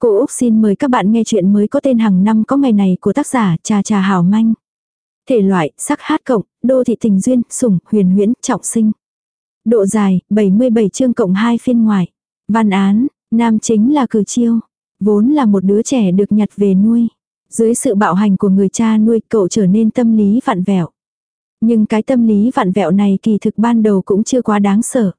Cô Úc xin mời các bạn nghe chuyện mới có tên hàng năm có ngày này của tác giả Trà Trà Hảo Manh. Thể loại, sắc hát cộng, đô thị tình duyên, sủng, huyền huyễn, trọng sinh. Độ dài, 77 chương cộng 2 phiên ngoài. Văn án, nam chính là cử chiêu. Vốn là một đứa trẻ được nhặt về nuôi. Dưới sự bạo hành của người cha nuôi cậu trở nên tâm lý vặn vẹo. Nhưng cái tâm lý vặn vẹo này kỳ thực ban đầu cũng chưa quá đáng sợ.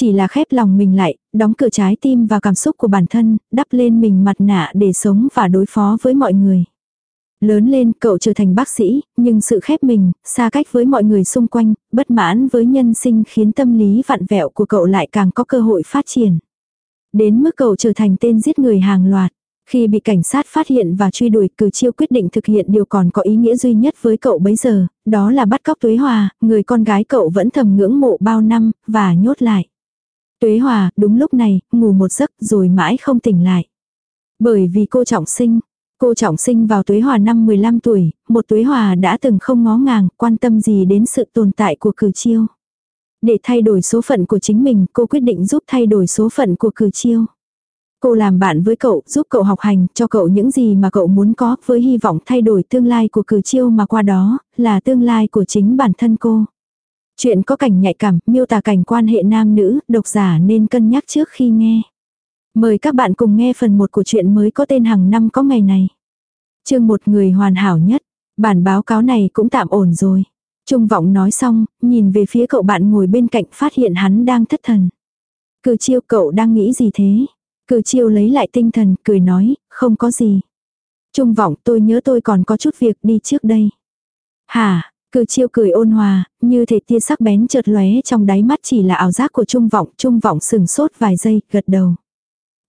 Chỉ là khép lòng mình lại, đóng cửa trái tim và cảm xúc của bản thân, đắp lên mình mặt nạ để sống và đối phó với mọi người. Lớn lên cậu trở thành bác sĩ, nhưng sự khép mình, xa cách với mọi người xung quanh, bất mãn với nhân sinh khiến tâm lý vặn vẹo của cậu lại càng có cơ hội phát triển. Đến mức cậu trở thành tên giết người hàng loạt. Khi bị cảnh sát phát hiện và truy đuổi cử chiêu quyết định thực hiện điều còn có ý nghĩa duy nhất với cậu bấy giờ, đó là bắt cóc Tuế Hòa, người con gái cậu vẫn thầm ngưỡng mộ bao năm, và nhốt lại. Tuế Hòa, đúng lúc này, ngủ một giấc rồi mãi không tỉnh lại. Bởi vì cô trọng sinh. Cô trọng sinh vào Tuế Hòa năm 15 tuổi, một Tuế Hòa đã từng không ngó ngàng, quan tâm gì đến sự tồn tại của cử chiêu. Để thay đổi số phận của chính mình, cô quyết định giúp thay đổi số phận của cử chiêu. Cô làm bạn với cậu, giúp cậu học hành, cho cậu những gì mà cậu muốn có, với hy vọng thay đổi tương lai của cử chiêu mà qua đó, là tương lai của chính bản thân cô. Chuyện có cảnh nhạy cảm, miêu tả cảnh quan hệ nam nữ, độc giả nên cân nhắc trước khi nghe. Mời các bạn cùng nghe phần 1 của chuyện mới có tên hàng năm có ngày này. Chương một người hoàn hảo nhất. Bản báo cáo này cũng tạm ổn rồi. Trung vọng nói xong, nhìn về phía cậu bạn ngồi bên cạnh phát hiện hắn đang thất thần. Cử chiêu cậu đang nghĩ gì thế? Cử chiêu lấy lại tinh thần, cười nói, không có gì. Trung vọng tôi nhớ tôi còn có chút việc đi trước đây. Hả, Cử chiêu cười ôn hòa, như thể tia sắc bén chợt lóe trong đáy mắt chỉ là ảo giác của Trung Vọng, Trung Vọng sừng sốt vài giây, gật đầu.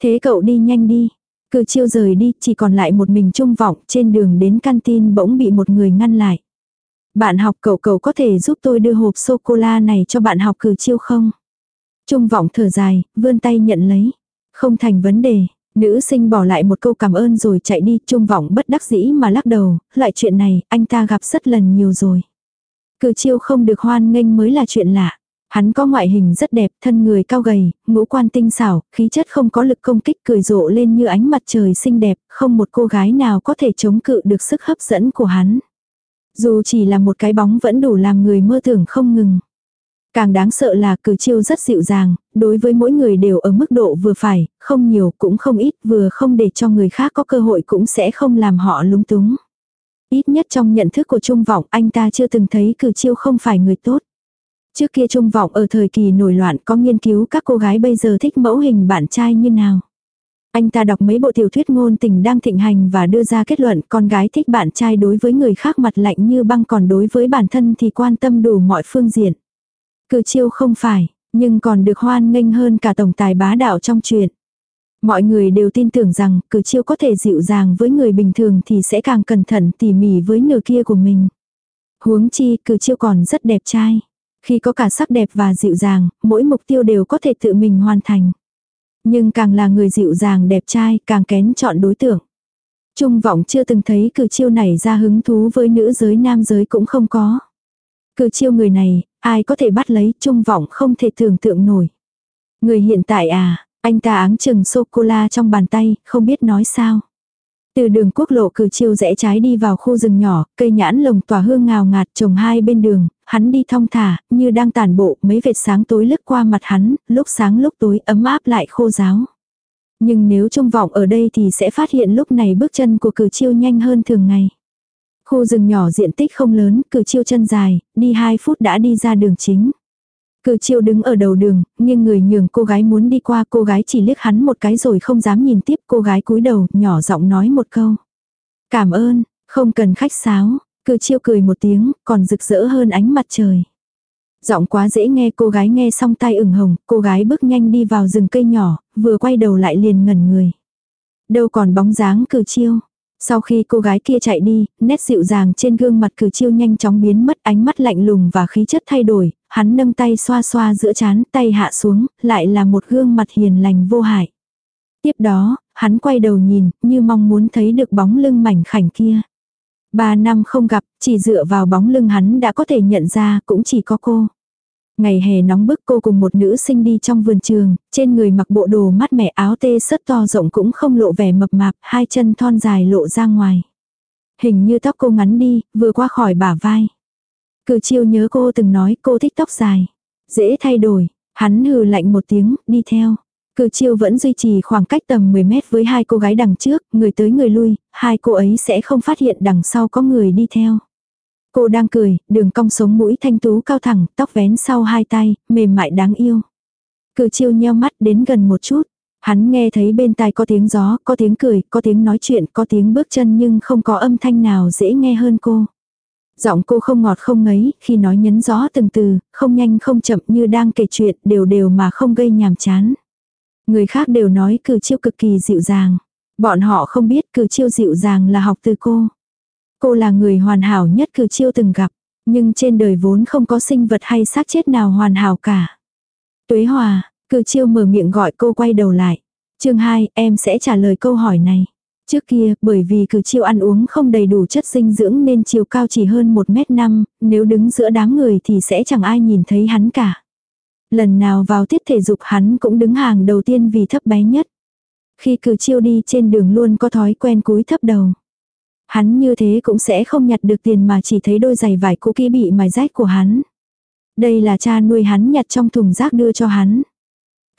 Thế cậu đi nhanh đi. Cử chiêu rời đi, chỉ còn lại một mình Trung Vọng, trên đường đến canteen bỗng bị một người ngăn lại. Bạn học cậu cậu có thể giúp tôi đưa hộp sô-cô-la này cho bạn học cử chiêu không? Trung Vọng thở dài, vươn tay nhận lấy. Không thành vấn đề. Nữ sinh bỏ lại một câu cảm ơn rồi chạy đi, trung vọng bất đắc dĩ mà lắc đầu, loại chuyện này, anh ta gặp rất lần nhiều rồi. Cử chiêu không được hoan nghênh mới là chuyện lạ. Hắn có ngoại hình rất đẹp, thân người cao gầy, ngũ quan tinh xảo, khí chất không có lực công kích cười rộ lên như ánh mặt trời xinh đẹp, không một cô gái nào có thể chống cự được sức hấp dẫn của hắn. Dù chỉ là một cái bóng vẫn đủ làm người mơ tưởng không ngừng. Càng đáng sợ là cử chiêu rất dịu dàng, đối với mỗi người đều ở mức độ vừa phải, không nhiều cũng không ít, vừa không để cho người khác có cơ hội cũng sẽ không làm họ lúng túng. Ít nhất trong nhận thức của Trung Vọng anh ta chưa từng thấy cử chiêu không phải người tốt. Trước kia Trung Vọng ở thời kỳ nổi loạn có nghiên cứu các cô gái bây giờ thích mẫu hình bạn trai như nào. Anh ta đọc mấy bộ tiểu thuyết ngôn tình đang thịnh hành và đưa ra kết luận con gái thích bạn trai đối với người khác mặt lạnh như băng còn đối với bản thân thì quan tâm đủ mọi phương diện. Cử chiêu không phải, nhưng còn được hoan nghênh hơn cả tổng tài bá đạo trong chuyện. Mọi người đều tin tưởng rằng cử chiêu có thể dịu dàng với người bình thường thì sẽ càng cẩn thận tỉ mỉ với nửa kia của mình. Huống chi cử chiêu còn rất đẹp trai. Khi có cả sắc đẹp và dịu dàng, mỗi mục tiêu đều có thể tự mình hoàn thành. Nhưng càng là người dịu dàng đẹp trai càng kén chọn đối tượng. Trung vọng chưa từng thấy cử chiêu này ra hứng thú với nữ giới nam giới cũng không có. Cử chiêu người này, ai có thể bắt lấy, trung vọng không thể tưởng tượng nổi. Người hiện tại à, anh ta áng chừng sô-cô-la trong bàn tay, không biết nói sao. Từ đường quốc lộ cử chiêu rẽ trái đi vào khu rừng nhỏ, cây nhãn lồng tỏa hương ngào ngạt trồng hai bên đường, hắn đi thong thả, như đang tàn bộ, mấy vệt sáng tối lướt qua mặt hắn, lúc sáng lúc tối ấm áp lại khô giáo. Nhưng nếu trông vọng ở đây thì sẽ phát hiện lúc này bước chân của cử chiêu nhanh hơn thường ngày. Khu rừng nhỏ diện tích không lớn, cử chiêu chân dài, đi 2 phút đã đi ra đường chính. Cử chiêu đứng ở đầu đường, nhưng người nhường cô gái muốn đi qua cô gái chỉ liếc hắn một cái rồi không dám nhìn tiếp cô gái cúi đầu, nhỏ giọng nói một câu. Cảm ơn, không cần khách sáo, cử chiêu cười một tiếng, còn rực rỡ hơn ánh mặt trời. Giọng quá dễ nghe cô gái nghe xong tay ửng hồng, cô gái bước nhanh đi vào rừng cây nhỏ, vừa quay đầu lại liền ngẩn người. Đâu còn bóng dáng cử chiêu. Sau khi cô gái kia chạy đi, nét dịu dàng trên gương mặt cử chiêu nhanh chóng biến mất ánh mắt lạnh lùng và khí chất thay đổi, hắn nâng tay xoa xoa giữa chán, tay hạ xuống, lại là một gương mặt hiền lành vô hại. Tiếp đó, hắn quay đầu nhìn, như mong muốn thấy được bóng lưng mảnh khảnh kia. Ba năm không gặp, chỉ dựa vào bóng lưng hắn đã có thể nhận ra cũng chỉ có cô. Ngày hè nóng bức cô cùng một nữ sinh đi trong vườn trường, trên người mặc bộ đồ mát mẻ áo tê sất to rộng cũng không lộ vẻ mập mạp, hai chân thon dài lộ ra ngoài. Hình như tóc cô ngắn đi, vừa qua khỏi bả vai. Cử chiêu nhớ cô từng nói cô thích tóc dài. Dễ thay đổi, hắn hừ lạnh một tiếng, đi theo. Cử chiêu vẫn duy trì khoảng cách tầm 10 mét với hai cô gái đằng trước, người tới người lui, hai cô ấy sẽ không phát hiện đằng sau có người đi theo. Cô đang cười, đường cong sống mũi thanh tú cao thẳng, tóc vén sau hai tay, mềm mại đáng yêu. Cử chiêu nheo mắt đến gần một chút. Hắn nghe thấy bên tai có tiếng gió, có tiếng cười, có tiếng nói chuyện, có tiếng bước chân nhưng không có âm thanh nào dễ nghe hơn cô. Giọng cô không ngọt không ngấy, khi nói nhấn gió từng từ, không nhanh không chậm như đang kể chuyện, đều đều mà không gây nhàm chán. Người khác đều nói cử chiêu cực kỳ dịu dàng. Bọn họ không biết cử chiêu dịu dàng là học từ cô. Cô là người hoàn hảo nhất cử chiêu từng gặp. Nhưng trên đời vốn không có sinh vật hay xác chết nào hoàn hảo cả. Tuế Hòa, cử chiêu mở miệng gọi cô quay đầu lại. chương 2, em sẽ trả lời câu hỏi này. Trước kia, bởi vì cử chiêu ăn uống không đầy đủ chất dinh dưỡng nên chiều cao chỉ hơn 1m5, nếu đứng giữa đám người thì sẽ chẳng ai nhìn thấy hắn cả. Lần nào vào tiết thể dục hắn cũng đứng hàng đầu tiên vì thấp bé nhất. Khi cử chiêu đi trên đường luôn có thói quen cúi thấp đầu. Hắn như thế cũng sẽ không nhặt được tiền mà chỉ thấy đôi giày vải cũ kỹ bị mài rách của hắn. Đây là cha nuôi hắn nhặt trong thùng rác đưa cho hắn.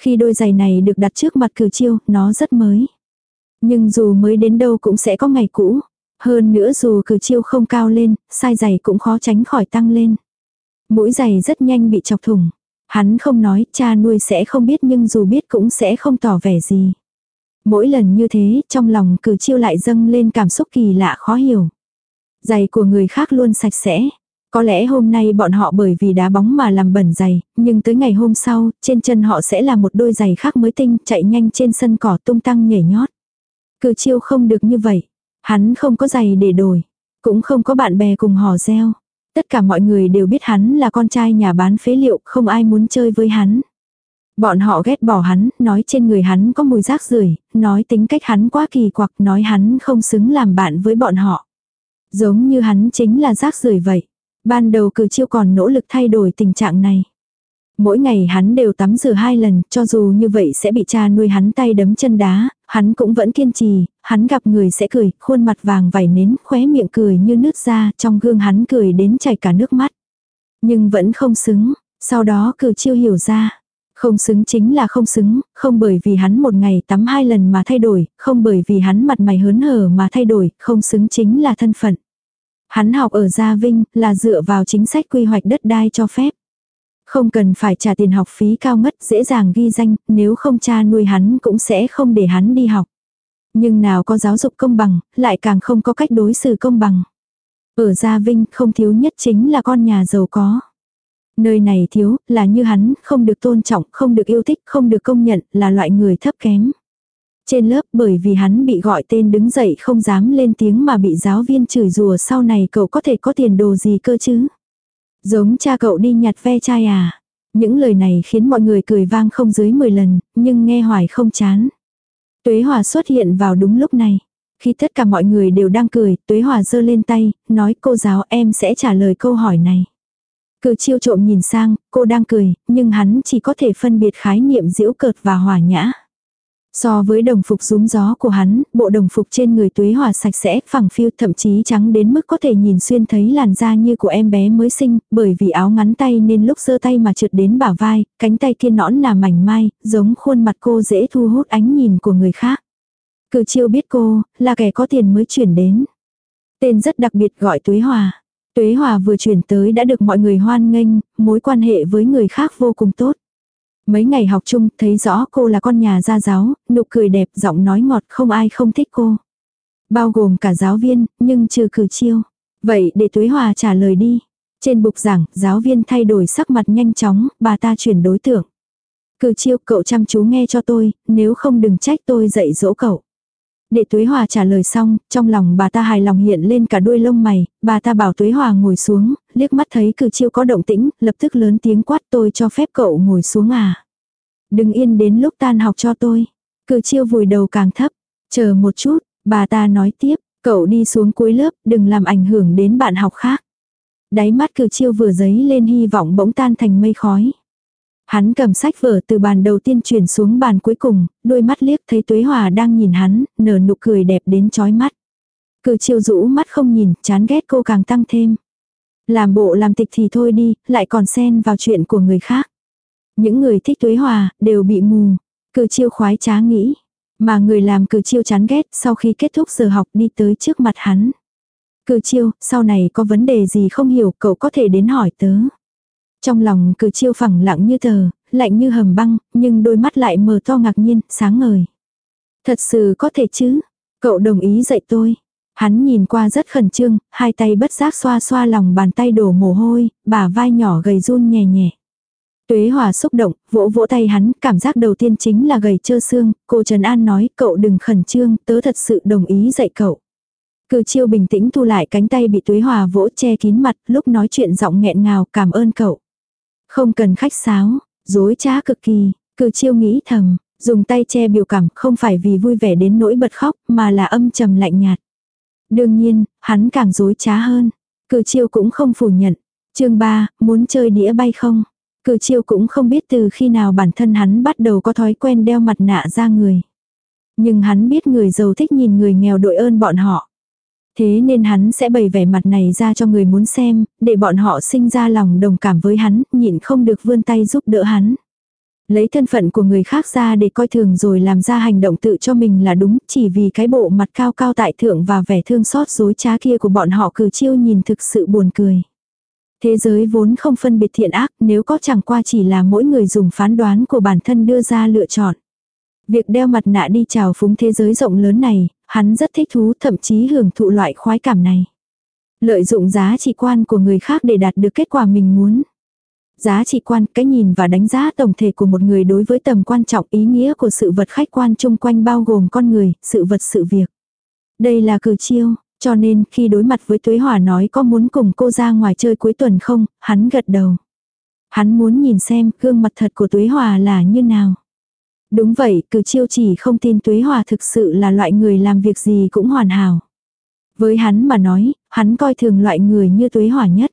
Khi đôi giày này được đặt trước mặt cử chiêu, nó rất mới. Nhưng dù mới đến đâu cũng sẽ có ngày cũ. Hơn nữa dù cử chiêu không cao lên, sai giày cũng khó tránh khỏi tăng lên. Mũi giày rất nhanh bị chọc thủng. Hắn không nói, cha nuôi sẽ không biết nhưng dù biết cũng sẽ không tỏ vẻ gì. Mỗi lần như thế, trong lòng cử chiêu lại dâng lên cảm xúc kỳ lạ khó hiểu. Giày của người khác luôn sạch sẽ. Có lẽ hôm nay bọn họ bởi vì đá bóng mà làm bẩn giày, nhưng tới ngày hôm sau, trên chân họ sẽ là một đôi giày khác mới tinh, chạy nhanh trên sân cỏ tung tăng nhảy nhót. Cử chiêu không được như vậy. Hắn không có giày để đổi. Cũng không có bạn bè cùng hò reo. Tất cả mọi người đều biết hắn là con trai nhà bán phế liệu, không ai muốn chơi với hắn. Bọn họ ghét bỏ hắn, nói trên người hắn có mùi rác rưởi, nói tính cách hắn quá kỳ quặc, nói hắn không xứng làm bạn với bọn họ. Giống như hắn chính là rác rưởi vậy. Ban đầu cử chiêu còn nỗ lực thay đổi tình trạng này. Mỗi ngày hắn đều tắm rửa hai lần, cho dù như vậy sẽ bị cha nuôi hắn tay đấm chân đá, hắn cũng vẫn kiên trì, hắn gặp người sẽ cười, khuôn mặt vàng vảy nến, khóe miệng cười như nước ra, trong gương hắn cười đến chảy cả nước mắt. Nhưng vẫn không xứng, sau đó cử chiêu hiểu ra. Không xứng chính là không xứng, không bởi vì hắn một ngày tắm hai lần mà thay đổi, không bởi vì hắn mặt mày hớn hở mà thay đổi, không xứng chính là thân phận. Hắn học ở Gia Vinh là dựa vào chính sách quy hoạch đất đai cho phép. Không cần phải trả tiền học phí cao ngất dễ dàng ghi danh, nếu không cha nuôi hắn cũng sẽ không để hắn đi học. Nhưng nào có giáo dục công bằng, lại càng không có cách đối xử công bằng. Ở Gia Vinh không thiếu nhất chính là con nhà giàu có. Nơi này thiếu, là như hắn, không được tôn trọng, không được yêu thích, không được công nhận, là loại người thấp kém. Trên lớp bởi vì hắn bị gọi tên đứng dậy không dám lên tiếng mà bị giáo viên chửi rùa sau này cậu có thể có tiền đồ gì cơ chứ. Giống cha cậu đi nhặt ve chai à. Những lời này khiến mọi người cười vang không dưới 10 lần, nhưng nghe hoài không chán. Tuế Hòa xuất hiện vào đúng lúc này. Khi tất cả mọi người đều đang cười, Tuế Hòa giơ lên tay, nói cô giáo em sẽ trả lời câu hỏi này. Cử chiêu trộm nhìn sang, cô đang cười, nhưng hắn chỉ có thể phân biệt khái niệm diễu cợt và hòa nhã. So với đồng phục rúm gió của hắn, bộ đồng phục trên người tuế hòa sạch sẽ, phẳng phiu thậm chí trắng đến mức có thể nhìn xuyên thấy làn da như của em bé mới sinh, bởi vì áo ngắn tay nên lúc giơ tay mà trượt đến bả vai, cánh tay kia nõn là mảnh mai, giống khuôn mặt cô dễ thu hút ánh nhìn của người khác. Cử chiêu biết cô, là kẻ có tiền mới chuyển đến. Tên rất đặc biệt gọi tuế hòa. Tuế Hòa vừa chuyển tới đã được mọi người hoan nghênh, mối quan hệ với người khác vô cùng tốt. Mấy ngày học chung thấy rõ cô là con nhà gia giáo, nụ cười đẹp, giọng nói ngọt không ai không thích cô. Bao gồm cả giáo viên, nhưng trừ cử chiêu. Vậy để Tuế Hòa trả lời đi. Trên bục giảng, giáo viên thay đổi sắc mặt nhanh chóng, bà ta chuyển đối tượng. Cử chiêu cậu chăm chú nghe cho tôi, nếu không đừng trách tôi dạy dỗ cậu. Để Tuế Hòa trả lời xong, trong lòng bà ta hài lòng hiện lên cả đuôi lông mày, bà ta bảo Tuế Hòa ngồi xuống, liếc mắt thấy cử chiêu có động tĩnh, lập tức lớn tiếng quát tôi cho phép cậu ngồi xuống à. Đừng yên đến lúc tan học cho tôi. Cử chiêu vùi đầu càng thấp, chờ một chút, bà ta nói tiếp, cậu đi xuống cuối lớp, đừng làm ảnh hưởng đến bạn học khác. Đáy mắt cử chiêu vừa giấy lên hy vọng bỗng tan thành mây khói. Hắn cầm sách vở từ bàn đầu tiên chuyển xuống bàn cuối cùng, đôi mắt liếc thấy Tuế Hòa đang nhìn hắn, nở nụ cười đẹp đến chói mắt. Cử chiêu rũ mắt không nhìn, chán ghét cô càng tăng thêm. Làm bộ làm tịch thì thôi đi, lại còn xen vào chuyện của người khác. Những người thích Tuế Hòa, đều bị mù. Cử chiêu khoái trá nghĩ. Mà người làm cử chiêu chán ghét sau khi kết thúc giờ học đi tới trước mặt hắn. Cử chiêu, sau này có vấn đề gì không hiểu cậu có thể đến hỏi tớ. Trong lòng cử chiêu phẳng lặng như tờ, lạnh như hầm băng, nhưng đôi mắt lại mờ to ngạc nhiên, sáng ngời. Thật sự có thể chứ, cậu đồng ý dạy tôi. Hắn nhìn qua rất khẩn trương, hai tay bất giác xoa xoa lòng bàn tay đổ mồ hôi, bả vai nhỏ gầy run nhẹ nhẹ. Tuế Hòa xúc động, vỗ vỗ tay hắn, cảm giác đầu tiên chính là gầy trơ xương, cô Trần An nói cậu đừng khẩn trương, tớ thật sự đồng ý dạy cậu. Cử chiêu bình tĩnh thu lại cánh tay bị Tuế Hòa vỗ che kín mặt, lúc nói chuyện giọng nghẹn ngào cảm ơn cậu. Không cần khách sáo, dối trá cực kỳ, cử chiêu nghĩ thầm, dùng tay che biểu cảm không phải vì vui vẻ đến nỗi bật khóc mà là âm trầm lạnh nhạt. Đương nhiên, hắn càng dối trá hơn. Cử chiêu cũng không phủ nhận. chương 3, muốn chơi đĩa bay không? Cử chiêu cũng không biết từ khi nào bản thân hắn bắt đầu có thói quen đeo mặt nạ ra người. Nhưng hắn biết người giàu thích nhìn người nghèo đội ơn bọn họ. Thế nên hắn sẽ bày vẻ mặt này ra cho người muốn xem, để bọn họ sinh ra lòng đồng cảm với hắn, nhịn không được vươn tay giúp đỡ hắn. Lấy thân phận của người khác ra để coi thường rồi làm ra hành động tự cho mình là đúng, chỉ vì cái bộ mặt cao cao tại thượng và vẻ thương xót dối trá kia của bọn họ cử chiêu nhìn thực sự buồn cười. Thế giới vốn không phân biệt thiện ác nếu có chẳng qua chỉ là mỗi người dùng phán đoán của bản thân đưa ra lựa chọn. Việc đeo mặt nạ đi chào phúng thế giới rộng lớn này, hắn rất thích thú thậm chí hưởng thụ loại khoái cảm này. Lợi dụng giá trị quan của người khác để đạt được kết quả mình muốn. Giá trị quan, cái nhìn và đánh giá tổng thể của một người đối với tầm quan trọng ý nghĩa của sự vật khách quan chung quanh bao gồm con người, sự vật sự việc. Đây là cử chiêu, cho nên khi đối mặt với Tuế Hòa nói có muốn cùng cô ra ngoài chơi cuối tuần không, hắn gật đầu. Hắn muốn nhìn xem gương mặt thật của Tuế Hòa là như nào. Đúng vậy, cử chiêu chỉ không tin Tuế Hòa thực sự là loại người làm việc gì cũng hoàn hảo. Với hắn mà nói, hắn coi thường loại người như Tuế Hòa nhất.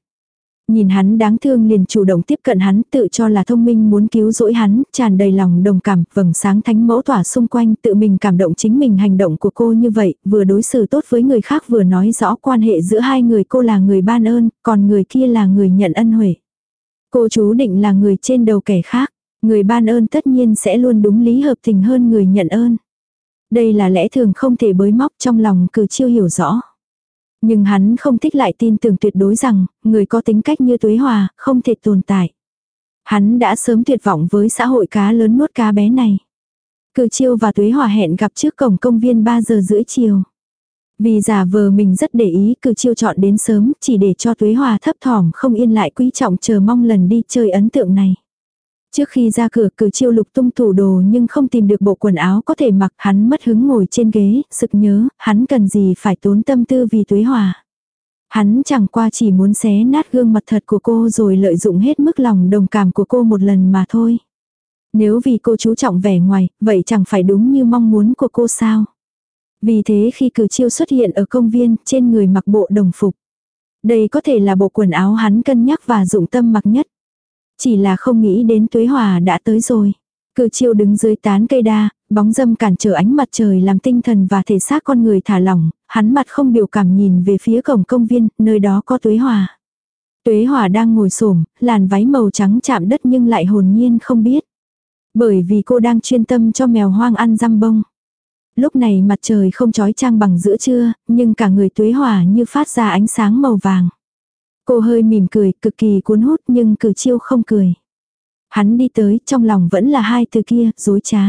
Nhìn hắn đáng thương liền chủ động tiếp cận hắn tự cho là thông minh muốn cứu rỗi hắn, tràn đầy lòng đồng cảm, vầng sáng thánh mẫu tỏa xung quanh tự mình cảm động chính mình hành động của cô như vậy, vừa đối xử tốt với người khác vừa nói rõ quan hệ giữa hai người cô là người ban ơn, còn người kia là người nhận ân huệ. Cô chú định là người trên đầu kẻ khác, người ban ơn tất nhiên sẽ luôn đúng lý hợp tình hơn người nhận ơn. Đây là lẽ thường không thể bới móc trong lòng cử chiêu hiểu rõ. Nhưng hắn không thích lại tin tưởng tuyệt đối rằng, người có tính cách như Tuế Hòa, không thể tồn tại. Hắn đã sớm tuyệt vọng với xã hội cá lớn nuốt cá bé này. Cử chiêu và Tuế Hòa hẹn gặp trước cổng công viên 3 giờ rưỡi chiều. Vì giả vờ mình rất để ý cử chiêu chọn đến sớm chỉ để cho Tuế Hòa thấp thỏm không yên lại quý trọng chờ mong lần đi chơi ấn tượng này. Trước khi ra cửa cử chiêu lục tung thủ đồ nhưng không tìm được bộ quần áo có thể mặc hắn mất hứng ngồi trên ghế, sực nhớ, hắn cần gì phải tốn tâm tư vì tuế hòa. Hắn chẳng qua chỉ muốn xé nát gương mặt thật của cô rồi lợi dụng hết mức lòng đồng cảm của cô một lần mà thôi. Nếu vì cô chú trọng vẻ ngoài, vậy chẳng phải đúng như mong muốn của cô sao. Vì thế khi cử chiêu xuất hiện ở công viên, trên người mặc bộ đồng phục. Đây có thể là bộ quần áo hắn cân nhắc và dụng tâm mặc nhất. Chỉ là không nghĩ đến tuế hòa đã tới rồi. Cử chiêu đứng dưới tán cây đa, bóng dâm cản trở ánh mặt trời làm tinh thần và thể xác con người thả lỏng, hắn mặt không biểu cảm nhìn về phía cổng công viên, nơi đó có tuế hòa. Tuế hòa đang ngồi xổm làn váy màu trắng chạm đất nhưng lại hồn nhiên không biết. Bởi vì cô đang chuyên tâm cho mèo hoang ăn răm bông. Lúc này mặt trời không trói trang bằng giữa trưa, nhưng cả người tuế hòa như phát ra ánh sáng màu vàng. Cô hơi mỉm cười, cực kỳ cuốn hút nhưng cử chiêu không cười. Hắn đi tới, trong lòng vẫn là hai từ kia, dối trá.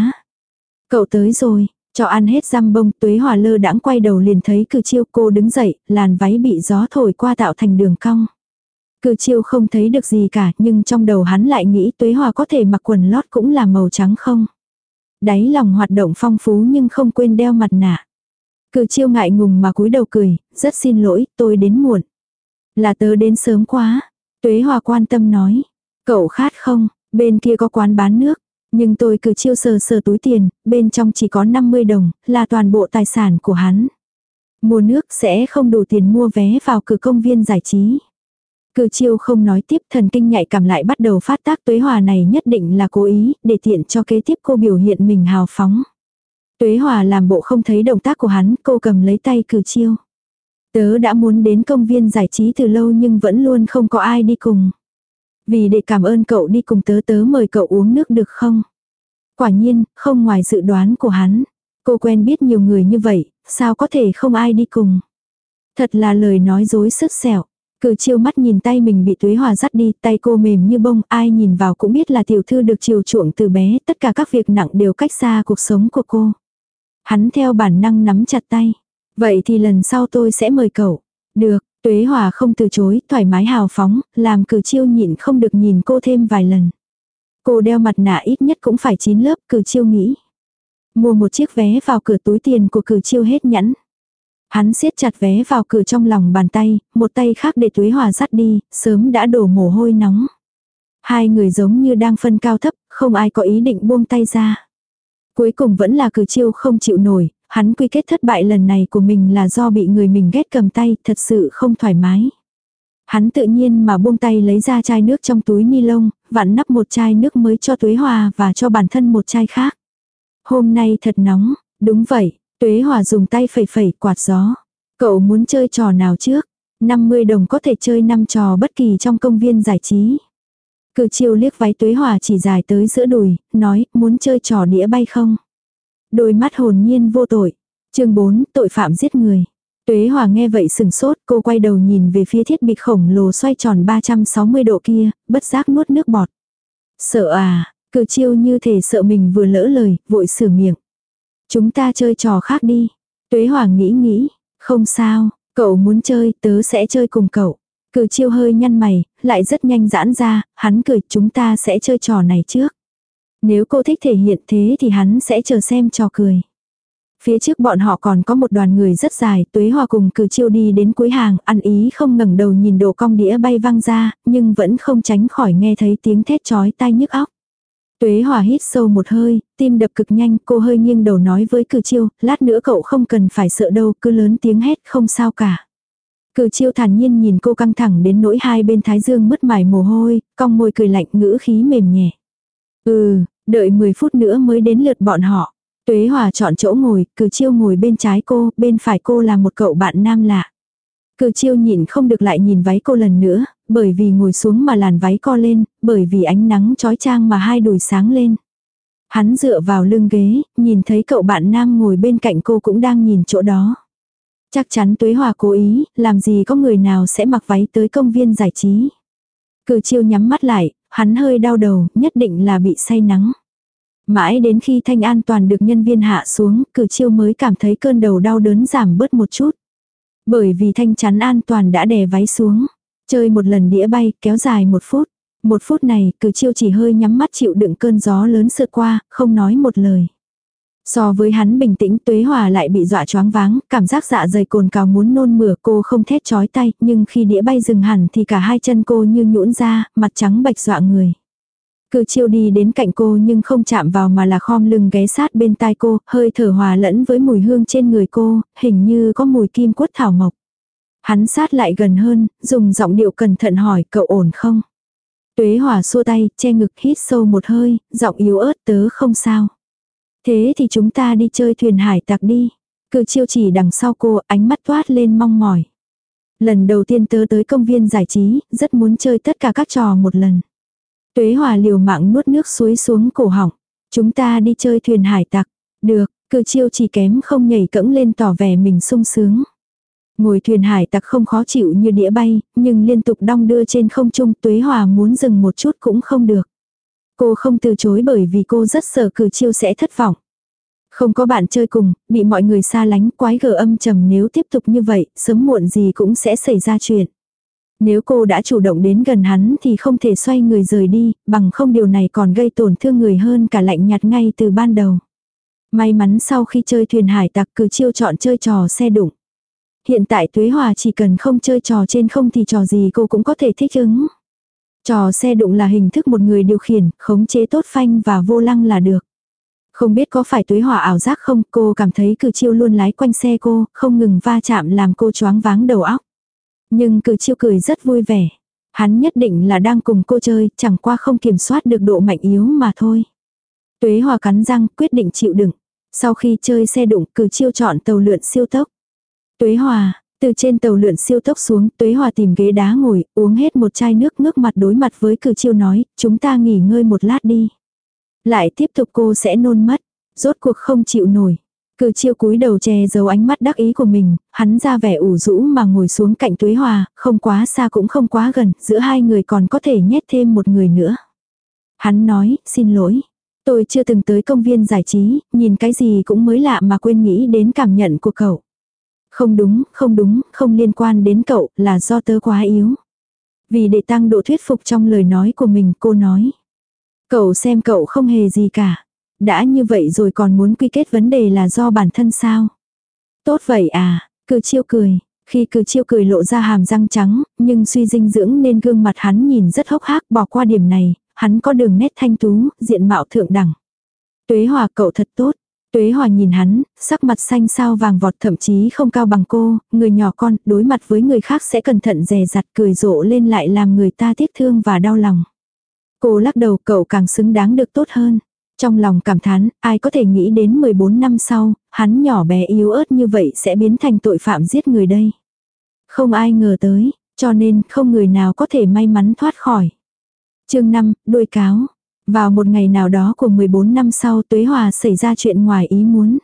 Cậu tới rồi, cho ăn hết răm bông, tuế hòa lơ đãng quay đầu liền thấy cử chiêu cô đứng dậy, làn váy bị gió thổi qua tạo thành đường cong. Cử chiêu không thấy được gì cả, nhưng trong đầu hắn lại nghĩ tuế hòa có thể mặc quần lót cũng là màu trắng không. Đáy lòng hoạt động phong phú nhưng không quên đeo mặt nạ. Cử chiêu ngại ngùng mà cúi đầu cười, rất xin lỗi, tôi đến muộn. Là tớ đến sớm quá. Tuế Hòa quan tâm nói. Cậu khát không? Bên kia có quán bán nước. Nhưng tôi cứ chiêu sờ sờ túi tiền, bên trong chỉ có 50 đồng, là toàn bộ tài sản của hắn. Mua nước sẽ không đủ tiền mua vé vào cửa công viên giải trí. Cử chiêu không nói tiếp thần kinh nhạy cảm lại bắt đầu phát tác tuế hòa này nhất định là cố ý để tiện cho kế tiếp cô biểu hiện mình hào phóng. Tuế hòa làm bộ không thấy động tác của hắn cô cầm lấy tay cử chiêu. Tớ đã muốn đến công viên giải trí từ lâu nhưng vẫn luôn không có ai đi cùng. Vì để cảm ơn cậu đi cùng tớ tớ mời cậu uống nước được không? Quả nhiên, không ngoài dự đoán của hắn. Cô quen biết nhiều người như vậy, sao có thể không ai đi cùng? Thật là lời nói dối sức sẹo. Cử chiêu mắt nhìn tay mình bị tuế hòa dắt đi, tay cô mềm như bông, ai nhìn vào cũng biết là tiểu thư được chiều chuộng từ bé, tất cả các việc nặng đều cách xa cuộc sống của cô. Hắn theo bản năng nắm chặt tay. Vậy thì lần sau tôi sẽ mời cậu. Được, tuế hòa không từ chối, thoải mái hào phóng, làm cử chiêu nhịn không được nhìn cô thêm vài lần. Cô đeo mặt nạ ít nhất cũng phải 9 lớp, cử chiêu nghĩ. Mua một chiếc vé vào cửa túi tiền của cử chiêu hết nhẫn. Hắn siết chặt vé vào cửa trong lòng bàn tay, một tay khác để tuế hòa dắt đi, sớm đã đổ mồ hôi nóng. Hai người giống như đang phân cao thấp, không ai có ý định buông tay ra. Cuối cùng vẫn là cử chiêu không chịu nổi, hắn quy kết thất bại lần này của mình là do bị người mình ghét cầm tay, thật sự không thoải mái. Hắn tự nhiên mà buông tay lấy ra chai nước trong túi ni lông, vặn nắp một chai nước mới cho Tuế Hòa và cho bản thân một chai khác. Hôm nay thật nóng, đúng vậy, Tuế Hòa dùng tay phẩy phẩy quạt gió. Cậu muốn chơi trò nào trước? 50 đồng có thể chơi 5 trò bất kỳ trong công viên giải trí. Cử chiều liếc váy Tuế Hòa chỉ dài tới giữa đùi, nói muốn chơi trò đĩa bay không? Đôi mắt hồn nhiên vô tội. chương 4, tội phạm giết người. Tuế Hòa nghe vậy sừng sốt, cô quay đầu nhìn về phía thiết bị khổng lồ xoay tròn 360 độ kia, bất giác nuốt nước bọt. Sợ à, cử chiêu như thể sợ mình vừa lỡ lời, vội sửa miệng. Chúng ta chơi trò khác đi. Tuế Hòa nghĩ nghĩ, không sao, cậu muốn chơi, tớ sẽ chơi cùng cậu. Cử chiêu hơi nhăn mày, lại rất nhanh giãn ra, hắn cười chúng ta sẽ chơi trò này trước. Nếu cô thích thể hiện thế thì hắn sẽ chờ xem trò cười. Phía trước bọn họ còn có một đoàn người rất dài, tuế hòa cùng cử chiêu đi đến cuối hàng, ăn ý không ngẩng đầu nhìn đồ cong đĩa bay văng ra, nhưng vẫn không tránh khỏi nghe thấy tiếng thét chói tai nhức óc. Tuế hòa hít sâu một hơi, tim đập cực nhanh, cô hơi nghiêng đầu nói với cử chiêu, lát nữa cậu không cần phải sợ đâu, cứ lớn tiếng hét không sao cả. Cử chiêu thản nhiên nhìn cô căng thẳng đến nỗi hai bên thái dương mất mải mồ hôi, cong môi cười lạnh ngữ khí mềm nhẹ. Ừ, đợi 10 phút nữa mới đến lượt bọn họ. Tuế Hòa chọn chỗ ngồi, cử chiêu ngồi bên trái cô, bên phải cô là một cậu bạn nam lạ. Cử chiêu nhìn không được lại nhìn váy cô lần nữa, bởi vì ngồi xuống mà làn váy co lên, bởi vì ánh nắng trói trang mà hai đùi sáng lên. Hắn dựa vào lưng ghế, nhìn thấy cậu bạn nam ngồi bên cạnh cô cũng đang nhìn chỗ đó. Chắc chắn Tuế Hòa cố ý, làm gì có người nào sẽ mặc váy tới công viên giải trí. Cử chiêu nhắm mắt lại, hắn hơi đau đầu, nhất định là bị say nắng. Mãi đến khi thanh an toàn được nhân viên hạ xuống, cử chiêu mới cảm thấy cơn đầu đau đớn giảm bớt một chút. Bởi vì thanh chắn an toàn đã đè váy xuống. Chơi một lần đĩa bay, kéo dài một phút. Một phút này, cử chiêu chỉ hơi nhắm mắt chịu đựng cơn gió lớn sượt qua, không nói một lời. So với hắn bình tĩnh tuế hòa lại bị dọa choáng váng, cảm giác dạ dày cồn cào muốn nôn mửa cô không thét chói tay, nhưng khi đĩa bay dừng hẳn thì cả hai chân cô như nhũn ra, mặt trắng bạch dọa người. Cử chiêu đi đến cạnh cô nhưng không chạm vào mà là khom lưng ghé sát bên tai cô, hơi thở hòa lẫn với mùi hương trên người cô, hình như có mùi kim quất thảo mộc. Hắn sát lại gần hơn, dùng giọng điệu cẩn thận hỏi cậu ổn không? Tuế hòa xua tay, che ngực hít sâu một hơi, giọng yếu ớt tớ không sao. Thế thì chúng ta đi chơi thuyền hải tặc đi. Cử chiêu chỉ đằng sau cô, ánh mắt toát lên mong mỏi. Lần đầu tiên tớ tới công viên giải trí, rất muốn chơi tất cả các trò một lần. Tuế hòa liều mạng nuốt nước suối xuống cổ họng. Chúng ta đi chơi thuyền hải tặc. Được, cử chiêu chỉ kém không nhảy cẫng lên tỏ vẻ mình sung sướng. Ngồi thuyền hải tặc không khó chịu như đĩa bay, nhưng liên tục đong đưa trên không trung tuế hòa muốn dừng một chút cũng không được. Cô không từ chối bởi vì cô rất sợ cử chiêu sẽ thất vọng. Không có bạn chơi cùng, bị mọi người xa lánh quái gở âm trầm nếu tiếp tục như vậy, sớm muộn gì cũng sẽ xảy ra chuyện. Nếu cô đã chủ động đến gần hắn thì không thể xoay người rời đi, bằng không điều này còn gây tổn thương người hơn cả lạnh nhạt ngay từ ban đầu. May mắn sau khi chơi thuyền hải tặc cứ chiêu chọn chơi trò xe đụng. Hiện tại Tuế Hòa chỉ cần không chơi trò trên không thì trò gì cô cũng có thể thích ứng. Trò xe đụng là hình thức một người điều khiển, khống chế tốt phanh và vô lăng là được. Không biết có phải Tuế Hòa ảo giác không, cô cảm thấy cử chiêu luôn lái quanh xe cô, không ngừng va chạm làm cô choáng váng đầu óc. Nhưng cử chiêu cười rất vui vẻ. Hắn nhất định là đang cùng cô chơi, chẳng qua không kiểm soát được độ mạnh yếu mà thôi. Tuế Hòa cắn răng quyết định chịu đựng. Sau khi chơi xe đụng cử chiêu chọn tàu lượn siêu tốc. Tuế Hòa, từ trên tàu lượn siêu tốc xuống, Tuế Hòa tìm ghế đá ngồi, uống hết một chai nước ngước mặt đối mặt với cử chiêu nói, chúng ta nghỉ ngơi một lát đi. Lại tiếp tục cô sẽ nôn mất, rốt cuộc không chịu nổi. Cử chiêu cúi đầu che giấu ánh mắt đắc ý của mình, hắn ra vẻ ủ rũ mà ngồi xuống cạnh Tuế Hòa, không quá xa cũng không quá gần, giữa hai người còn có thể nhét thêm một người nữa. Hắn nói, xin lỗi. Tôi chưa từng tới công viên giải trí, nhìn cái gì cũng mới lạ mà quên nghĩ đến cảm nhận của cậu. Không đúng, không đúng, không liên quan đến cậu, là do tớ quá yếu. Vì để tăng độ thuyết phục trong lời nói của mình, cô nói. Cậu xem cậu không hề gì cả. Đã như vậy rồi còn muốn quy kết vấn đề là do bản thân sao? Tốt vậy à, cử chiêu cười. Khi cử chiêu cười lộ ra hàm răng trắng, nhưng suy dinh dưỡng nên gương mặt hắn nhìn rất hốc hác bỏ qua điểm này, hắn có đường nét thanh tú, diện mạo thượng đẳng. Tuế hòa cậu thật tốt. Tuế hòa nhìn hắn, sắc mặt xanh sao vàng vọt thậm chí không cao bằng cô, người nhỏ con, đối mặt với người khác sẽ cẩn thận dè dặt cười rộ lên lại làm người ta tiếc thương và đau lòng. Cô lắc đầu cậu càng xứng đáng được tốt hơn. Trong lòng cảm thán, ai có thể nghĩ đến 14 năm sau, hắn nhỏ bé yếu ớt như vậy sẽ biến thành tội phạm giết người đây. Không ai ngờ tới, cho nên không người nào có thể may mắn thoát khỏi. chương 5, đôi cáo. Vào một ngày nào đó của 14 năm sau Tuế Hòa xảy ra chuyện ngoài ý muốn.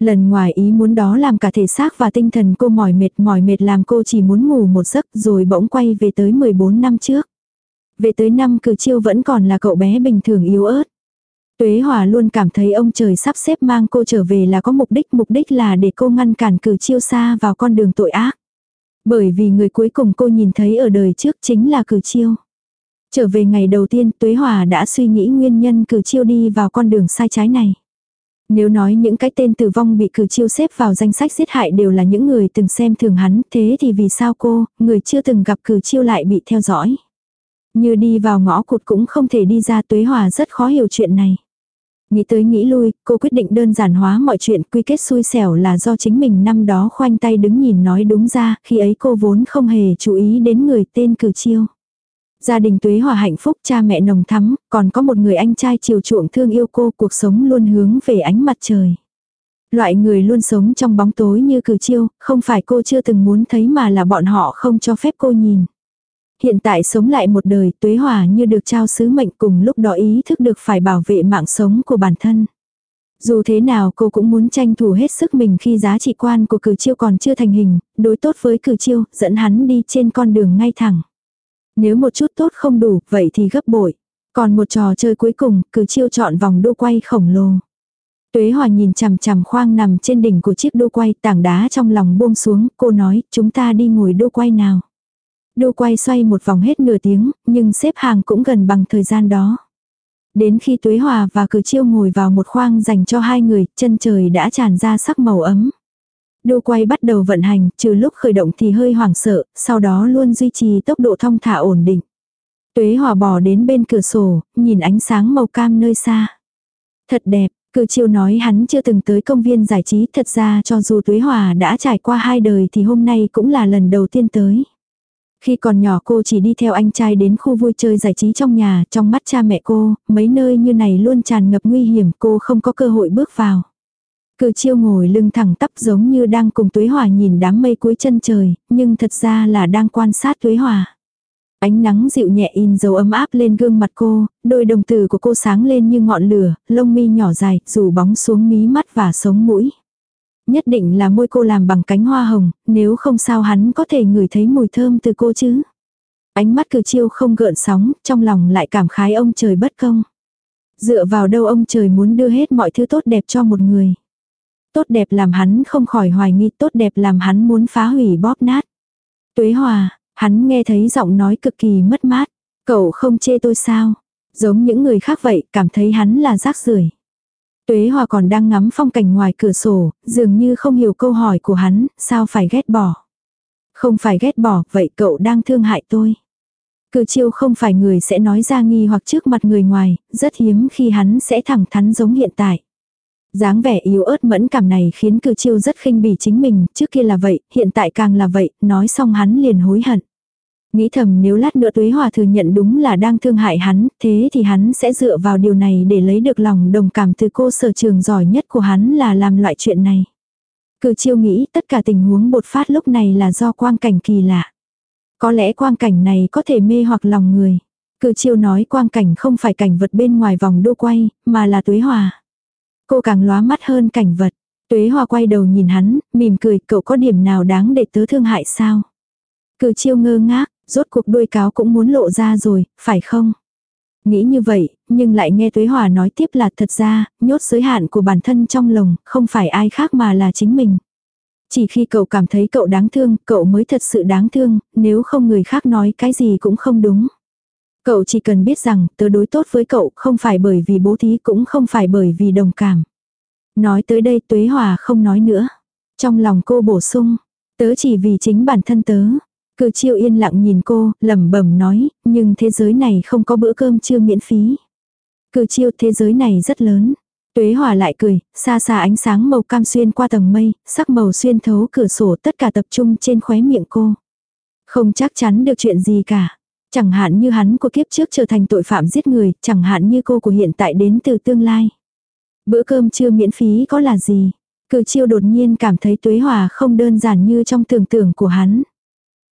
Lần ngoài ý muốn đó làm cả thể xác và tinh thần cô mỏi mệt mỏi mệt làm cô chỉ muốn ngủ một giấc rồi bỗng quay về tới 14 năm trước. Về tới năm cử chiêu vẫn còn là cậu bé bình thường yếu ớt. Tuế Hòa luôn cảm thấy ông trời sắp xếp mang cô trở về là có mục đích, mục đích là để cô ngăn cản cử chiêu xa vào con đường tội ác. Bởi vì người cuối cùng cô nhìn thấy ở đời trước chính là cử chiêu. Trở về ngày đầu tiên Tuế Hòa đã suy nghĩ nguyên nhân cử chiêu đi vào con đường sai trái này. Nếu nói những cái tên tử vong bị cử chiêu xếp vào danh sách giết hại đều là những người từng xem thường hắn, thế thì vì sao cô, người chưa từng gặp cử chiêu lại bị theo dõi. Như đi vào ngõ cụt cũng không thể đi ra Tuế Hòa rất khó hiểu chuyện này. Nghĩ tới nghĩ lui, cô quyết định đơn giản hóa mọi chuyện quy kết xui xẻo là do chính mình năm đó khoanh tay đứng nhìn nói đúng ra, khi ấy cô vốn không hề chú ý đến người tên cử chiêu. Gia đình tuế hòa hạnh phúc cha mẹ nồng thắm, còn có một người anh trai chiều chuộng thương yêu cô cuộc sống luôn hướng về ánh mặt trời. Loại người luôn sống trong bóng tối như cử chiêu, không phải cô chưa từng muốn thấy mà là bọn họ không cho phép cô nhìn. Hiện tại sống lại một đời tuế hòa như được trao sứ mệnh cùng lúc đó ý thức được phải bảo vệ mạng sống của bản thân. Dù thế nào cô cũng muốn tranh thủ hết sức mình khi giá trị quan của cử chiêu còn chưa thành hình, đối tốt với cử chiêu, dẫn hắn đi trên con đường ngay thẳng. Nếu một chút tốt không đủ, vậy thì gấp bội. Còn một trò chơi cuối cùng, cử chiêu chọn vòng đu quay khổng lồ. Tuế Hòa nhìn chằm chằm khoang nằm trên đỉnh của chiếc đu quay tảng đá trong lòng buông xuống, cô nói, chúng ta đi ngồi đu quay nào. đu quay xoay một vòng hết nửa tiếng, nhưng xếp hàng cũng gần bằng thời gian đó. Đến khi Tuế Hòa và Cử Chiêu ngồi vào một khoang dành cho hai người, chân trời đã tràn ra sắc màu ấm. Đu quay bắt đầu vận hành, trừ lúc khởi động thì hơi hoảng sợ, sau đó luôn duy trì tốc độ thong thả ổn định. Tuế Hòa bò đến bên cửa sổ, nhìn ánh sáng màu cam nơi xa. Thật đẹp, Cử chiêu nói hắn chưa từng tới công viên giải trí thật ra cho dù Tuế Hòa đã trải qua hai đời thì hôm nay cũng là lần đầu tiên tới. Khi còn nhỏ cô chỉ đi theo anh trai đến khu vui chơi giải trí trong nhà, trong mắt cha mẹ cô, mấy nơi như này luôn tràn ngập nguy hiểm, cô không có cơ hội bước vào. Cử chiêu ngồi lưng thẳng tắp giống như đang cùng tuế hòa nhìn đám mây cuối chân trời, nhưng thật ra là đang quan sát tuế hòa. Ánh nắng dịu nhẹ in dấu ấm áp lên gương mặt cô, đôi đồng tử của cô sáng lên như ngọn lửa, lông mi nhỏ dài, rủ bóng xuống mí mắt và sống mũi. Nhất định là môi cô làm bằng cánh hoa hồng, nếu không sao hắn có thể ngửi thấy mùi thơm từ cô chứ. Ánh mắt cử chiêu không gợn sóng, trong lòng lại cảm khái ông trời bất công. Dựa vào đâu ông trời muốn đưa hết mọi thứ tốt đẹp cho một người. Tốt đẹp làm hắn không khỏi hoài nghi, tốt đẹp làm hắn muốn phá hủy bóp nát. Tuế hòa, hắn nghe thấy giọng nói cực kỳ mất mát. Cậu không chê tôi sao? Giống những người khác vậy, cảm thấy hắn là rác rưởi. Tuế Hòa còn đang ngắm phong cảnh ngoài cửa sổ, dường như không hiểu câu hỏi của hắn, sao phải ghét bỏ. Không phải ghét bỏ, vậy cậu đang thương hại tôi. Cử chiêu không phải người sẽ nói ra nghi hoặc trước mặt người ngoài, rất hiếm khi hắn sẽ thẳng thắn giống hiện tại dáng vẻ yếu ớt mẫn cảm này khiến cử chiêu rất khinh bỉ chính mình, trước kia là vậy, hiện tại càng là vậy, nói xong hắn liền hối hận. Nghĩ thầm nếu lát nữa Tuế Hòa thừa nhận đúng là đang thương hại hắn, thế thì hắn sẽ dựa vào điều này để lấy được lòng đồng cảm từ cô sở trường giỏi nhất của hắn là làm loại chuyện này. Cử chiêu nghĩ tất cả tình huống bột phát lúc này là do quang cảnh kỳ lạ. Có lẽ quang cảnh này có thể mê hoặc lòng người. Cử chiêu nói quang cảnh không phải cảnh vật bên ngoài vòng đô quay, mà là tuế hòa. Cô càng lóa mắt hơn cảnh vật. Tuế hòa quay đầu nhìn hắn, mỉm cười, cậu có điểm nào đáng để tớ thương hại sao? Cử chiêu ngơ ngác, rốt cuộc đuôi cáo cũng muốn lộ ra rồi, phải không? Nghĩ như vậy, nhưng lại nghe Tuế Hòa nói tiếp là thật ra, nhốt giới hạn của bản thân trong lòng, không phải ai khác mà là chính mình. Chỉ khi cậu cảm thấy cậu đáng thương, cậu mới thật sự đáng thương, nếu không người khác nói cái gì cũng không đúng. Cậu chỉ cần biết rằng tớ đối tốt với cậu không phải bởi vì bố thí cũng không phải bởi vì đồng cảm. Nói tới đây Tuế Hòa không nói nữa. Trong lòng cô bổ sung, tớ chỉ vì chính bản thân tớ. Cử chiêu yên lặng nhìn cô, lẩm bẩm nói, nhưng thế giới này không có bữa cơm chưa miễn phí. Cử chiêu thế giới này rất lớn. Tuế hòa lại cười, xa xa ánh sáng màu cam xuyên qua tầng mây, sắc màu xuyên thấu cửa sổ tất cả tập trung trên khóe miệng cô. Không chắc chắn được chuyện gì cả. Chẳng hạn như hắn của kiếp trước trở thành tội phạm giết người, chẳng hạn như cô của hiện tại đến từ tương lai. Bữa cơm chưa miễn phí có là gì? Cử chiêu đột nhiên cảm thấy tuế hòa không đơn giản như trong tưởng tượng của hắn.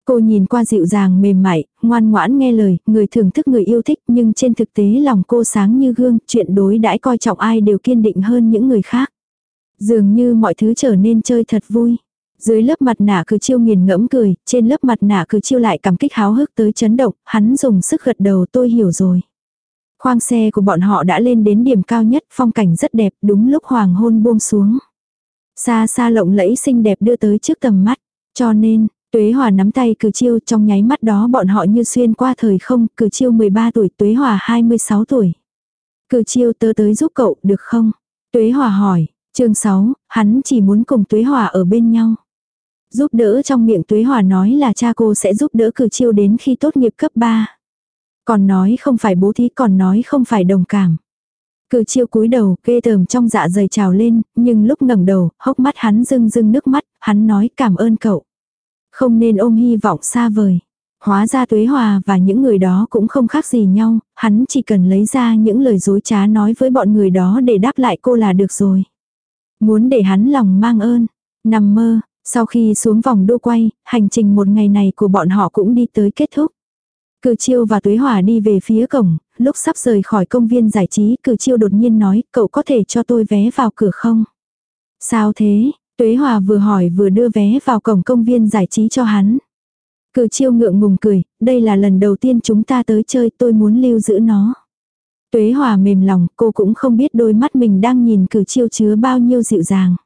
Cô nhìn qua dịu dàng mềm mại, ngoan ngoãn nghe lời, người thưởng thức người yêu thích nhưng trên thực tế lòng cô sáng như gương, chuyện đối đãi coi trọng ai đều kiên định hơn những người khác. Dường như mọi thứ trở nên chơi thật vui. Dưới lớp mặt nạ cứ chiêu nghiền ngẫm cười, trên lớp mặt nạ cứ chiêu lại cảm kích háo hức tới chấn động, hắn dùng sức gật đầu tôi hiểu rồi. Khoang xe của bọn họ đã lên đến điểm cao nhất, phong cảnh rất đẹp, đúng lúc hoàng hôn buông xuống. Xa xa lộng lẫy xinh đẹp đưa tới trước tầm mắt, cho nên, Tuế Hòa nắm tay cử chiêu trong nháy mắt đó bọn họ như xuyên qua thời không, cử chiêu 13 tuổi, Tuế Hòa 26 tuổi. Cử chiêu tớ tới giúp cậu, được không? Tuế Hòa hỏi, chương 6, hắn chỉ muốn cùng Tuế Hòa ở bên nhau. Giúp đỡ trong miệng Tuế Hòa nói là cha cô sẽ giúp đỡ cử chiêu đến khi tốt nghiệp cấp 3. Còn nói không phải bố thí còn nói không phải đồng cảm. Cử chiêu cúi đầu, kê tờm trong dạ dày trào lên, nhưng lúc ngẩng đầu, hốc mắt hắn rưng rưng nước mắt, hắn nói cảm ơn cậu. Không nên ôm hy vọng xa vời. Hóa ra tuế hòa và những người đó cũng không khác gì nhau, hắn chỉ cần lấy ra những lời dối trá nói với bọn người đó để đáp lại cô là được rồi. Muốn để hắn lòng mang ơn. Nằm mơ, sau khi xuống vòng đô quay, hành trình một ngày này của bọn họ cũng đi tới kết thúc. Cử chiêu và tuế hòa đi về phía cổng, lúc sắp rời khỏi công viên giải trí cử chiêu đột nhiên nói cậu có thể cho tôi vé vào cửa không? Sao thế? Tuế Hòa vừa hỏi vừa đưa vé vào cổng công viên giải trí cho hắn. Cử chiêu ngượng ngùng cười, đây là lần đầu tiên chúng ta tới chơi tôi muốn lưu giữ nó. Tuế Hòa mềm lòng, cô cũng không biết đôi mắt mình đang nhìn cử chiêu chứa bao nhiêu dịu dàng.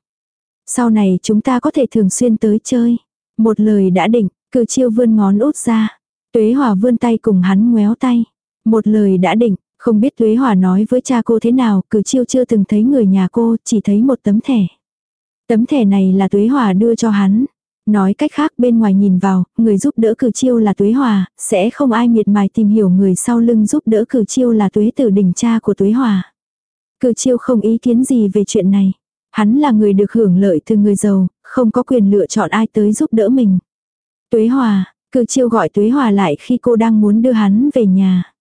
Sau này chúng ta có thể thường xuyên tới chơi. Một lời đã định, cử chiêu vươn ngón út ra. Tuế Hòa vươn tay cùng hắn ngoéo tay. Một lời đã định, không biết Tuế Hòa nói với cha cô thế nào, cử chiêu chưa từng thấy người nhà cô, chỉ thấy một tấm thẻ. Tấm thẻ này là Tuế Hòa đưa cho hắn. Nói cách khác bên ngoài nhìn vào, người giúp đỡ cử chiêu là Tuế Hòa, sẽ không ai miệt mài tìm hiểu người sau lưng giúp đỡ cử chiêu là Tuế tử đỉnh cha của Tuế Hòa. Cử chiêu không ý kiến gì về chuyện này. Hắn là người được hưởng lợi từ người giàu, không có quyền lựa chọn ai tới giúp đỡ mình. Tuế Hòa, cử chiêu gọi Tuế Hòa lại khi cô đang muốn đưa hắn về nhà.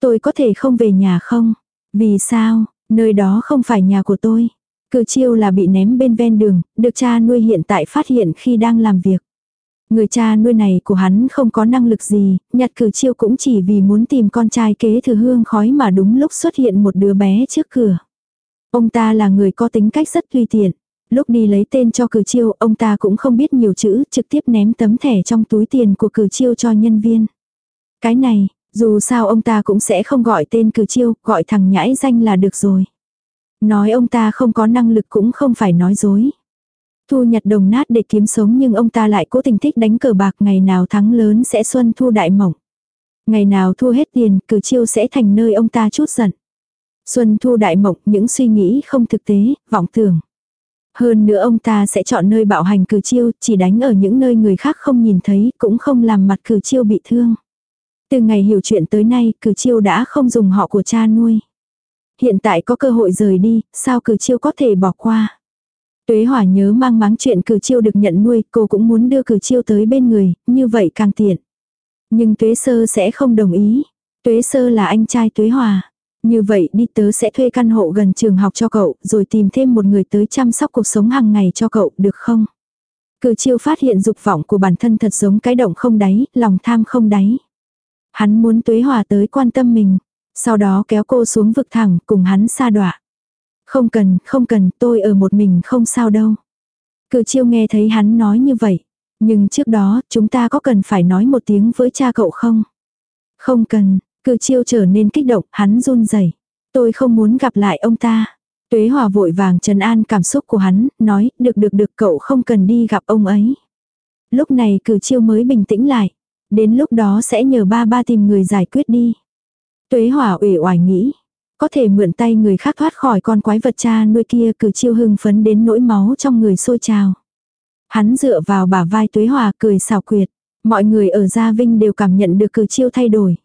Tôi có thể không về nhà không? Vì sao? Nơi đó không phải nhà của tôi. Cử chiêu là bị ném bên ven đường, được cha nuôi hiện tại phát hiện khi đang làm việc. Người cha nuôi này của hắn không có năng lực gì, nhặt cử chiêu cũng chỉ vì muốn tìm con trai kế thừa hương khói mà đúng lúc xuất hiện một đứa bé trước cửa. Ông ta là người có tính cách rất tùy tiện. Lúc đi lấy tên cho cử chiêu, ông ta cũng không biết nhiều chữ, trực tiếp ném tấm thẻ trong túi tiền của cử chiêu cho nhân viên. Cái này, dù sao ông ta cũng sẽ không gọi tên cử chiêu, gọi thằng nhãi danh là được rồi. Nói ông ta không có năng lực cũng không phải nói dối. Thu nhặt đồng nát để kiếm sống nhưng ông ta lại cố tình thích đánh cờ bạc ngày nào thắng lớn sẽ xuân thu đại mộng. Ngày nào thua hết tiền cử chiêu sẽ thành nơi ông ta chút giận. Xuân thu đại mộng những suy nghĩ không thực tế, vọng tưởng. Hơn nữa ông ta sẽ chọn nơi bạo hành cử chiêu, chỉ đánh ở những nơi người khác không nhìn thấy, cũng không làm mặt cử chiêu bị thương. Từ ngày hiểu chuyện tới nay, cử chiêu đã không dùng họ của cha nuôi hiện tại có cơ hội rời đi, sao cử chiêu có thể bỏ qua. Tuế hỏa nhớ mang máng chuyện cử chiêu được nhận nuôi, cô cũng muốn đưa cử chiêu tới bên người, như vậy càng tiện. Nhưng tuế sơ sẽ không đồng ý. Tuế sơ là anh trai tuế hòa. Như vậy đi tớ sẽ thuê căn hộ gần trường học cho cậu, rồi tìm thêm một người tới chăm sóc cuộc sống hàng ngày cho cậu, được không? Cử chiêu phát hiện dục vọng của bản thân thật giống cái động không đáy, lòng tham không đáy. Hắn muốn tuế hòa tới quan tâm mình. Sau đó kéo cô xuống vực thẳng cùng hắn xa đọa. Không cần, không cần, tôi ở một mình không sao đâu. Cử chiêu nghe thấy hắn nói như vậy. Nhưng trước đó, chúng ta có cần phải nói một tiếng với cha cậu không? Không cần, cử chiêu trở nên kích động, hắn run rẩy. Tôi không muốn gặp lại ông ta. Tuế hòa vội vàng trấn an cảm xúc của hắn, nói, được được được cậu không cần đi gặp ông ấy. Lúc này cử chiêu mới bình tĩnh lại. Đến lúc đó sẽ nhờ ba ba tìm người giải quyết đi. Tuế hỏa ủy oải nghĩ. Có thể mượn tay người khác thoát khỏi con quái vật cha nuôi kia cử chiêu hưng phấn đến nỗi máu trong người sôi trào. Hắn dựa vào bả vai tuế hòa cười xào quyệt. Mọi người ở Gia Vinh đều cảm nhận được cử chiêu thay đổi.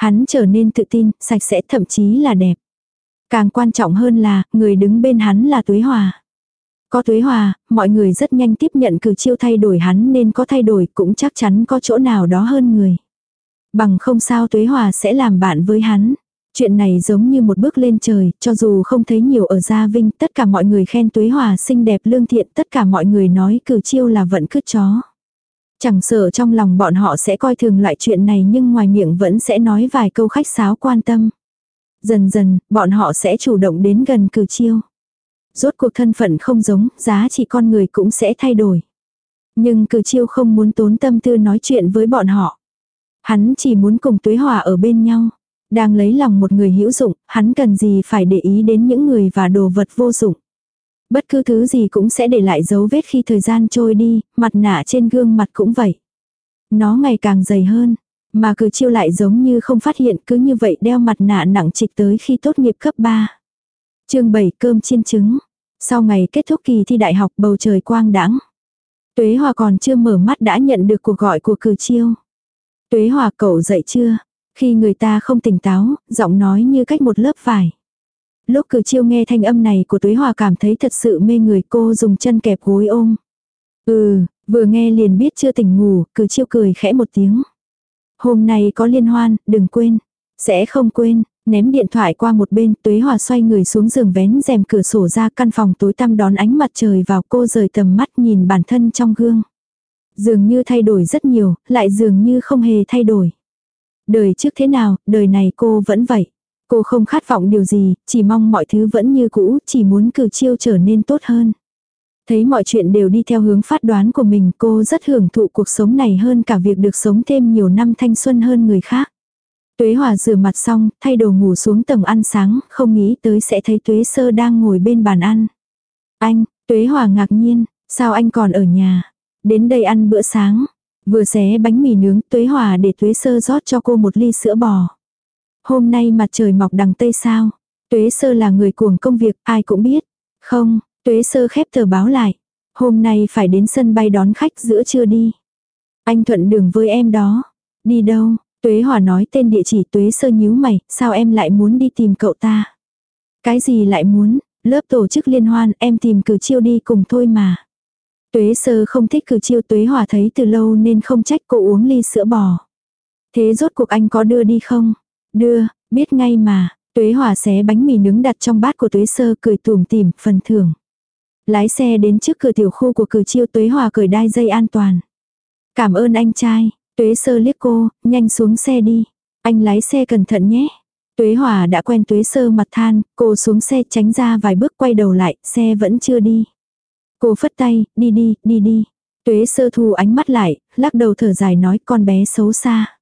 Hắn trở nên tự tin, sạch sẽ thậm chí là đẹp. Càng quan trọng hơn là, người đứng bên hắn là tuế hòa. Có tuế hòa, mọi người rất nhanh tiếp nhận cử chiêu thay đổi hắn nên có thay đổi cũng chắc chắn có chỗ nào đó hơn người. Bằng không sao tuế hòa sẽ làm bạn với hắn. Chuyện này giống như một bước lên trời, cho dù không thấy nhiều ở Gia Vinh, tất cả mọi người khen Tuế Hòa xinh đẹp lương thiện, tất cả mọi người nói cử chiêu là vận cứt chó. Chẳng sợ trong lòng bọn họ sẽ coi thường loại chuyện này nhưng ngoài miệng vẫn sẽ nói vài câu khách sáo quan tâm. Dần dần, bọn họ sẽ chủ động đến gần cử chiêu. Rốt cuộc thân phận không giống, giá trị con người cũng sẽ thay đổi. Nhưng cử chiêu không muốn tốn tâm tư nói chuyện với bọn họ. Hắn chỉ muốn cùng Tuế Hòa ở bên nhau. Đang lấy lòng một người hữu dụng, hắn cần gì phải để ý đến những người và đồ vật vô dụng. Bất cứ thứ gì cũng sẽ để lại dấu vết khi thời gian trôi đi, mặt nạ trên gương mặt cũng vậy. Nó ngày càng dày hơn, mà cứ chiêu lại giống như không phát hiện cứ như vậy đeo mặt nạ nặng trịch tới khi tốt nghiệp cấp 3. chương 7 cơm chiên trứng. Sau ngày kết thúc kỳ thi đại học bầu trời quang đãng Tuế Hòa còn chưa mở mắt đã nhận được cuộc gọi của cử chiêu. Tuế Hòa cậu dậy chưa? Khi người ta không tỉnh táo, giọng nói như cách một lớp vải. Lúc cử chiêu nghe thanh âm này của Tuế Hòa cảm thấy thật sự mê người cô dùng chân kẹp gối ôm. Ừ, vừa nghe liền biết chưa tỉnh ngủ, cử chiêu cười khẽ một tiếng. Hôm nay có liên hoan, đừng quên. Sẽ không quên, ném điện thoại qua một bên, Tuế Hòa xoay người xuống giường vén rèm cửa sổ ra căn phòng tối tăm đón ánh mặt trời vào cô rời tầm mắt nhìn bản thân trong gương. Dường như thay đổi rất nhiều, lại dường như không hề thay đổi. Đời trước thế nào, đời này cô vẫn vậy. Cô không khát vọng điều gì, chỉ mong mọi thứ vẫn như cũ, chỉ muốn cử chiêu trở nên tốt hơn. Thấy mọi chuyện đều đi theo hướng phát đoán của mình cô rất hưởng thụ cuộc sống này hơn cả việc được sống thêm nhiều năm thanh xuân hơn người khác. Tuế Hòa rửa mặt xong, thay đồ ngủ xuống tầng ăn sáng, không nghĩ tới sẽ thấy Tuế Sơ đang ngồi bên bàn ăn. Anh, Tuế Hòa ngạc nhiên, sao anh còn ở nhà? Đến đây ăn bữa sáng. Vừa xé bánh mì nướng, Tuế Hòa để Tuế Sơ rót cho cô một ly sữa bò. Hôm nay mặt trời mọc đằng Tây sao? Tuế Sơ là người cuồng công việc, ai cũng biết. Không, Tuế Sơ khép tờ báo lại. Hôm nay phải đến sân bay đón khách giữa trưa đi. Anh thuận đường với em đó. Đi đâu? Tuế Hòa nói tên địa chỉ Tuế Sơ nhíu mày, sao em lại muốn đi tìm cậu ta? Cái gì lại muốn? Lớp tổ chức liên hoan em tìm cử chiêu đi cùng thôi mà. Tuế sơ không thích cử chiêu tuế hòa thấy từ lâu nên không trách cô uống ly sữa bò. Thế rốt cuộc anh có đưa đi không? Đưa, biết ngay mà. Tuế hòa xé bánh mì nướng đặt trong bát của tuế sơ cười tùm tìm, phần thưởng. Lái xe đến trước cửa tiểu khu của cử chiêu tuế hòa cởi đai dây an toàn. Cảm ơn anh trai, tuế sơ liếc cô, nhanh xuống xe đi. Anh lái xe cẩn thận nhé. Tuế hòa đã quen tuế sơ mặt than, cô xuống xe tránh ra vài bước quay đầu lại, xe vẫn chưa đi. Cô phất tay, đi đi, đi đi. Tuế sơ thu ánh mắt lại, lắc đầu thở dài nói con bé xấu xa.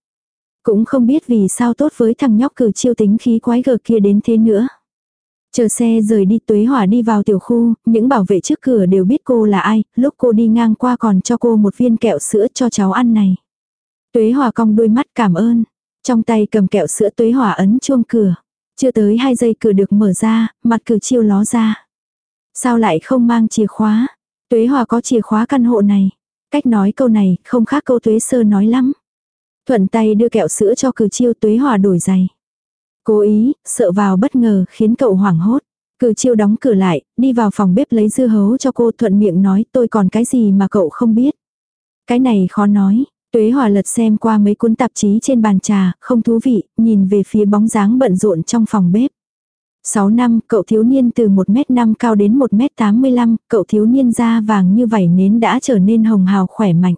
Cũng không biết vì sao tốt với thằng nhóc cử chiêu tính khí quái gở kia đến thế nữa. Chờ xe rời đi tuế hỏa đi vào tiểu khu, những bảo vệ trước cửa đều biết cô là ai, lúc cô đi ngang qua còn cho cô một viên kẹo sữa cho cháu ăn này. Tuế hỏa cong đôi mắt cảm ơn. Trong tay cầm kẹo sữa tuế hỏa ấn chuông cửa. Chưa tới hai giây cửa được mở ra, mặt cử chiêu ló ra. Sao lại không mang chìa khóa? Tuế Hòa có chìa khóa căn hộ này. Cách nói câu này không khác câu Tuế Sơ nói lắm. Thuận tay đưa kẹo sữa cho cử chiêu Tuế Hòa đổi giày. Cố ý, sợ vào bất ngờ khiến cậu hoảng hốt. Cử chiêu đóng cửa lại, đi vào phòng bếp lấy dưa hấu cho cô thuận miệng nói tôi còn cái gì mà cậu không biết. Cái này khó nói. Tuế Hòa lật xem qua mấy cuốn tạp chí trên bàn trà, không thú vị, nhìn về phía bóng dáng bận rộn trong phòng bếp. 6 năm, cậu thiếu niên từ 1m5 cao đến 1m85, cậu thiếu niên da vàng như vảy nến đã trở nên hồng hào khỏe mạnh.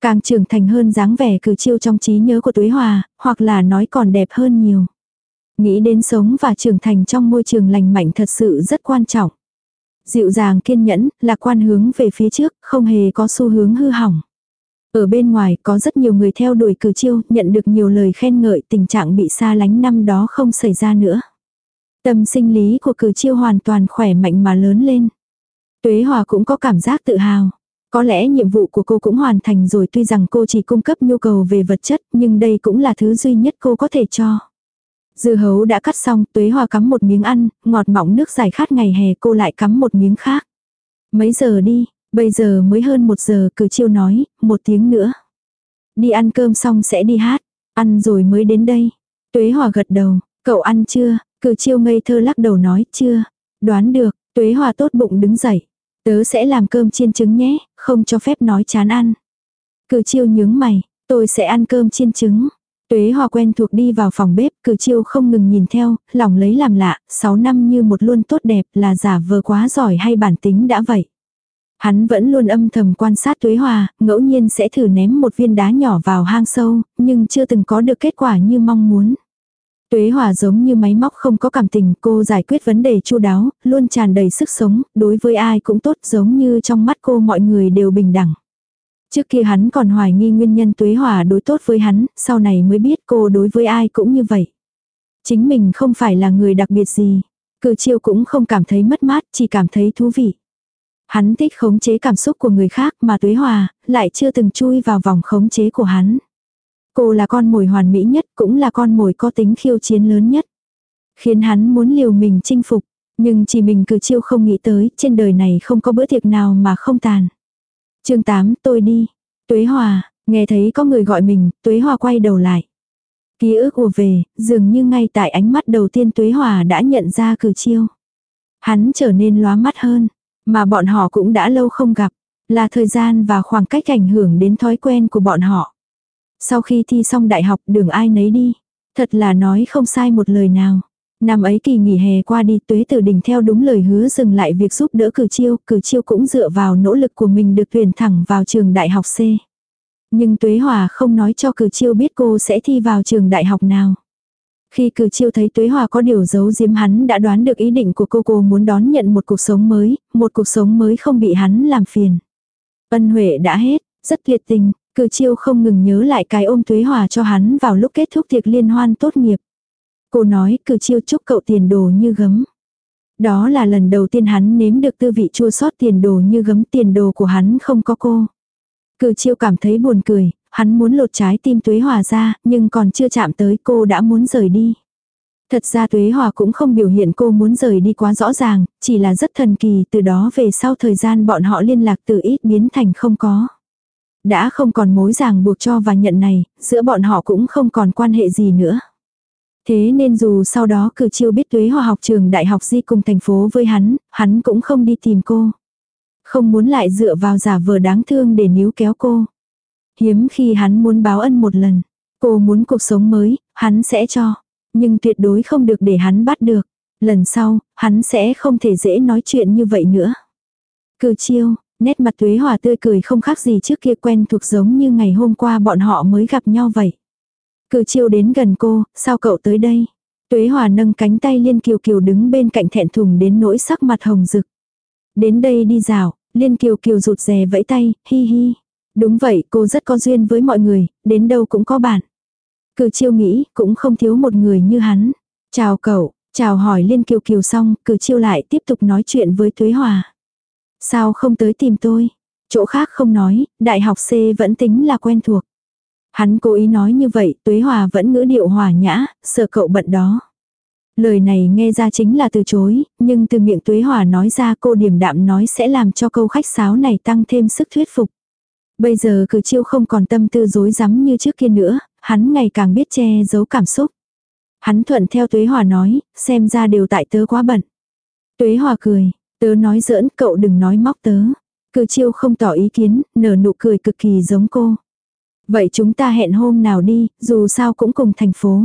Càng trưởng thành hơn dáng vẻ cử chiêu trong trí nhớ của Tuế Hòa, hoặc là nói còn đẹp hơn nhiều. Nghĩ đến sống và trưởng thành trong môi trường lành mạnh thật sự rất quan trọng. Dịu dàng kiên nhẫn, lạc quan hướng về phía trước, không hề có xu hướng hư hỏng. Ở bên ngoài có rất nhiều người theo đuổi cử chiêu, nhận được nhiều lời khen ngợi tình trạng bị xa lánh năm đó không xảy ra nữa. Tâm sinh lý của cử chiêu hoàn toàn khỏe mạnh mà lớn lên. Tuế Hòa cũng có cảm giác tự hào. Có lẽ nhiệm vụ của cô cũng hoàn thành rồi tuy rằng cô chỉ cung cấp nhu cầu về vật chất nhưng đây cũng là thứ duy nhất cô có thể cho. Dưa hấu đã cắt xong, Tuế Hòa cắm một miếng ăn, ngọt mỏng nước giải khát ngày hè cô lại cắm một miếng khác. Mấy giờ đi, bây giờ mới hơn một giờ cử chiêu nói, một tiếng nữa. Đi ăn cơm xong sẽ đi hát, ăn rồi mới đến đây. Tuế Hòa gật đầu, cậu ăn chưa, cử chiêu ngây thơ lắc đầu nói chưa. Đoán được, Tuế Hòa tốt bụng đứng dậy. Tớ sẽ làm cơm chiên trứng nhé, không cho phép nói chán ăn. Cử chiêu nhướng mày, tôi sẽ ăn cơm chiên trứng. Tuế Hòa quen thuộc đi vào phòng bếp, cử chiêu không ngừng nhìn theo, lòng lấy làm lạ, 6 năm như một luôn tốt đẹp là giả vờ quá giỏi hay bản tính đã vậy. Hắn vẫn luôn âm thầm quan sát Tuế Hòa, ngẫu nhiên sẽ thử ném một viên đá nhỏ vào hang sâu, nhưng chưa từng có được kết quả như mong muốn. Tuế Hòa giống như máy móc không có cảm tình, cô giải quyết vấn đề chu đáo, luôn tràn đầy sức sống, đối với ai cũng tốt giống như trong mắt cô mọi người đều bình đẳng. Trước kia hắn còn hoài nghi nguyên nhân Tuế Hòa đối tốt với hắn, sau này mới biết cô đối với ai cũng như vậy. Chính mình không phải là người đặc biệt gì. Cử chiêu cũng không cảm thấy mất mát, chỉ cảm thấy thú vị. Hắn thích khống chế cảm xúc của người khác mà Tuế Hòa lại chưa từng chui vào vòng khống chế của hắn. Cô là con mồi hoàn mỹ nhất, cũng là con mồi có tính khiêu chiến lớn nhất. Khiến hắn muốn liều mình chinh phục, nhưng chỉ mình cử chiêu không nghĩ tới, trên đời này không có bữa tiệc nào mà không tàn. chương 8, tôi đi. Tuế Hòa, nghe thấy có người gọi mình, Tuế Hòa quay đầu lại. Ký ức ùa về, dường như ngay tại ánh mắt đầu tiên Tuế Hòa đã nhận ra cử chiêu. Hắn trở nên lóa mắt hơn, mà bọn họ cũng đã lâu không gặp, là thời gian và khoảng cách ảnh hưởng đến thói quen của bọn họ. Sau khi thi xong đại học đường ai nấy đi. Thật là nói không sai một lời nào. Năm ấy kỳ nghỉ hè qua đi tuế tử đình theo đúng lời hứa dừng lại việc giúp đỡ cử chiêu, cử chiêu cũng dựa vào nỗ lực của mình được tuyển thẳng vào trường đại học C. Nhưng tuế hòa không nói cho cử chiêu biết cô sẽ thi vào trường đại học nào. Khi cử chiêu thấy tuế hòa có điều giấu giếm hắn đã đoán được ý định của cô cô muốn đón nhận một cuộc sống mới, một cuộc sống mới không bị hắn làm phiền. Ân huệ đã hết, rất tuyệt tình, Cử chiêu không ngừng nhớ lại cái ôm tuế hòa cho hắn vào lúc kết thúc tiệc liên hoan tốt nghiệp. Cô nói cử chiêu chúc cậu tiền đồ như gấm. Đó là lần đầu tiên hắn nếm được tư vị chua sót tiền đồ như gấm tiền đồ của hắn không có cô. Cử chiêu cảm thấy buồn cười, hắn muốn lột trái tim tuế hòa ra, nhưng còn chưa chạm tới cô đã muốn rời đi. Thật ra tuế hòa cũng không biểu hiện cô muốn rời đi quá rõ ràng, chỉ là rất thần kỳ từ đó về sau thời gian bọn họ liên lạc từ ít biến thành không có. Đã không còn mối ràng buộc cho và nhận này, giữa bọn họ cũng không còn quan hệ gì nữa. Thế nên dù sau đó cử chiêu biết tuế hòa học trường đại học di cùng thành phố với hắn, hắn cũng không đi tìm cô. Không muốn lại dựa vào giả vờ đáng thương để níu kéo cô. Hiếm khi hắn muốn báo ân một lần. Cô muốn cuộc sống mới, hắn sẽ cho. Nhưng tuyệt đối không được để hắn bắt được. Lần sau, hắn sẽ không thể dễ nói chuyện như vậy nữa. Cử chiêu, Nét mặt Tuế Hòa tươi cười không khác gì trước kia quen thuộc giống như ngày hôm qua bọn họ mới gặp nhau vậy. Cử chiêu đến gần cô, sao cậu tới đây? Tuế Hòa nâng cánh tay Liên Kiều Kiều đứng bên cạnh thẹn thùng đến nỗi sắc mặt hồng rực. Đến đây đi dạo, Liên Kiều Kiều rụt rè vẫy tay, hi hi. Đúng vậy, cô rất có duyên với mọi người, đến đâu cũng có bạn. Cử chiêu nghĩ, cũng không thiếu một người như hắn. Chào cậu, chào hỏi Liên Kiều Kiều xong, cử chiêu lại tiếp tục nói chuyện với Tuế Hòa. Sao không tới tìm tôi? Chỗ khác không nói, đại học C vẫn tính là quen thuộc. Hắn cố ý nói như vậy, Tuế Hòa vẫn ngữ điệu hòa nhã, sợ cậu bận đó. Lời này nghe ra chính là từ chối, nhưng từ miệng Tuế Hòa nói ra cô điềm đạm nói sẽ làm cho câu khách sáo này tăng thêm sức thuyết phục. Bây giờ cử chiêu không còn tâm tư dối rắm như trước kia nữa, hắn ngày càng biết che giấu cảm xúc. Hắn thuận theo Tuế Hòa nói, xem ra đều tại tớ quá bận. Tuế Hòa cười, Tớ nói giỡn cậu đừng nói móc tớ. Cử chiêu không tỏ ý kiến, nở nụ cười cực kỳ giống cô. Vậy chúng ta hẹn hôm nào đi, dù sao cũng cùng thành phố.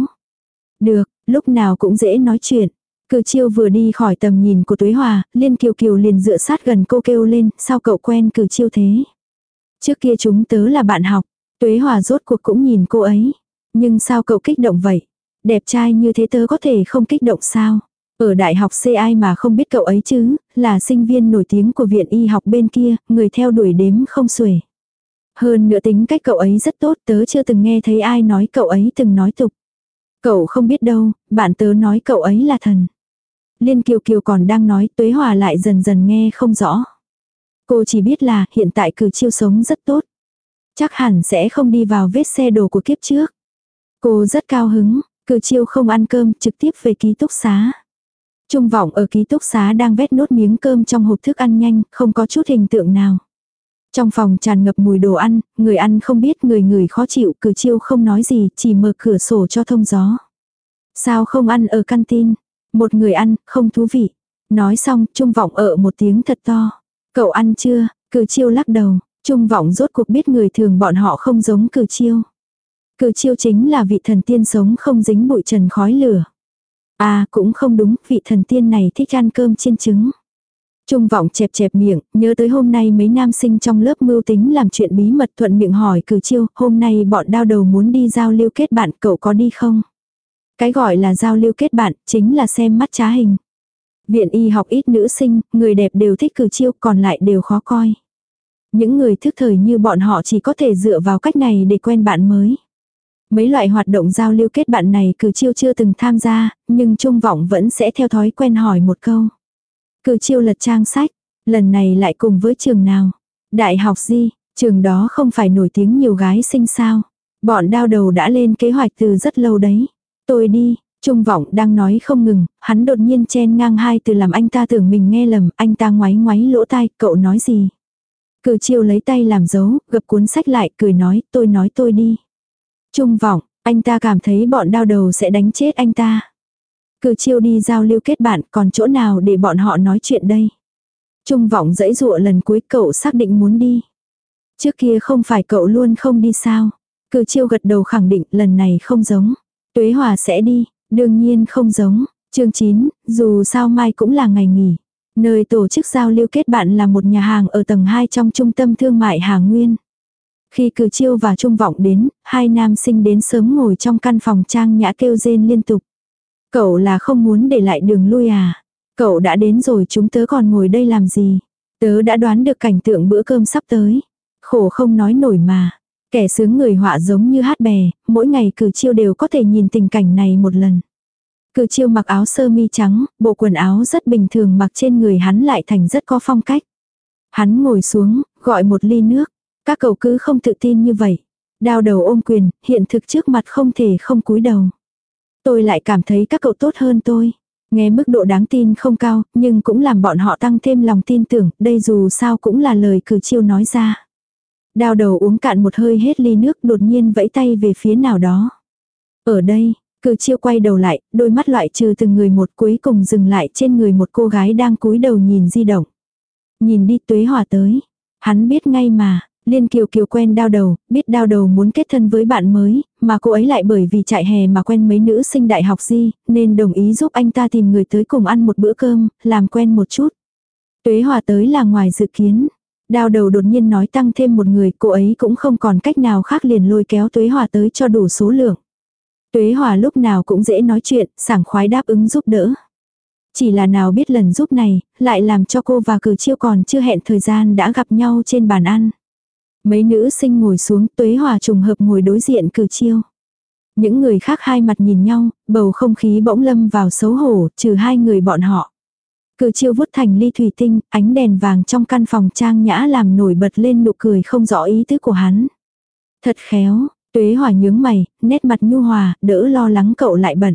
Được, lúc nào cũng dễ nói chuyện. Cử chiêu vừa đi khỏi tầm nhìn của Tuế Hòa, Liên Kiều Kiều liền dựa sát gần cô kêu lên, sao cậu quen cử chiêu thế? Trước kia chúng tớ là bạn học, Tuế Hòa rốt cuộc cũng nhìn cô ấy. Nhưng sao cậu kích động vậy? Đẹp trai như thế tớ có thể không kích động sao? Ở đại học C ai mà không biết cậu ấy chứ, là sinh viên nổi tiếng của viện y học bên kia, người theo đuổi đếm không xuể. Hơn nữa tính cách cậu ấy rất tốt tớ chưa từng nghe thấy ai nói cậu ấy từng nói tục. Cậu không biết đâu, bạn tớ nói cậu ấy là thần. Liên Kiều Kiều còn đang nói tuế hòa lại dần dần nghe không rõ. Cô chỉ biết là hiện tại cử chiêu sống rất tốt. Chắc hẳn sẽ không đi vào vết xe đồ của kiếp trước. Cô rất cao hứng, cử chiêu không ăn cơm trực tiếp về ký túc xá. Trung vọng ở ký túc xá đang vét nốt miếng cơm trong hộp thức ăn nhanh, không có chút hình tượng nào. Trong phòng tràn ngập mùi đồ ăn, người ăn không biết người người khó chịu, cử chiêu không nói gì, chỉ mở cửa sổ cho thông gió. Sao không ăn ở căn tin? Một người ăn, không thú vị. Nói xong, Trung vọng ở một tiếng thật to. Cậu ăn chưa? Cử chiêu lắc đầu. Trung vọng rốt cuộc biết người thường bọn họ không giống cử chiêu. Cử chiêu chính là vị thần tiên sống không dính bụi trần khói lửa. À cũng không đúng, vị thần tiên này thích ăn cơm chiên trứng. Trung vọng chẹp chẹp miệng, nhớ tới hôm nay mấy nam sinh trong lớp mưu tính làm chuyện bí mật thuận miệng hỏi cử chiêu, hôm nay bọn đao đầu muốn đi giao lưu kết bạn, cậu có đi không? Cái gọi là giao lưu kết bạn, chính là xem mắt trá hình. Viện y học ít nữ sinh, người đẹp đều thích cử chiêu, còn lại đều khó coi. Những người thức thời như bọn họ chỉ có thể dựa vào cách này để quen bạn mới. Mấy loại hoạt động giao lưu kết bạn này cử chiêu chưa từng tham gia, nhưng trung vọng vẫn sẽ theo thói quen hỏi một câu. Cử chiêu lật trang sách, lần này lại cùng với trường nào? Đại học gì? Trường đó không phải nổi tiếng nhiều gái sinh sao? Bọn đao đầu đã lên kế hoạch từ rất lâu đấy. Tôi đi, Trung Vọng đang nói không ngừng, hắn đột nhiên chen ngang hai từ làm anh ta tưởng mình nghe lầm, anh ta ngoáy ngoáy lỗ tai, cậu nói gì? Cử chiêu lấy tay làm dấu, gập cuốn sách lại, cười nói, tôi nói tôi đi. Trung Vọng, anh ta cảm thấy bọn đau đầu sẽ đánh chết anh ta. Cử chiêu đi giao lưu kết bạn, còn chỗ nào để bọn họ nói chuyện đây? Trung Vọng dẫy dụa lần cuối cậu xác định muốn đi. Trước kia không phải cậu luôn không đi sao? Cử chiêu gật đầu khẳng định lần này không giống. Tuế Hòa sẽ đi, đương nhiên không giống. Chương 9, dù sao mai cũng là ngày nghỉ. Nơi tổ chức giao lưu kết bạn là một nhà hàng ở tầng 2 trong trung tâm thương mại Hà Nguyên. Khi cử chiêu và trung vọng đến, hai nam sinh đến sớm ngồi trong căn phòng trang nhã kêu rên liên tục. Cậu là không muốn để lại đường lui à? Cậu đã đến rồi chúng tớ còn ngồi đây làm gì? Tớ đã đoán được cảnh tượng bữa cơm sắp tới. Khổ không nói nổi mà. Kẻ sướng người họa giống như hát bè, mỗi ngày cử chiêu đều có thể nhìn tình cảnh này một lần. Cử chiêu mặc áo sơ mi trắng, bộ quần áo rất bình thường mặc trên người hắn lại thành rất có phong cách. Hắn ngồi xuống, gọi một ly nước. Các cậu cứ không tự tin như vậy. Đao đầu ôm quyền, hiện thực trước mặt không thể không cúi đầu. Tôi lại cảm thấy các cậu tốt hơn tôi. Nghe mức độ đáng tin không cao, nhưng cũng làm bọn họ tăng thêm lòng tin tưởng, đây dù sao cũng là lời cử chiêu nói ra. Đao đầu uống cạn một hơi hết ly nước đột nhiên vẫy tay về phía nào đó. Ở đây, cử chiêu quay đầu lại, đôi mắt loại trừ từng người một cuối cùng dừng lại trên người một cô gái đang cúi đầu nhìn di động. Nhìn đi tuế hòa tới. Hắn biết ngay mà, Liên Kiều Kiều quen đao đầu, biết đao đầu muốn kết thân với bạn mới, mà cô ấy lại bởi vì chạy hè mà quen mấy nữ sinh đại học di, nên đồng ý giúp anh ta tìm người tới cùng ăn một bữa cơm, làm quen một chút. Tuế hòa tới là ngoài dự kiến, Đao đầu đột nhiên nói tăng thêm một người, cô ấy cũng không còn cách nào khác liền lôi kéo Tuế Hòa tới cho đủ số lượng. Tuế Hòa lúc nào cũng dễ nói chuyện, sảng khoái đáp ứng giúp đỡ. Chỉ là nào biết lần giúp này, lại làm cho cô và cử chiêu còn chưa hẹn thời gian đã gặp nhau trên bàn ăn. Mấy nữ sinh ngồi xuống, Tuế Hòa trùng hợp ngồi đối diện cử chiêu. Những người khác hai mặt nhìn nhau, bầu không khí bỗng lâm vào xấu hổ, trừ hai người bọn họ. Cử chiêu vút thành ly thủy tinh, ánh đèn vàng trong căn phòng trang nhã làm nổi bật lên nụ cười không rõ ý tứ của hắn. Thật khéo, tuế hòa nhướng mày, nét mặt nhu hòa, đỡ lo lắng cậu lại bận.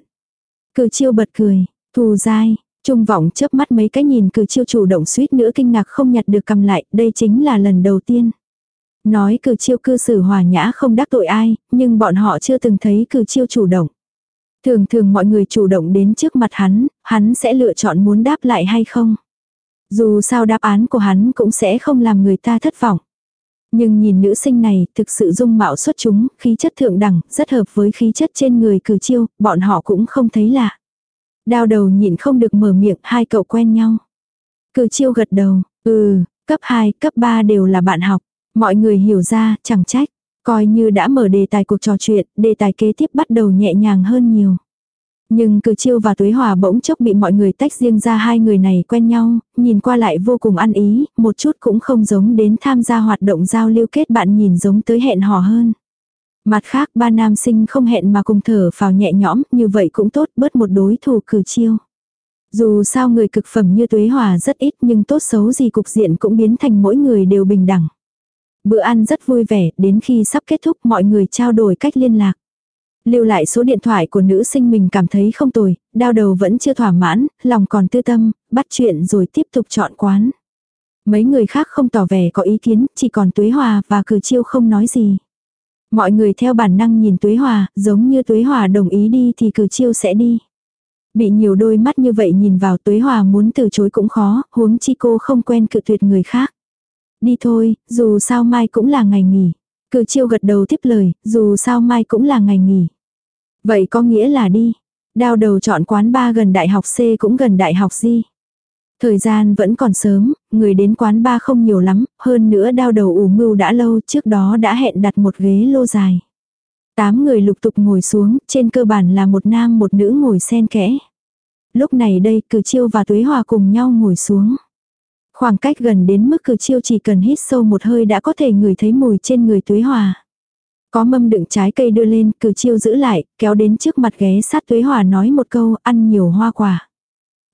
Cử chiêu bật cười, thù dai, trung vọng chớp mắt mấy cái nhìn cử chiêu chủ động suýt nữa kinh ngạc không nhặt được cầm lại, đây chính là lần đầu tiên. Nói cử chiêu cư xử hòa nhã không đắc tội ai, nhưng bọn họ chưa từng thấy cử chiêu chủ động. Thường thường mọi người chủ động đến trước mặt hắn, hắn sẽ lựa chọn muốn đáp lại hay không. Dù sao đáp án của hắn cũng sẽ không làm người ta thất vọng. Nhưng nhìn nữ sinh này, thực sự dung mạo xuất chúng, khí chất thượng đẳng, rất hợp với khí chất trên người cử chiêu, bọn họ cũng không thấy lạ. Đao đầu nhịn không được mở miệng, hai cậu quen nhau. Cử chiêu gật đầu, ừ, cấp 2, cấp 3 đều là bạn học. Mọi người hiểu ra, chẳng trách. Coi như đã mở đề tài cuộc trò chuyện, đề tài kế tiếp bắt đầu nhẹ nhàng hơn nhiều. Nhưng cử chiêu và tuế hòa bỗng chốc bị mọi người tách riêng ra hai người này quen nhau, nhìn qua lại vô cùng ăn ý, một chút cũng không giống đến tham gia hoạt động giao lưu kết bạn nhìn giống tới hẹn hò hơn. Mặt khác ba nam sinh không hẹn mà cùng thở vào nhẹ nhõm, như vậy cũng tốt bớt một đối thủ cử chiêu. Dù sao người cực phẩm như tuế hòa rất ít nhưng tốt xấu gì cục diện cũng biến thành mỗi người đều bình đẳng. Bữa ăn rất vui vẻ, đến khi sắp kết thúc mọi người trao đổi cách liên lạc. Lưu lại số điện thoại của nữ sinh mình cảm thấy không tồi, đau đầu vẫn chưa thỏa mãn, lòng còn tư tâm, bắt chuyện rồi tiếp tục chọn quán. Mấy người khác không tỏ vẻ có ý kiến, chỉ còn Tuế Hòa và Cử Chiêu không nói gì. Mọi người theo bản năng nhìn Tuế Hòa, giống như Tuế Hòa đồng ý đi thì Cử Chiêu sẽ đi. Bị nhiều đôi mắt như vậy nhìn vào Tuế Hòa muốn từ chối cũng khó, huống chi cô không quen cự tuyệt người khác. Đi thôi, dù sao mai cũng là ngày nghỉ. Cử chiêu gật đầu tiếp lời, dù sao mai cũng là ngày nghỉ. Vậy có nghĩa là đi. Đao đầu chọn quán ba gần đại học C cũng gần đại học G. Thời gian vẫn còn sớm, người đến quán ba không nhiều lắm, hơn nữa đao đầu ủ mưu đã lâu trước đó đã hẹn đặt một ghế lô dài. Tám người lục tục ngồi xuống, trên cơ bản là một nam một nữ ngồi xen kẽ. Lúc này đây cử chiêu và tuế hòa cùng nhau ngồi xuống. Khoảng cách gần đến mức cử chiêu chỉ cần hít sâu một hơi đã có thể ngửi thấy mùi trên người tuế hòa. Có mâm đựng trái cây đưa lên, cử chiêu giữ lại, kéo đến trước mặt ghé sát tuế hòa nói một câu, ăn nhiều hoa quả.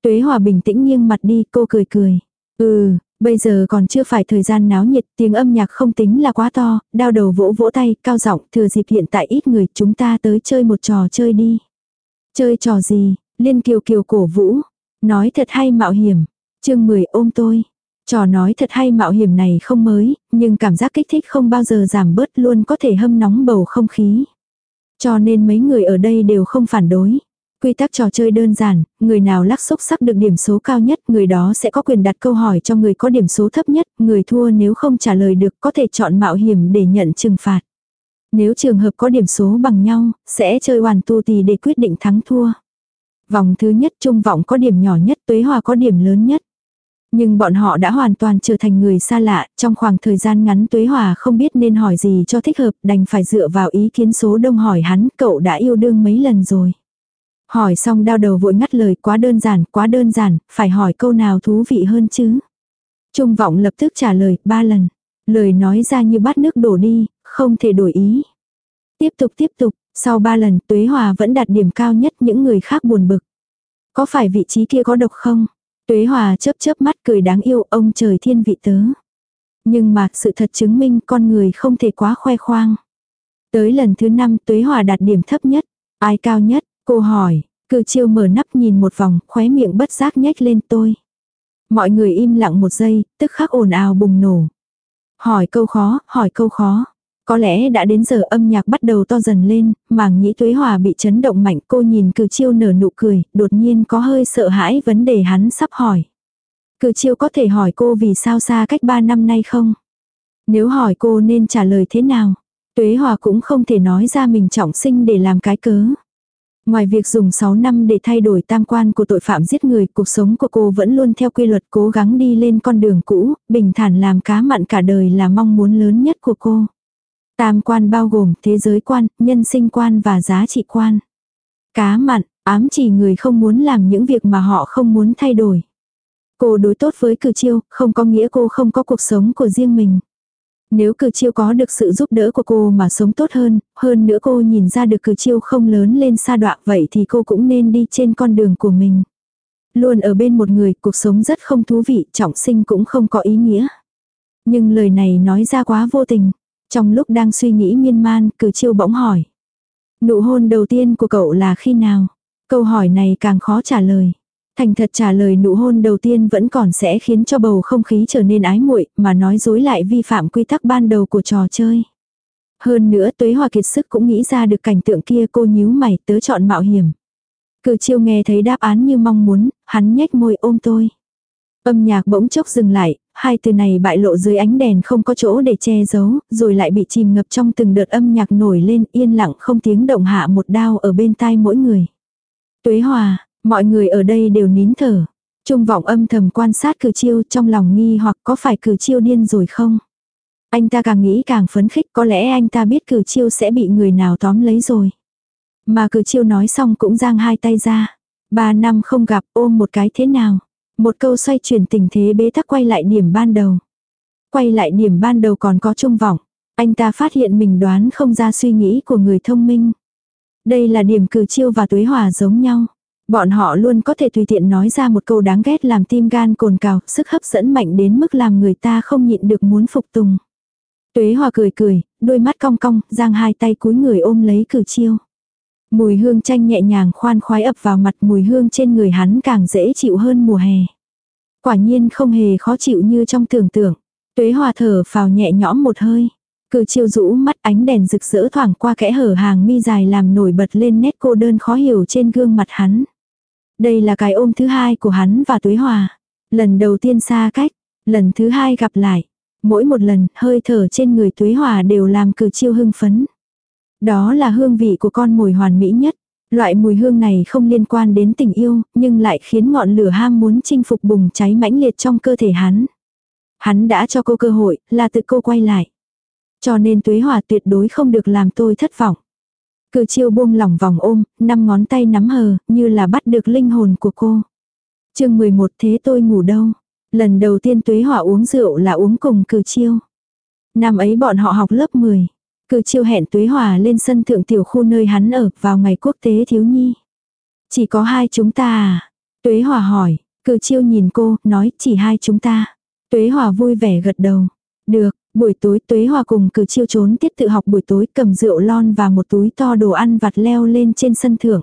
Tuế hòa bình tĩnh nghiêng mặt đi, cô cười cười. Ừ, bây giờ còn chưa phải thời gian náo nhiệt, tiếng âm nhạc không tính là quá to, đau đầu vỗ vỗ tay, cao giọng thừa dịp hiện tại ít người, chúng ta tới chơi một trò chơi đi. Chơi trò gì? Liên kiều kiều cổ vũ. Nói thật hay mạo hiểm. chương 10 ôm tôi. Trò nói thật hay mạo hiểm này không mới, nhưng cảm giác kích thích không bao giờ giảm bớt luôn có thể hâm nóng bầu không khí. Cho nên mấy người ở đây đều không phản đối. Quy tắc trò chơi đơn giản, người nào lắc xúc sắc được điểm số cao nhất, người đó sẽ có quyền đặt câu hỏi cho người có điểm số thấp nhất, người thua nếu không trả lời được có thể chọn mạo hiểm để nhận trừng phạt. Nếu trường hợp có điểm số bằng nhau, sẽ chơi hoàn tu tì để quyết định thắng thua. Vòng thứ nhất trung vọng có điểm nhỏ nhất, tuế hòa có điểm lớn nhất. Nhưng bọn họ đã hoàn toàn trở thành người xa lạ, trong khoảng thời gian ngắn Tuế Hòa không biết nên hỏi gì cho thích hợp, đành phải dựa vào ý kiến số đông hỏi hắn, cậu đã yêu đương mấy lần rồi. Hỏi xong đau đầu vội ngắt lời quá đơn giản, quá đơn giản, phải hỏi câu nào thú vị hơn chứ. Trung vọng lập tức trả lời, ba lần. Lời nói ra như bát nước đổ đi, không thể đổi ý. Tiếp tục tiếp tục, sau ba lần Tuế Hòa vẫn đạt điểm cao nhất những người khác buồn bực. Có phải vị trí kia có độc không? Tuế Hòa chớp chớp mắt cười đáng yêu ông trời thiên vị tớ. Nhưng mà sự thật chứng minh con người không thể quá khoe khoang. Tới lần thứ năm Tuế Hòa đạt điểm thấp nhất. Ai cao nhất? Cô hỏi. Cử chiêu mở nắp nhìn một vòng, khóe miệng bất giác nhếch lên tôi. Mọi người im lặng một giây, tức khắc ồn ào bùng nổ. Hỏi câu khó, hỏi câu khó. Có lẽ đã đến giờ âm nhạc bắt đầu to dần lên, màng nhĩ tuế hòa bị chấn động mạnh cô nhìn cử chiêu nở nụ cười, đột nhiên có hơi sợ hãi vấn đề hắn sắp hỏi. Cử chiêu có thể hỏi cô vì sao xa cách 3 năm nay không? Nếu hỏi cô nên trả lời thế nào? Tuế hòa cũng không thể nói ra mình trọng sinh để làm cái cớ. Ngoài việc dùng 6 năm để thay đổi tam quan của tội phạm giết người, cuộc sống của cô vẫn luôn theo quy luật cố gắng đi lên con đường cũ, bình thản làm cá mặn cả đời là mong muốn lớn nhất của cô. Tam quan bao gồm thế giới quan, nhân sinh quan và giá trị quan. Cá mặn, ám chỉ người không muốn làm những việc mà họ không muốn thay đổi. Cô đối tốt với cử chiêu, không có nghĩa cô không có cuộc sống của riêng mình. Nếu cử chiêu có được sự giúp đỡ của cô mà sống tốt hơn, hơn nữa cô nhìn ra được cử chiêu không lớn lên xa đoạn vậy thì cô cũng nên đi trên con đường của mình. Luôn ở bên một người, cuộc sống rất không thú vị, trọng sinh cũng không có ý nghĩa. Nhưng lời này nói ra quá vô tình. Trong lúc đang suy nghĩ miên man, cử chiêu bỗng hỏi. Nụ hôn đầu tiên của cậu là khi nào? Câu hỏi này càng khó trả lời. Thành thật trả lời nụ hôn đầu tiên vẫn còn sẽ khiến cho bầu không khí trở nên ái muội, mà nói dối lại vi phạm quy tắc ban đầu của trò chơi. Hơn nữa Tuế Hòa kiệt sức cũng nghĩ ra được cảnh tượng kia cô nhíu mày tớ chọn mạo hiểm. Cử chiêu nghe thấy đáp án như mong muốn, hắn nhếch môi ôm tôi. Âm nhạc bỗng chốc dừng lại, hai từ này bại lộ dưới ánh đèn không có chỗ để che giấu, rồi lại bị chìm ngập trong từng đợt âm nhạc nổi lên yên lặng không tiếng động hạ một đao ở bên tai mỗi người. Tuế hòa, mọi người ở đây đều nín thở. Trung vọng âm thầm quan sát cử chiêu trong lòng nghi hoặc có phải cử chiêu điên rồi không? Anh ta càng nghĩ càng phấn khích có lẽ anh ta biết cử chiêu sẽ bị người nào tóm lấy rồi. Mà cử chiêu nói xong cũng giang hai tay ra. Ba năm không gặp ôm một cái thế nào. Một câu xoay chuyển tình thế bế tắc quay lại điểm ban đầu. Quay lại điểm ban đầu còn có trung vọng. Anh ta phát hiện mình đoán không ra suy nghĩ của người thông minh. Đây là điểm cử chiêu và tuế hòa giống nhau. Bọn họ luôn có thể tùy tiện nói ra một câu đáng ghét làm tim gan cồn cào, sức hấp dẫn mạnh đến mức làm người ta không nhịn được muốn phục tùng. Tuế hòa cười cười, đôi mắt cong cong, giang hai tay cúi người ôm lấy cử chiêu. Mùi hương chanh nhẹ nhàng khoan khoái ập vào mặt mùi hương trên người hắn càng dễ chịu hơn mùa hè. Quả nhiên không hề khó chịu như trong tưởng tượng. Tuế hòa thở phào nhẹ nhõm một hơi. Cử chiêu rũ mắt ánh đèn rực rỡ thoảng qua kẽ hở hàng mi dài làm nổi bật lên nét cô đơn khó hiểu trên gương mặt hắn. Đây là cái ôm thứ hai của hắn và Tuế Hòa. Lần đầu tiên xa cách, lần thứ hai gặp lại. Mỗi một lần, hơi thở trên người Tuế Hòa đều làm cử chiêu hưng phấn. Đó là hương vị của con mồi hoàn mỹ nhất. Loại mùi hương này không liên quan đến tình yêu, nhưng lại khiến ngọn lửa ham muốn chinh phục bùng cháy mãnh liệt trong cơ thể hắn. Hắn đã cho cô cơ hội, là tự cô quay lại. Cho nên tuế hòa tuyệt đối không được làm tôi thất vọng. Cử chiêu buông lỏng vòng ôm, năm ngón tay nắm hờ, như là bắt được linh hồn của cô. chương 11 thế tôi ngủ đâu. Lần đầu tiên tuế hỏa uống rượu là uống cùng cử chiêu. Năm ấy bọn họ học lớp 10. Cử chiêu hẹn tuế hòa lên sân thượng tiểu khu nơi hắn ở vào ngày quốc tế thiếu nhi. Chỉ có hai chúng ta à? Tuế hòa hỏi, cử chiêu nhìn cô, nói chỉ hai chúng ta. Tuế hòa vui vẻ gật đầu. Được, Buổi tối Tuế Hòa cùng cử chiêu trốn tiết tự học buổi tối cầm rượu lon và một túi to đồ ăn vặt leo lên trên sân thượng.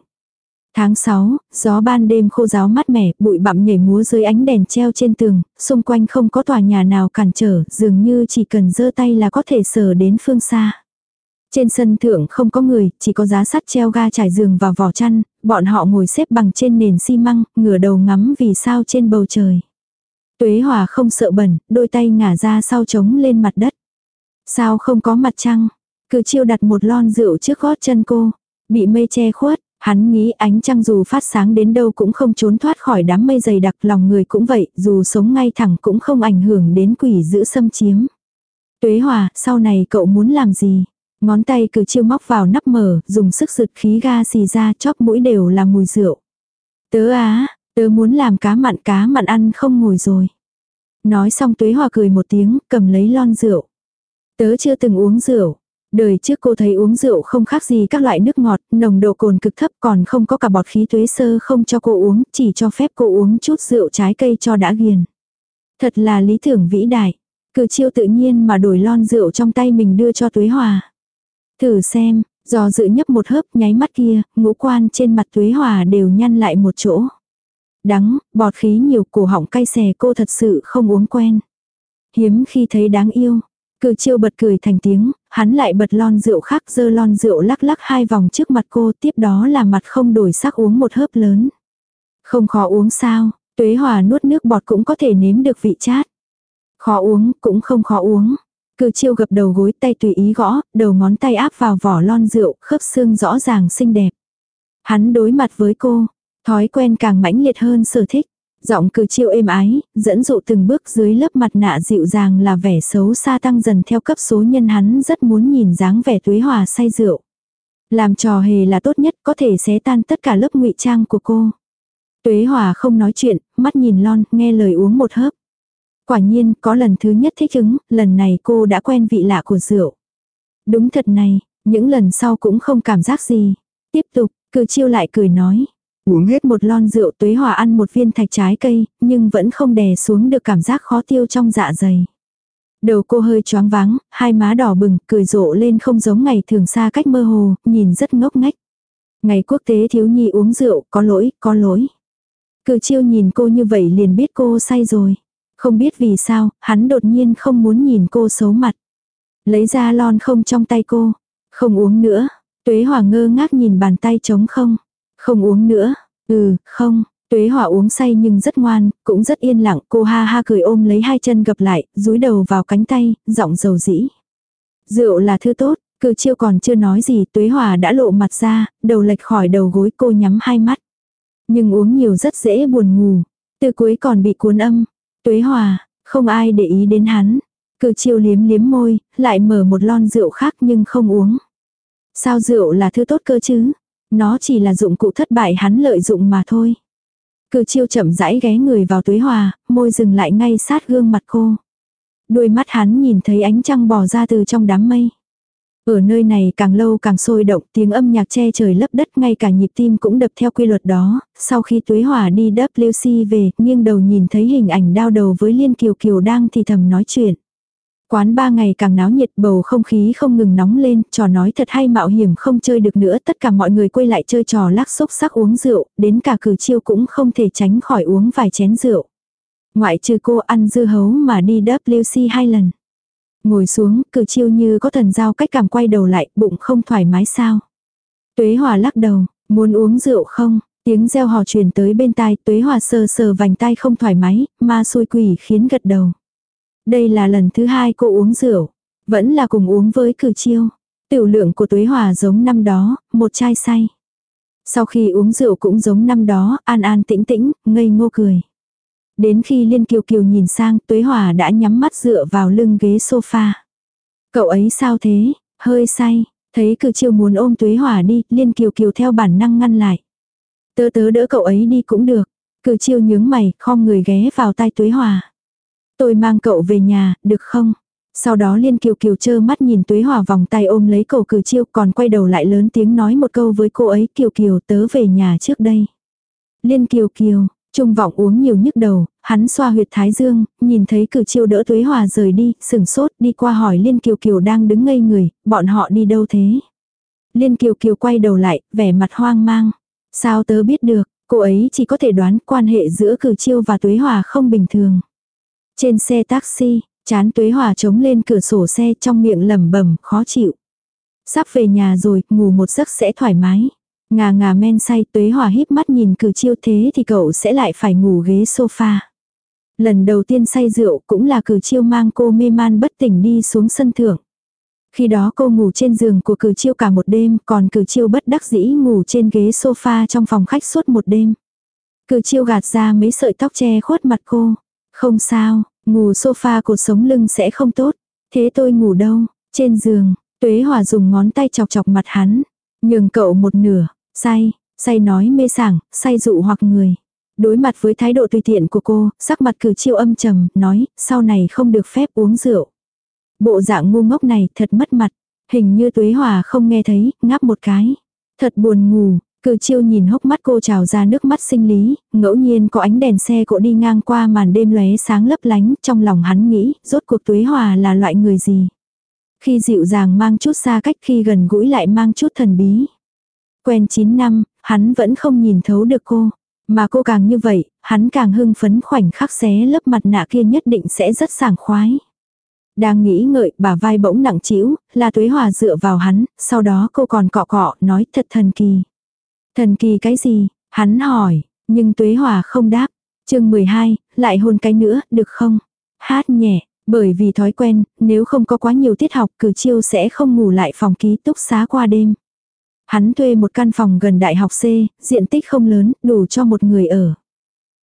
Tháng 6, gió ban đêm khô giáo mát mẻ, bụi bặm nhảy múa dưới ánh đèn treo trên tường, xung quanh không có tòa nhà nào cản trở, dường như chỉ cần giơ tay là có thể sờ đến phương xa. Trên sân thượng không có người, chỉ có giá sắt treo ga trải giường và vỏ chăn, bọn họ ngồi xếp bằng trên nền xi măng, ngửa đầu ngắm vì sao trên bầu trời. Tuế Hòa không sợ bẩn, đôi tay ngả ra sau trống lên mặt đất. Sao không có mặt trăng? Cứ chiêu đặt một lon rượu trước gót chân cô. Bị mây che khuất, hắn nghĩ ánh trăng dù phát sáng đến đâu cũng không trốn thoát khỏi đám mây dày đặc lòng người cũng vậy, dù sống ngay thẳng cũng không ảnh hưởng đến quỷ giữ xâm chiếm. Tuế Hòa, sau này cậu muốn làm gì? Ngón tay cứ chiêu móc vào nắp mở, dùng sức rực khí ga xì ra chóp mũi đều là mùi rượu. Tớ á, Tớ muốn làm cá mặn cá mặn ăn không ngồi rồi. Nói xong tuế hòa cười một tiếng, cầm lấy lon rượu. Tớ chưa từng uống rượu. Đời trước cô thấy uống rượu không khác gì các loại nước ngọt, nồng độ cồn cực thấp còn không có cả bọt khí tuế sơ không cho cô uống, chỉ cho phép cô uống chút rượu trái cây cho đã ghiền. Thật là lý tưởng vĩ đại. Cử chiêu tự nhiên mà đổi lon rượu trong tay mình đưa cho tuế hòa. Thử xem, do dự nhấp một hớp nháy mắt kia, ngũ quan trên mặt tuế hòa đều nhăn lại một chỗ đắng, bọt khí nhiều cổ họng cay xè cô thật sự không uống quen. Hiếm khi thấy đáng yêu. Cử chiêu bật cười thành tiếng, hắn lại bật lon rượu khác dơ lon rượu lắc lắc hai vòng trước mặt cô tiếp đó là mặt không đổi sắc uống một hớp lớn. Không khó uống sao, tuế hòa nuốt nước bọt cũng có thể nếm được vị chát. Khó uống cũng không khó uống. Cử chiêu gập đầu gối tay tùy ý gõ, đầu ngón tay áp vào vỏ lon rượu, khớp xương rõ ràng xinh đẹp. Hắn đối mặt với cô, Thói quen càng mãnh liệt hơn sở thích. Giọng cử chiêu êm ái, dẫn dụ từng bước dưới lớp mặt nạ dịu dàng là vẻ xấu xa tăng dần theo cấp số nhân hắn rất muốn nhìn dáng vẻ tuế hòa say rượu. Làm trò hề là tốt nhất có thể xé tan tất cả lớp ngụy trang của cô. Tuế hòa không nói chuyện, mắt nhìn lon, nghe lời uống một hớp. Quả nhiên, có lần thứ nhất thích ứng, lần này cô đã quen vị lạ của rượu. Đúng thật này, những lần sau cũng không cảm giác gì. Tiếp tục, cử chiêu lại cười nói. Uống hết một lon rượu tuế hòa ăn một viên thạch trái cây, nhưng vẫn không đè xuống được cảm giác khó tiêu trong dạ dày. Đầu cô hơi choáng váng, hai má đỏ bừng, cười rộ lên không giống ngày thường xa cách mơ hồ, nhìn rất ngốc ngách. Ngày quốc tế thiếu nhi uống rượu, có lỗi, có lỗi. Cử chiêu nhìn cô như vậy liền biết cô say rồi. Không biết vì sao, hắn đột nhiên không muốn nhìn cô xấu mặt. Lấy ra lon không trong tay cô. Không uống nữa. Tuế hòa ngơ ngác nhìn bàn tay trống không. Không uống nữa. Ừ, không. Tuế Hòa uống say nhưng rất ngoan, cũng rất yên lặng, cô ha ha cười ôm lấy hai chân gập lại, rúi đầu vào cánh tay, giọng dầu dĩ. Rượu là thứ tốt, cử chiêu còn chưa nói gì, Tuế Hòa đã lộ mặt ra, đầu lệch khỏi đầu gối cô nhắm hai mắt. Nhưng uống nhiều rất dễ buồn ngủ, từ cuối còn bị cuốn âm. Tuế Hòa, không ai để ý đến hắn. Cử chiêu liếm liếm môi, lại mở một lon rượu khác nhưng không uống. Sao rượu là thứ tốt cơ chứ? Nó chỉ là dụng cụ thất bại hắn lợi dụng mà thôi. Cử chiêu chậm rãi ghé người vào tuế hòa, môi dừng lại ngay sát gương mặt cô. Đôi mắt hắn nhìn thấy ánh trăng bò ra từ trong đám mây. Ở nơi này càng lâu càng sôi động tiếng âm nhạc che trời lấp đất ngay cả nhịp tim cũng đập theo quy luật đó. Sau khi tuế hỏa đi WC về, nghiêng đầu nhìn thấy hình ảnh đao đầu với Liên Kiều Kiều đang thì thầm nói chuyện. Quán ba ngày càng náo nhiệt bầu không khí không ngừng nóng lên, trò nói thật hay mạo hiểm không chơi được nữa, tất cả mọi người quay lại chơi trò lắc xúc sắc uống rượu, đến cả cử chiêu cũng không thể tránh khỏi uống vài chén rượu. Ngoại trừ cô ăn dưa hấu mà đi WC hai lần. Ngồi xuống, cử chiêu như có thần giao cách cảm quay đầu lại, bụng không thoải mái sao. Tuế hòa lắc đầu, muốn uống rượu không? Tiếng reo hò truyền tới bên tai, tuế hòa sờ sờ vành tai không thoải mái, ma xui quỷ khiến gật đầu. Đây là lần thứ hai cô uống rượu. Vẫn là cùng uống với cử chiêu. Tiểu lượng của tuế hòa giống năm đó, một chai say. Sau khi uống rượu cũng giống năm đó, an an tĩnh tĩnh, ngây ngô cười. Đến khi Liên Kiều Kiều nhìn sang, Tuế Hòa đã nhắm mắt dựa vào lưng ghế sofa. Cậu ấy sao thế, hơi say, thấy cử chiêu muốn ôm Tuế Hòa đi, Liên Kiều Kiều theo bản năng ngăn lại. Tớ tớ đỡ cậu ấy đi cũng được. Cử chiêu nhướng mày, khom người ghé vào tai Tuế Hòa. Tôi mang cậu về nhà, được không? Sau đó Liên Kiều Kiều chơ mắt nhìn Tuế Hòa vòng tay ôm lấy cổ cử chiêu còn quay đầu lại lớn tiếng nói một câu với cô ấy Kiều Kiều tớ về nhà trước đây. Liên Kiều Kiều, Trung vọng uống nhiều nhức đầu, hắn xoa huyệt thái dương, nhìn thấy cử chiêu đỡ Tuế Hòa rời đi, sừng sốt đi qua hỏi Liên Kiều Kiều đang đứng ngây người, bọn họ đi đâu thế? Liên Kiều Kiều quay đầu lại, vẻ mặt hoang mang. Sao tớ biết được, cô ấy chỉ có thể đoán quan hệ giữa cử chiêu và Tuế Hòa không bình thường. Trên xe taxi, chán Tuế Hòa chống lên cửa sổ xe trong miệng lẩm bẩm khó chịu. Sắp về nhà rồi, ngủ một giấc sẽ thoải mái. Ngà ngà men say tuế hòa híp mắt nhìn cử chiêu thế thì cậu sẽ lại phải ngủ ghế sofa. Lần đầu tiên say rượu cũng là cử chiêu mang cô mê man bất tỉnh đi xuống sân thượng. Khi đó cô ngủ trên giường của cử chiêu cả một đêm, còn cử chiêu bất đắc dĩ ngủ trên ghế sofa trong phòng khách suốt một đêm. Cử chiêu gạt ra mấy sợi tóc che khuất mặt cô. Không sao, ngủ sofa cột sống lưng sẽ không tốt. Thế tôi ngủ đâu? Trên giường, tuế hòa dùng ngón tay chọc chọc mặt hắn. Nhường cậu một nửa, say, say nói mê sảng, say dụ hoặc người. Đối mặt với thái độ tùy tiện của cô, sắc mặt cử chiêu âm trầm, nói, sau này không được phép uống rượu. Bộ dạng ngu ngốc này thật mất mặt. Hình như tuế hòa không nghe thấy, ngáp một cái. Thật buồn ngủ, cử chiêu nhìn hốc mắt cô trào ra nước mắt sinh lý, ngẫu nhiên có ánh đèn xe cộ đi ngang qua màn đêm lóe sáng lấp lánh, trong lòng hắn nghĩ, rốt cuộc tuế hòa là loại người gì. Khi dịu dàng mang chút xa cách khi gần gũi lại mang chút thần bí. Quen 9 năm, hắn vẫn không nhìn thấu được cô. Mà cô càng như vậy, hắn càng hưng phấn khoảnh khắc xé lớp mặt nạ kia nhất định sẽ rất sảng khoái. Đang nghĩ ngợi, bà vai bỗng nặng trĩu, là tuế hòa dựa vào hắn, sau đó cô còn cọ cọ, nói thật thần kỳ. Thần kỳ cái gì? Hắn hỏi, nhưng tuế hòa không đáp. chương 12, lại hôn cái nữa, được không? Hát nhẹ, bởi vì thói quen, nếu không có quá nhiều tiết học cử chiêu sẽ không ngủ lại phòng ký túc xá qua đêm. Hắn thuê một căn phòng gần đại học C, diện tích không lớn, đủ cho một người ở.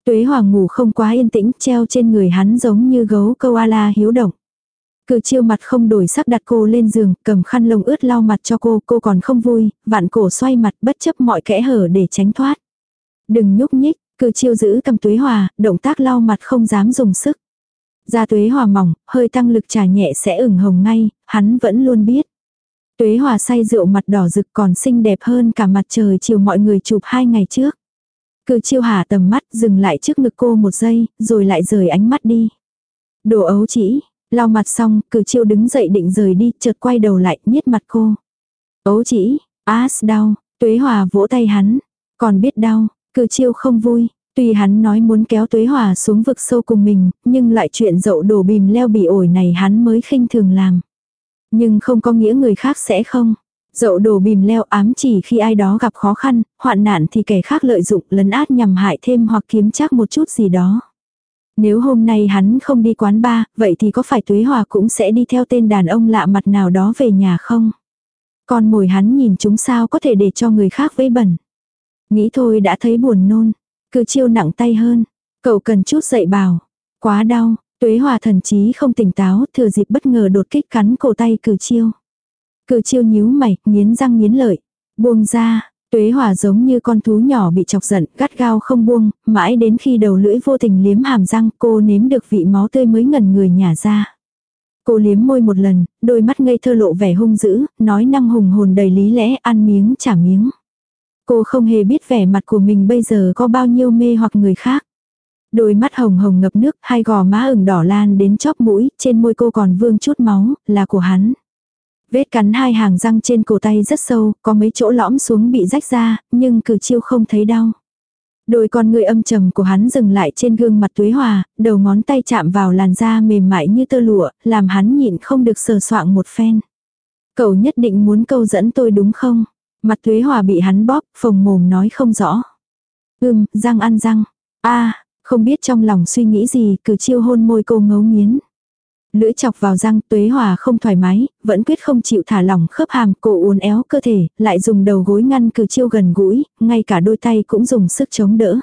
Tuế Hoàng ngủ không quá yên tĩnh, treo trên người hắn giống như gấu koala hiếu động. Cử chiêu mặt không đổi sắc đặt cô lên giường, cầm khăn lông ướt lau mặt cho cô, cô còn không vui, vạn cổ xoay mặt bất chấp mọi kẽ hở để tránh thoát. Đừng nhúc nhích, cử chiêu giữ cầm tuế hòa, động tác lau mặt không dám dùng sức. Da tuế hòa mỏng, hơi tăng lực trà nhẹ sẽ ửng hồng ngay, hắn vẫn luôn biết. Tuế hòa say rượu mặt đỏ rực còn xinh đẹp hơn cả mặt trời chiều mọi người chụp hai ngày trước. Cử chiêu hà tầm mắt dừng lại trước ngực cô một giây, rồi lại rời ánh mắt đi. Đồ ấu chỉ, lau mặt xong, cử chiêu đứng dậy định rời đi, chợt quay đầu lại, nhét mặt cô. Ấu chỉ, ass đau, tuế hòa vỗ tay hắn. Còn biết đau, cử chiêu không vui. Tuy hắn nói muốn kéo tuế hòa xuống vực sâu cùng mình, nhưng lại chuyện dậu đổ bìm leo bị ổi này hắn mới khinh thường làm. Nhưng không có nghĩa người khác sẽ không. Dậu đồ bìm leo ám chỉ khi ai đó gặp khó khăn, hoạn nạn thì kẻ khác lợi dụng lấn át nhằm hại thêm hoặc kiếm chắc một chút gì đó. Nếu hôm nay hắn không đi quán ba, vậy thì có phải Tuế Hòa cũng sẽ đi theo tên đàn ông lạ mặt nào đó về nhà không? Con mồi hắn nhìn chúng sao có thể để cho người khác vấy bẩn. Nghĩ thôi đã thấy buồn nôn. Cứ chiêu nặng tay hơn. Cậu cần chút dậy bảo. Quá đau, Tuế Hòa thần chí không tỉnh táo, thừa dịp bất ngờ đột kích cắn cổ tay cử chiêu. Cử chiêu nhíu mày, nghiến răng nghiến lợi. Buông ra, Tuế Hòa giống như con thú nhỏ bị chọc giận, gắt gao không buông, mãi đến khi đầu lưỡi vô tình liếm hàm răng cô nếm được vị máu tươi mới ngẩn người nhả ra. Cô liếm môi một lần, đôi mắt ngây thơ lộ vẻ hung dữ, nói năng hùng hồn đầy lý lẽ ăn miếng trả miếng. Cô không hề biết vẻ mặt của mình bây giờ có bao nhiêu mê hoặc người khác. Đôi mắt hồng hồng ngập nước, hai gò má ửng đỏ lan đến chóp mũi, trên môi cô còn vương chút máu, là của hắn. Vết cắn hai hàng răng trên cổ tay rất sâu, có mấy chỗ lõm xuống bị rách ra, nhưng cử chiêu không thấy đau. Đôi con người âm trầm của hắn dừng lại trên gương mặt tuế hòa, đầu ngón tay chạm vào làn da mềm mại như tơ lụa, làm hắn nhịn không được sờ soạng một phen. Cậu nhất định muốn câu dẫn tôi đúng không? Mặt tuế hòa bị hắn bóp, phồng mồm nói không rõ. Ưm, răng ăn răng. a không biết trong lòng suy nghĩ gì, cử chiêu hôn môi cô ngấu nghiến. Lưỡi chọc vào răng tuế hòa không thoải mái, vẫn quyết không chịu thả lỏng khớp hàm cổ uốn éo cơ thể, lại dùng đầu gối ngăn cử chiêu gần gũi, ngay cả đôi tay cũng dùng sức chống đỡ.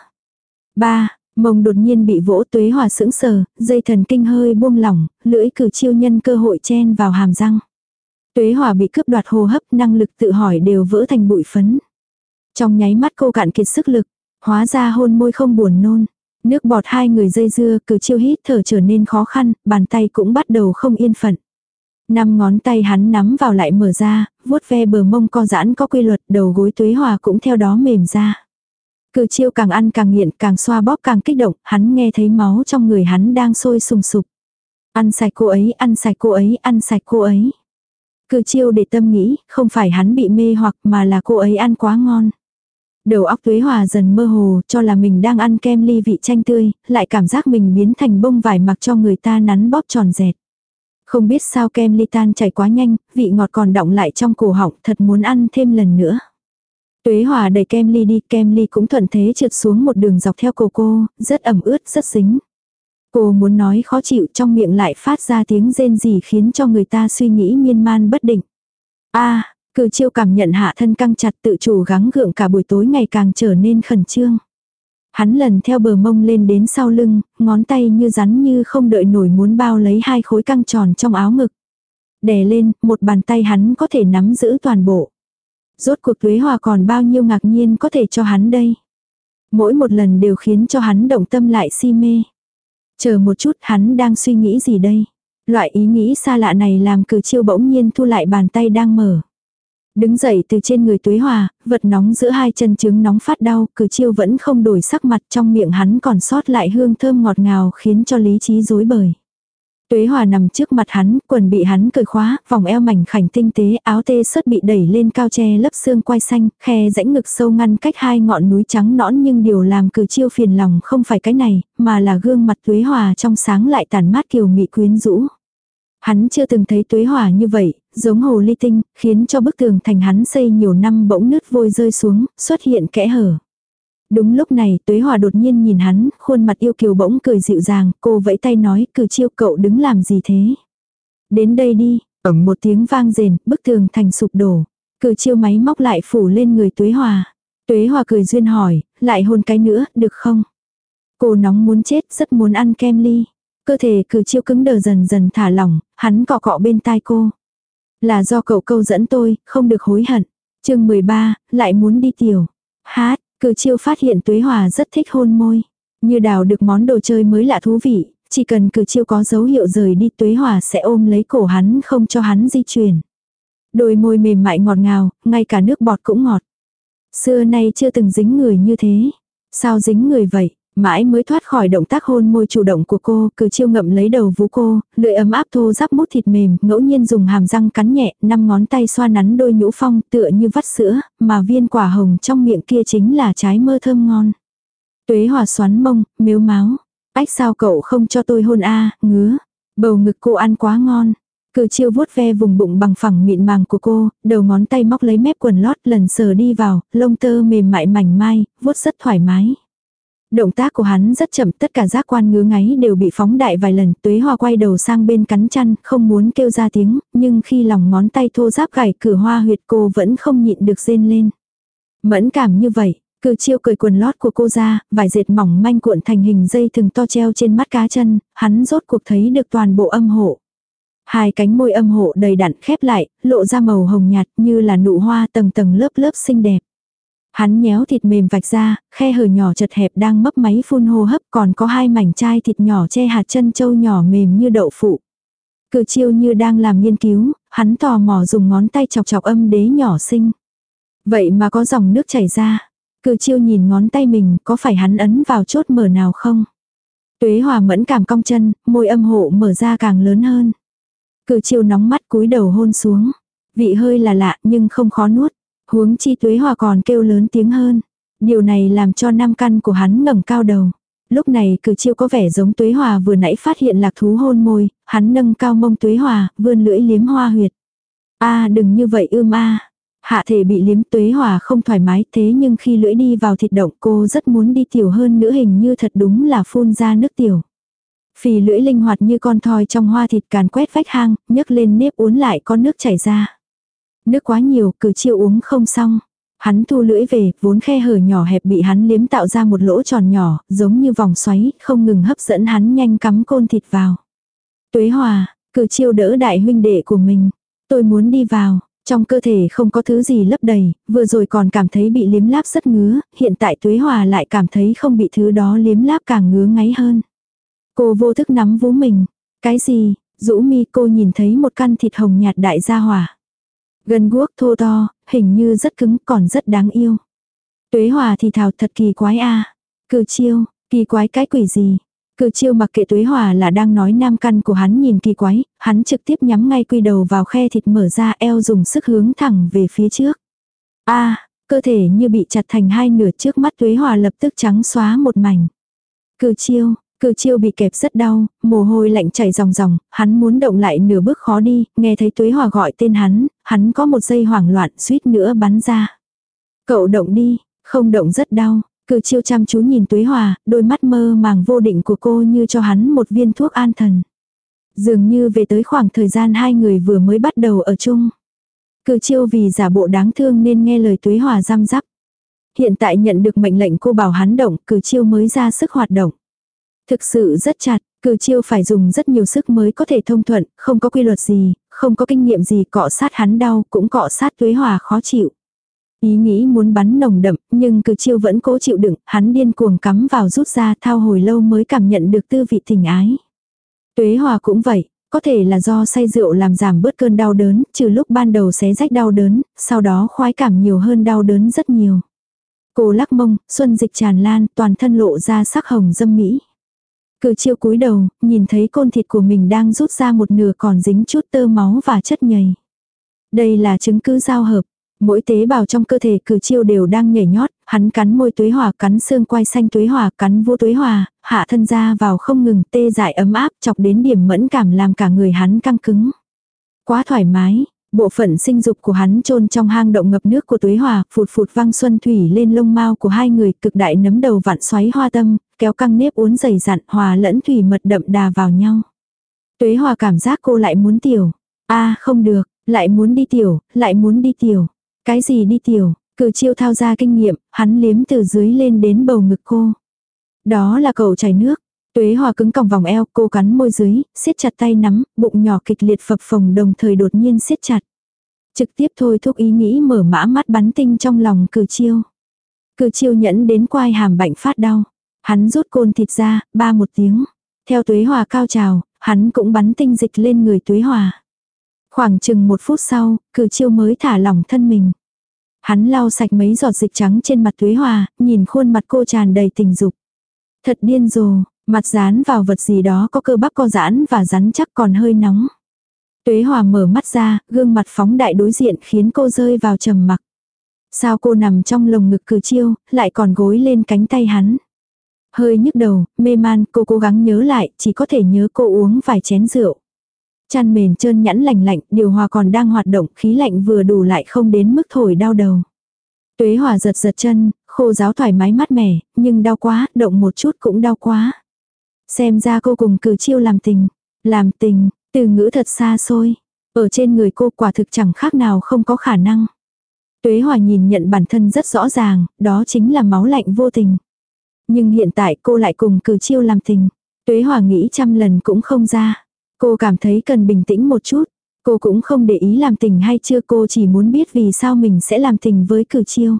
ba Mông đột nhiên bị vỗ tuế hòa sững sờ, dây thần kinh hơi buông lỏng, lưỡi cử chiêu nhân cơ hội chen vào hàm răng. Tuế hòa bị cướp đoạt hô hấp năng lực tự hỏi đều vỡ thành bụi phấn. Trong nháy mắt cô cạn kiệt sức lực, hóa ra hôn môi không buồn nôn. Nước bọt hai người dây dưa cứ chiêu hít thở trở nên khó khăn, bàn tay cũng bắt đầu không yên phận. Năm ngón tay hắn nắm vào lại mở ra, vuốt ve bờ mông co giãn có quy luật, đầu gối tuế hòa cũng theo đó mềm ra. Cử chiêu càng ăn càng nghiện, càng xoa bóp càng kích động, hắn nghe thấy máu trong người hắn đang sôi sùng sục. Ăn sạch cô ấy, ăn sạch cô ấy, ăn sạch cô ấy. Cử chiêu để tâm nghĩ, không phải hắn bị mê hoặc mà là cô ấy ăn quá ngon. Đầu óc tuế hòa dần mơ hồ, cho là mình đang ăn kem ly vị chanh tươi, lại cảm giác mình biến thành bông vải mặc cho người ta nắn bóp tròn dẹt. Không biết sao kem ly tan chảy quá nhanh, vị ngọt còn đọng lại trong cổ họng, thật muốn ăn thêm lần nữa. Tuế hòa đẩy kem ly đi, kem ly cũng thuận thế trượt xuống một đường dọc theo cổ cô, rất ẩm ướt, rất dính. Cô muốn nói khó chịu trong miệng lại phát ra tiếng rên gì khiến cho người ta suy nghĩ miên man bất định. a Cử chiêu cảm nhận hạ thân căng chặt tự chủ gắng gượng cả buổi tối ngày càng trở nên khẩn trương. Hắn lần theo bờ mông lên đến sau lưng, ngón tay như rắn như không đợi nổi muốn bao lấy hai khối căng tròn trong áo ngực. Đè lên, một bàn tay hắn có thể nắm giữ toàn bộ. Rốt cuộc tuế hòa còn bao nhiêu ngạc nhiên có thể cho hắn đây. Mỗi một lần đều khiến cho hắn động tâm lại si mê. Chờ một chút hắn đang suy nghĩ gì đây. Loại ý nghĩ xa lạ này làm cử chiêu bỗng nhiên thu lại bàn tay đang mở. Đứng dậy từ trên người tuế hòa, vật nóng giữa hai chân trứng nóng phát đau, cử chiêu vẫn không đổi sắc mặt trong miệng hắn còn sót lại hương thơm ngọt ngào khiến cho lý trí rối bời. Tuế hòa nằm trước mặt hắn, quần bị hắn cởi khóa, vòng eo mảnh khảnh tinh tế, áo tê sớt bị đẩy lên cao che lấp xương quai xanh, khe rãnh ngực sâu ngăn cách hai ngọn núi trắng nõn nhưng điều làm cử chiêu phiền lòng không phải cái này, mà là gương mặt tuế hòa trong sáng lại tàn mát kiều mị quyến rũ. Hắn chưa từng thấy tuế hỏa như vậy, giống hồ ly tinh, khiến cho bức tường thành hắn xây nhiều năm bỗng nứt vôi rơi xuống, xuất hiện kẽ hở. Đúng lúc này, tuế hỏa đột nhiên nhìn hắn, khuôn mặt yêu kiều bỗng cười dịu dàng, cô vẫy tay nói, cử chiêu cậu đứng làm gì thế? Đến đây đi, ẩm một tiếng vang rền, bức tường thành sụp đổ. Cử chiêu máy móc lại phủ lên người tuế hòa. Tuế hòa cười duyên hỏi, lại hôn cái nữa, được không? Cô nóng muốn chết, rất muốn ăn kem ly. Cơ thể cử chiêu cứng đờ dần dần thả lỏng, hắn cọ cọ bên tai cô. Là do cậu câu dẫn tôi, không được hối hận. chương 13, lại muốn đi tiểu. Hát, cử chiêu phát hiện tuế hòa rất thích hôn môi. Như đào được món đồ chơi mới lạ thú vị, chỉ cần cử chiêu có dấu hiệu rời đi tuế hòa sẽ ôm lấy cổ hắn không cho hắn di chuyển. Đôi môi mềm mại ngọt ngào, ngay cả nước bọt cũng ngọt. Xưa nay chưa từng dính người như thế. Sao dính người vậy? Mãi mới thoát khỏi động tác hôn môi chủ động của cô, cứ chiêu ngậm lấy đầu vú cô, lưỡi ấm áp thô ráp mút thịt mềm, ngẫu nhiên dùng hàm răng cắn nhẹ, năm ngón tay xoa nắn đôi nhũ phong tựa như vắt sữa, mà viên quả hồng trong miệng kia chính là trái mơ thơm ngon. Tuế hòa xoắn mông, miếu máu. Ách sao cậu không cho tôi hôn a ngứa. Bầu ngực cô ăn quá ngon. Cử chiêu vuốt ve vùng bụng bằng phẳng mịn màng của cô, đầu ngón tay móc lấy mép quần lót lần sờ đi vào, lông tơ mềm mại mảnh mai, vuốt rất thoải mái. Động tác của hắn rất chậm, tất cả giác quan ngứa ngáy đều bị phóng đại vài lần, tuế hoa quay đầu sang bên cắn chăn, không muốn kêu ra tiếng, nhưng khi lòng ngón tay thô giáp gảy cửa hoa huyệt cô vẫn không nhịn được rên lên. Mẫn cảm như vậy, cử chiêu cởi quần lót của cô ra, vài dệt mỏng manh cuộn thành hình dây thừng to treo trên mắt cá chân, hắn rốt cuộc thấy được toàn bộ âm hộ. Hai cánh môi âm hộ đầy đặn khép lại, lộ ra màu hồng nhạt như là nụ hoa tầng tầng lớp lớp xinh đẹp. Hắn nhéo thịt mềm vạch ra, khe hở nhỏ chật hẹp đang mấp máy phun hô hấp còn có hai mảnh chai thịt nhỏ che hạt chân châu nhỏ mềm như đậu phụ. Cử chiêu như đang làm nghiên cứu, hắn tò mò dùng ngón tay chọc chọc âm đế nhỏ xinh. Vậy mà có dòng nước chảy ra. Cử chiêu nhìn ngón tay mình có phải hắn ấn vào chốt mở nào không? Tuế hòa mẫn cảm cong chân, môi âm hộ mở ra càng lớn hơn. Cử chiêu nóng mắt cúi đầu hôn xuống. Vị hơi là lạ nhưng không khó nuốt. Huống chi tuế hòa còn kêu lớn tiếng hơn. Điều này làm cho nam căn của hắn ngẩng cao đầu. Lúc này cử chiêu có vẻ giống tuế hòa vừa nãy phát hiện lạc thú hôn môi, hắn nâng cao mông tuế hòa, vươn lưỡi liếm hoa huyệt. a đừng như vậy ưm a Hạ thể bị liếm tuế hòa không thoải mái thế nhưng khi lưỡi đi vào thịt động cô rất muốn đi tiểu hơn nữa hình như thật đúng là phun ra nước tiểu. Phì lưỡi linh hoạt như con thoi trong hoa thịt càn quét vách hang, nhấc lên nếp uốn lại có nước chảy ra. Nước quá nhiều, cử chiêu uống không xong. Hắn thu lưỡi về, vốn khe hở nhỏ hẹp bị hắn liếm tạo ra một lỗ tròn nhỏ, giống như vòng xoáy, không ngừng hấp dẫn hắn nhanh cắm côn thịt vào. Tuế hòa, cử chiêu đỡ đại huynh đệ của mình. Tôi muốn đi vào, trong cơ thể không có thứ gì lấp đầy, vừa rồi còn cảm thấy bị liếm láp rất ngứa, hiện tại tuế hòa lại cảm thấy không bị thứ đó liếm láp càng ngứa ngáy hơn. Cô vô thức nắm vú mình. Cái gì? Rũ mi cô nhìn thấy một căn thịt hồng nhạt đại gia hỏa. Gần guốc thô to, hình như rất cứng còn rất đáng yêu. Tuế hòa thì thào thật kỳ quái a Cử chiêu, kỳ quái cái quỷ gì. Cử chiêu mặc kệ tuế hòa là đang nói nam căn của hắn nhìn kỳ quái, hắn trực tiếp nhắm ngay quy đầu vào khe thịt mở ra eo dùng sức hướng thẳng về phía trước. a cơ thể như bị chặt thành hai nửa trước mắt tuế hòa lập tức trắng xóa một mảnh. Cử chiêu, Cử chiêu bị kẹp rất đau, mồ hôi lạnh chảy ròng ròng, hắn muốn động lại nửa bước khó đi, nghe thấy tuế hòa gọi tên hắn, hắn có một giây hoảng loạn suýt nữa bắn ra. Cậu động đi, không động rất đau, cử chiêu chăm chú nhìn tuế hòa, đôi mắt mơ màng vô định của cô như cho hắn một viên thuốc an thần. Dường như về tới khoảng thời gian hai người vừa mới bắt đầu ở chung. Cử chiêu vì giả bộ đáng thương nên nghe lời tuế hòa giam giáp. Hiện tại nhận được mệnh lệnh cô bảo hắn động, cử chiêu mới ra sức hoạt động. Thực sự rất chặt, cử chiêu phải dùng rất nhiều sức mới có thể thông thuận, không có quy luật gì, không có kinh nghiệm gì cọ sát hắn đau, cũng cọ sát tuế hòa khó chịu. Ý nghĩ muốn bắn nồng đậm, nhưng cử chiêu vẫn cố chịu đựng, hắn điên cuồng cắm vào rút ra thao hồi lâu mới cảm nhận được tư vị tình ái. Tuế hòa cũng vậy, có thể là do say rượu làm giảm bớt cơn đau đớn, trừ lúc ban đầu xé rách đau đớn, sau đó khoái cảm nhiều hơn đau đớn rất nhiều. Cô lắc mông, xuân dịch tràn lan, toàn thân lộ ra sắc hồng dâm mỹ. Cử chiêu cúi đầu, nhìn thấy côn thịt của mình đang rút ra một nửa còn dính chút tơ máu và chất nhầy. Đây là chứng cứ giao hợp. Mỗi tế bào trong cơ thể cử chiêu đều đang nhảy nhót, hắn cắn môi tuế hòa, cắn xương quai xanh tuế hòa, cắn vô tuế hòa, hạ thân ra vào không ngừng tê dại ấm áp chọc đến điểm mẫn cảm làm cả người hắn căng cứng. Quá thoải mái, Bộ phận sinh dục của hắn chôn trong hang động ngập nước của tuế hòa, phụt phụt văng xuân thủy lên lông mao của hai người, cực đại nấm đầu vạn xoáy hoa tâm, kéo căng nếp uốn dày dặn, hòa lẫn thủy mật đậm đà vào nhau. Tuế hòa cảm giác cô lại muốn tiểu. a không được, lại muốn đi tiểu, lại muốn đi tiểu. Cái gì đi tiểu, cử chiêu thao ra kinh nghiệm, hắn liếm từ dưới lên đến bầu ngực cô. Đó là cầu chảy nước. Tuế hòa cứng còng vòng eo, cô cắn môi dưới, siết chặt tay nắm, bụng nhỏ kịch liệt phập phồng đồng thời đột nhiên siết chặt. Trực tiếp thôi thúc ý nghĩ mở mã mắt bắn tinh trong lòng cử chiêu. Cử chiêu nhẫn đến quai hàm bệnh phát đau. Hắn rút côn thịt ra, ba một tiếng. Theo tuế hòa cao trào, hắn cũng bắn tinh dịch lên người tuế hòa. Khoảng chừng một phút sau, cử chiêu mới thả lỏng thân mình. Hắn lau sạch mấy giọt dịch trắng trên mặt tuế hòa, nhìn khuôn mặt cô tràn đầy tình dục. Thật điên rồ, mặt dán vào vật gì đó có cơ bắp co giãn và rắn chắc còn hơi nóng. Tuế hòa mở mắt ra, gương mặt phóng đại đối diện khiến cô rơi vào trầm mặc. Sao cô nằm trong lồng ngực cử chiêu, lại còn gối lên cánh tay hắn. Hơi nhức đầu, mê man, cô cố gắng nhớ lại, chỉ có thể nhớ cô uống vài chén rượu. Chăn mền trơn nhẵn lạnh lạnh, điều hòa còn đang hoạt động, khí lạnh vừa đủ lại không đến mức thổi đau đầu. Tuế hòa giật giật chân, khô giáo thoải mái mát mẻ, nhưng đau quá, động một chút cũng đau quá. Xem ra cô cùng cử chiêu làm tình. Làm tình, từ ngữ thật xa xôi. Ở trên người cô quả thực chẳng khác nào không có khả năng. Tuế hòa nhìn nhận bản thân rất rõ ràng, đó chính là máu lạnh vô tình. Nhưng hiện tại cô lại cùng cử chiêu làm tình. Tuế hòa nghĩ trăm lần cũng không ra. Cô cảm thấy cần bình tĩnh một chút. Cô cũng không để ý làm tình hay chưa cô chỉ muốn biết vì sao mình sẽ làm tình với cử chiêu.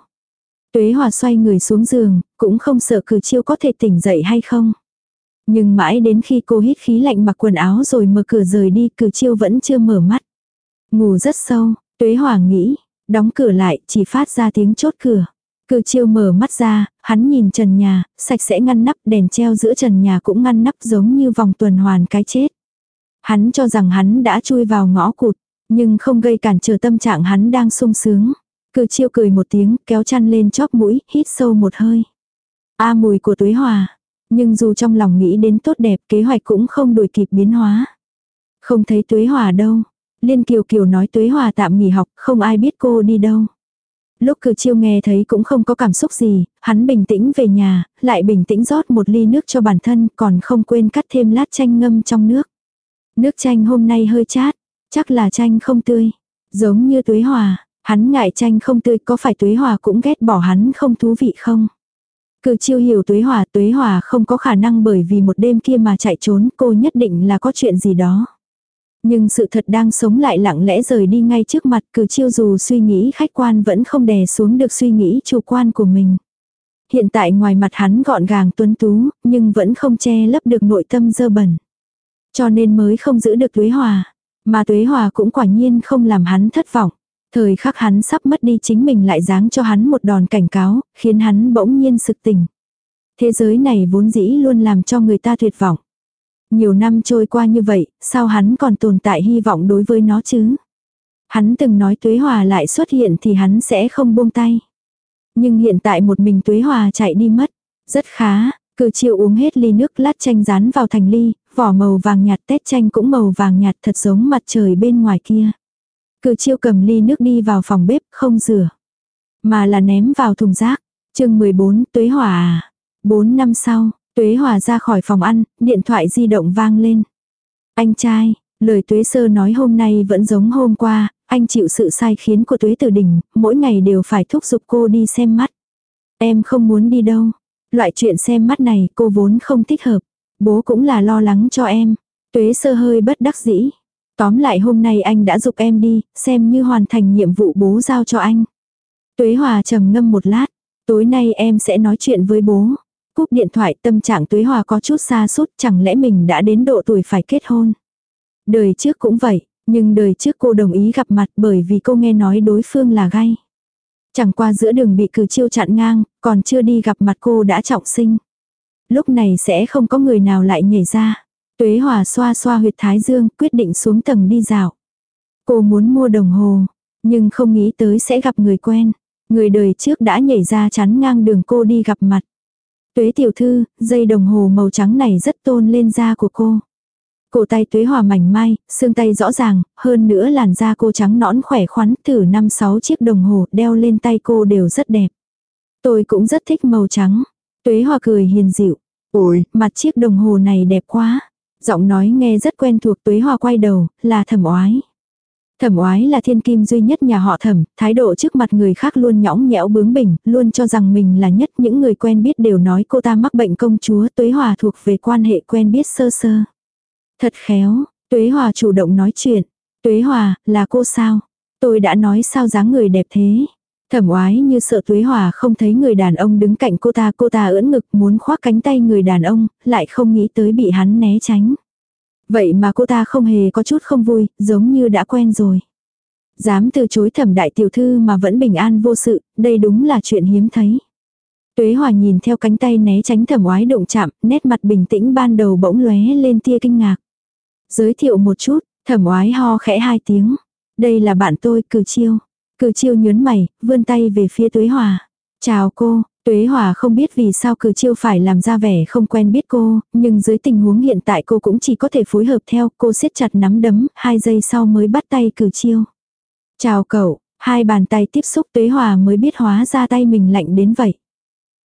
Tuế hòa xoay người xuống giường, cũng không sợ cử chiêu có thể tỉnh dậy hay không. Nhưng mãi đến khi cô hít khí lạnh mặc quần áo rồi mở cửa rời đi cử chiêu vẫn chưa mở mắt. Ngủ rất sâu, tuế hòa nghĩ, đóng cửa lại chỉ phát ra tiếng chốt cửa cư chiêu mở mắt ra, hắn nhìn trần nhà, sạch sẽ ngăn nắp đèn treo giữa trần nhà cũng ngăn nắp giống như vòng tuần hoàn cái chết. Hắn cho rằng hắn đã chui vào ngõ cụt, nhưng không gây cản trở tâm trạng hắn đang sung sướng. cư chiêu cười một tiếng, kéo chăn lên chóp mũi, hít sâu một hơi. A mùi của tuế hòa. Nhưng dù trong lòng nghĩ đến tốt đẹp, kế hoạch cũng không đuổi kịp biến hóa. Không thấy tuế hòa đâu. Liên Kiều Kiều nói tuế hòa tạm nghỉ học, không ai biết cô đi đâu. Lúc cử chiêu nghe thấy cũng không có cảm xúc gì, hắn bình tĩnh về nhà, lại bình tĩnh rót một ly nước cho bản thân, còn không quên cắt thêm lát chanh ngâm trong nước. Nước chanh hôm nay hơi chát, chắc là chanh không tươi. Giống như tuế hòa, hắn ngại chanh không tươi có phải tuế hòa cũng ghét bỏ hắn không thú vị không? Cử chiêu hiểu tuế hòa, tuế hòa không có khả năng bởi vì một đêm kia mà chạy trốn, cô nhất định là có chuyện gì đó. Nhưng sự thật đang sống lại lặng lẽ rời đi ngay trước mặt cử chiêu dù suy nghĩ khách quan vẫn không đè xuống được suy nghĩ chủ quan của mình. Hiện tại ngoài mặt hắn gọn gàng tuấn tú, nhưng vẫn không che lấp được nội tâm dơ bẩn. Cho nên mới không giữ được tuế hòa. Mà tuế hòa cũng quả nhiên không làm hắn thất vọng. Thời khắc hắn sắp mất đi chính mình lại giáng cho hắn một đòn cảnh cáo, khiến hắn bỗng nhiên sực tỉnh. Thế giới này vốn dĩ luôn làm cho người ta tuyệt vọng. Nhiều năm trôi qua như vậy, sao hắn còn tồn tại hy vọng đối với nó chứ? Hắn từng nói tuế hòa lại xuất hiện thì hắn sẽ không buông tay. Nhưng hiện tại một mình tuế hòa chạy đi mất. Rất khá, cử chiều uống hết ly nước lát chanh rán vào thành ly, vỏ màu vàng nhạt tét chanh cũng màu vàng nhạt thật giống mặt trời bên ngoài kia. Cử chiêu cầm ly nước đi vào phòng bếp không rửa. Mà là ném vào thùng rác. chương 14 tuế hòa à. 4 năm sau, tuế hòa ra khỏi phòng ăn, điện thoại di động vang lên. Anh trai, lời tuế sơ nói hôm nay vẫn giống hôm qua, anh chịu sự sai khiến của tuế tử đình, mỗi ngày đều phải thúc giục cô đi xem mắt. Em không muốn đi đâu. Loại chuyện xem mắt này cô vốn không thích hợp. Bố cũng là lo lắng cho em. Tuế sơ hơi bất đắc dĩ. Tóm lại hôm nay anh đã dục em đi, xem như hoàn thành nhiệm vụ bố giao cho anh. Tuế Hòa trầm ngâm một lát, tối nay em sẽ nói chuyện với bố. Cúp điện thoại tâm trạng Tuế Hòa có chút xa sút chẳng lẽ mình đã đến độ tuổi phải kết hôn. Đời trước cũng vậy, nhưng đời trước cô đồng ý gặp mặt bởi vì cô nghe nói đối phương là gay. Chẳng qua giữa đường bị cử chiêu chặn ngang, còn chưa đi gặp mặt cô đã trọng sinh. Lúc này sẽ không có người nào lại nhảy ra. Tuế Hòa xoa xoa huyệt thái dương, quyết định xuống tầng đi dạo. Cô muốn mua đồng hồ, nhưng không nghĩ tới sẽ gặp người quen. Người đời trước đã nhảy ra chắn ngang đường cô đi gặp mặt. Tuế tiểu thư, dây đồng hồ màu trắng này rất tôn lên da của cô. Cổ tay tuế hòa mảnh mai, xương tay rõ ràng, hơn nữa làn da cô trắng nõn khỏe khoắn, thử năm sáu chiếc đồng hồ đeo lên tay cô đều rất đẹp. Tôi cũng rất thích màu trắng. Tuế hòa cười hiền dịu. Ôi, mặt chiếc đồng hồ này đẹp quá. Giọng nói nghe rất quen thuộc tuế hoa quay đầu, là thẩm oái. Thẩm oái là thiên kim duy nhất nhà họ thẩm, thái độ trước mặt người khác luôn nhõng nhẽo bướng bỉnh, luôn cho rằng mình là nhất những người quen biết đều nói cô ta mắc bệnh công chúa tuế hòa thuộc về quan hệ quen biết sơ sơ. Thật khéo, tuế hòa chủ động nói chuyện. Tuế hòa, là cô sao? Tôi đã nói sao dáng người đẹp thế? Thẩm oái như sợ tuế hòa không thấy người đàn ông đứng cạnh cô ta, cô ta ưỡn ngực muốn khoác cánh tay người đàn ông, lại không nghĩ tới bị hắn né tránh. Vậy mà cô ta không hề có chút không vui, giống như đã quen rồi. Dám từ chối thẩm đại tiểu thư mà vẫn bình an vô sự, đây đúng là chuyện hiếm thấy. Tuế hòa nhìn theo cánh tay né tránh thẩm oái động chạm, nét mặt bình tĩnh ban đầu bỗng lóe lên tia kinh ngạc. Giới thiệu một chút, thẩm oái ho khẽ hai tiếng. Đây là bạn tôi, cử chiêu. Cử chiêu nhớn mày, vươn tay về phía tuế hòa. Chào cô, Tuế Hòa không biết vì sao cử chiêu phải làm ra vẻ không quen biết cô, nhưng dưới tình huống hiện tại cô cũng chỉ có thể phối hợp theo, cô siết chặt nắm đấm, hai giây sau mới bắt tay cử chiêu. Chào cậu, hai bàn tay tiếp xúc Tuế Hòa mới biết hóa ra tay mình lạnh đến vậy.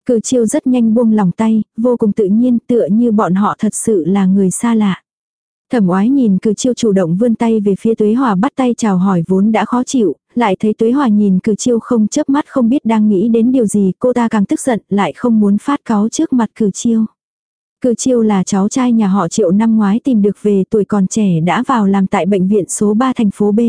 Cử chiêu rất nhanh buông lòng tay, vô cùng tự nhiên tựa như bọn họ thật sự là người xa lạ. Thẩm oái nhìn cử chiêu chủ động vươn tay về phía tuế hòa bắt tay chào hỏi vốn đã khó chịu, lại thấy tuế hòa nhìn cử chiêu không chớp mắt không biết đang nghĩ đến điều gì cô ta càng tức giận lại không muốn phát cáo trước mặt cử chiêu. Cử chiêu là cháu trai nhà họ triệu năm ngoái tìm được về tuổi còn trẻ đã vào làm tại bệnh viện số 3 thành phố B.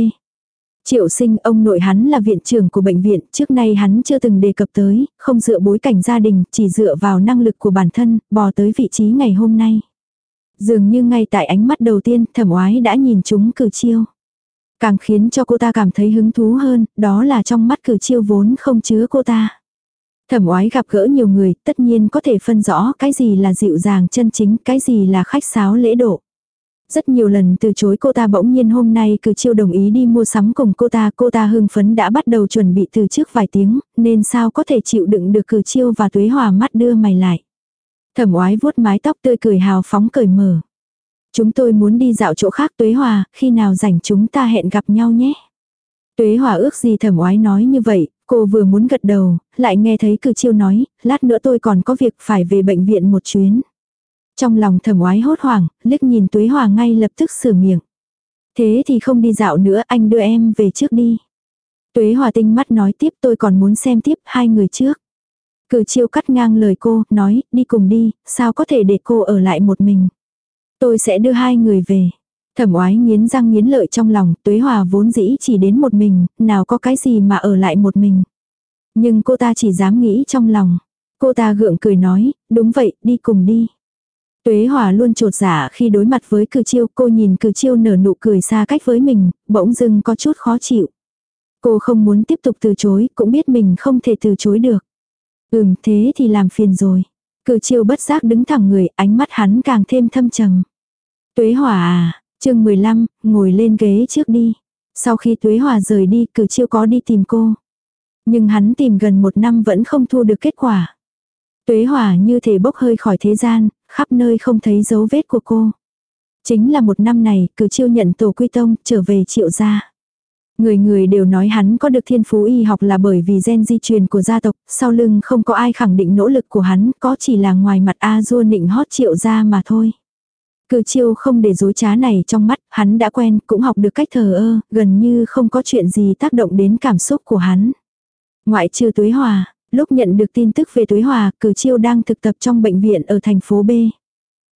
Triệu sinh ông nội hắn là viện trưởng của bệnh viện, trước nay hắn chưa từng đề cập tới, không dựa bối cảnh gia đình, chỉ dựa vào năng lực của bản thân, bò tới vị trí ngày hôm nay. Dường như ngay tại ánh mắt đầu tiên thẩm oái đã nhìn chúng cử chiêu. Càng khiến cho cô ta cảm thấy hứng thú hơn, đó là trong mắt cử chiêu vốn không chứa cô ta. Thẩm oái gặp gỡ nhiều người, tất nhiên có thể phân rõ cái gì là dịu dàng chân chính, cái gì là khách sáo lễ độ. Rất nhiều lần từ chối cô ta bỗng nhiên hôm nay cử chiêu đồng ý đi mua sắm cùng cô ta, cô ta hưng phấn đã bắt đầu chuẩn bị từ trước vài tiếng, nên sao có thể chịu đựng được cử chiêu và tuế hòa mắt đưa mày lại. Thẩm oái vuốt mái tóc tươi cười hào phóng cởi mở. Chúng tôi muốn đi dạo chỗ khác Tuế Hòa, khi nào rảnh chúng ta hẹn gặp nhau nhé. Tuế Hòa ước gì thẩm oái nói như vậy, cô vừa muốn gật đầu, lại nghe thấy cử chiêu nói, lát nữa tôi còn có việc phải về bệnh viện một chuyến. Trong lòng thẩm oái hốt hoảng, liếc nhìn Tuế Hòa ngay lập tức sửa miệng. Thế thì không đi dạo nữa anh đưa em về trước đi. Tuế Hòa tinh mắt nói tiếp tôi còn muốn xem tiếp hai người trước. Cử chiêu cắt ngang lời cô, nói, đi cùng đi, sao có thể để cô ở lại một mình. Tôi sẽ đưa hai người về. Thẩm oái nghiến răng nghiến lợi trong lòng, tuế hòa vốn dĩ chỉ đến một mình, nào có cái gì mà ở lại một mình. Nhưng cô ta chỉ dám nghĩ trong lòng. Cô ta gượng cười nói, đúng vậy, đi cùng đi. Tuế hòa luôn trột giả khi đối mặt với cử chiêu, cô nhìn cử chiêu nở nụ cười xa cách với mình, bỗng dưng có chút khó chịu. Cô không muốn tiếp tục từ chối, cũng biết mình không thể từ chối được. Ừm thế thì làm phiền rồi. Cử chiêu bất giác đứng thẳng người, ánh mắt hắn càng thêm thâm trầm. Tuế Hòa à, chương 15, ngồi lên ghế trước đi. Sau khi Tuế Hòa rời đi, cử chiêu có đi tìm cô. Nhưng hắn tìm gần một năm vẫn không thu được kết quả. Tuế Hòa như thể bốc hơi khỏi thế gian, khắp nơi không thấy dấu vết của cô. Chính là một năm này, cử chiêu nhận tổ quy tông, trở về triệu gia. Người người đều nói hắn có được thiên phú y học là bởi vì gen di truyền của gia tộc, sau lưng không có ai khẳng định nỗ lực của hắn, có chỉ là ngoài mặt A dua nịnh hót triệu ra mà thôi. Cử chiêu không để dối trá này trong mắt, hắn đã quen, cũng học được cách thờ ơ, gần như không có chuyện gì tác động đến cảm xúc của hắn. Ngoại trừ Tuế Hòa, lúc nhận được tin tức về Tuế Hòa, cử chiêu đang thực tập trong bệnh viện ở thành phố B.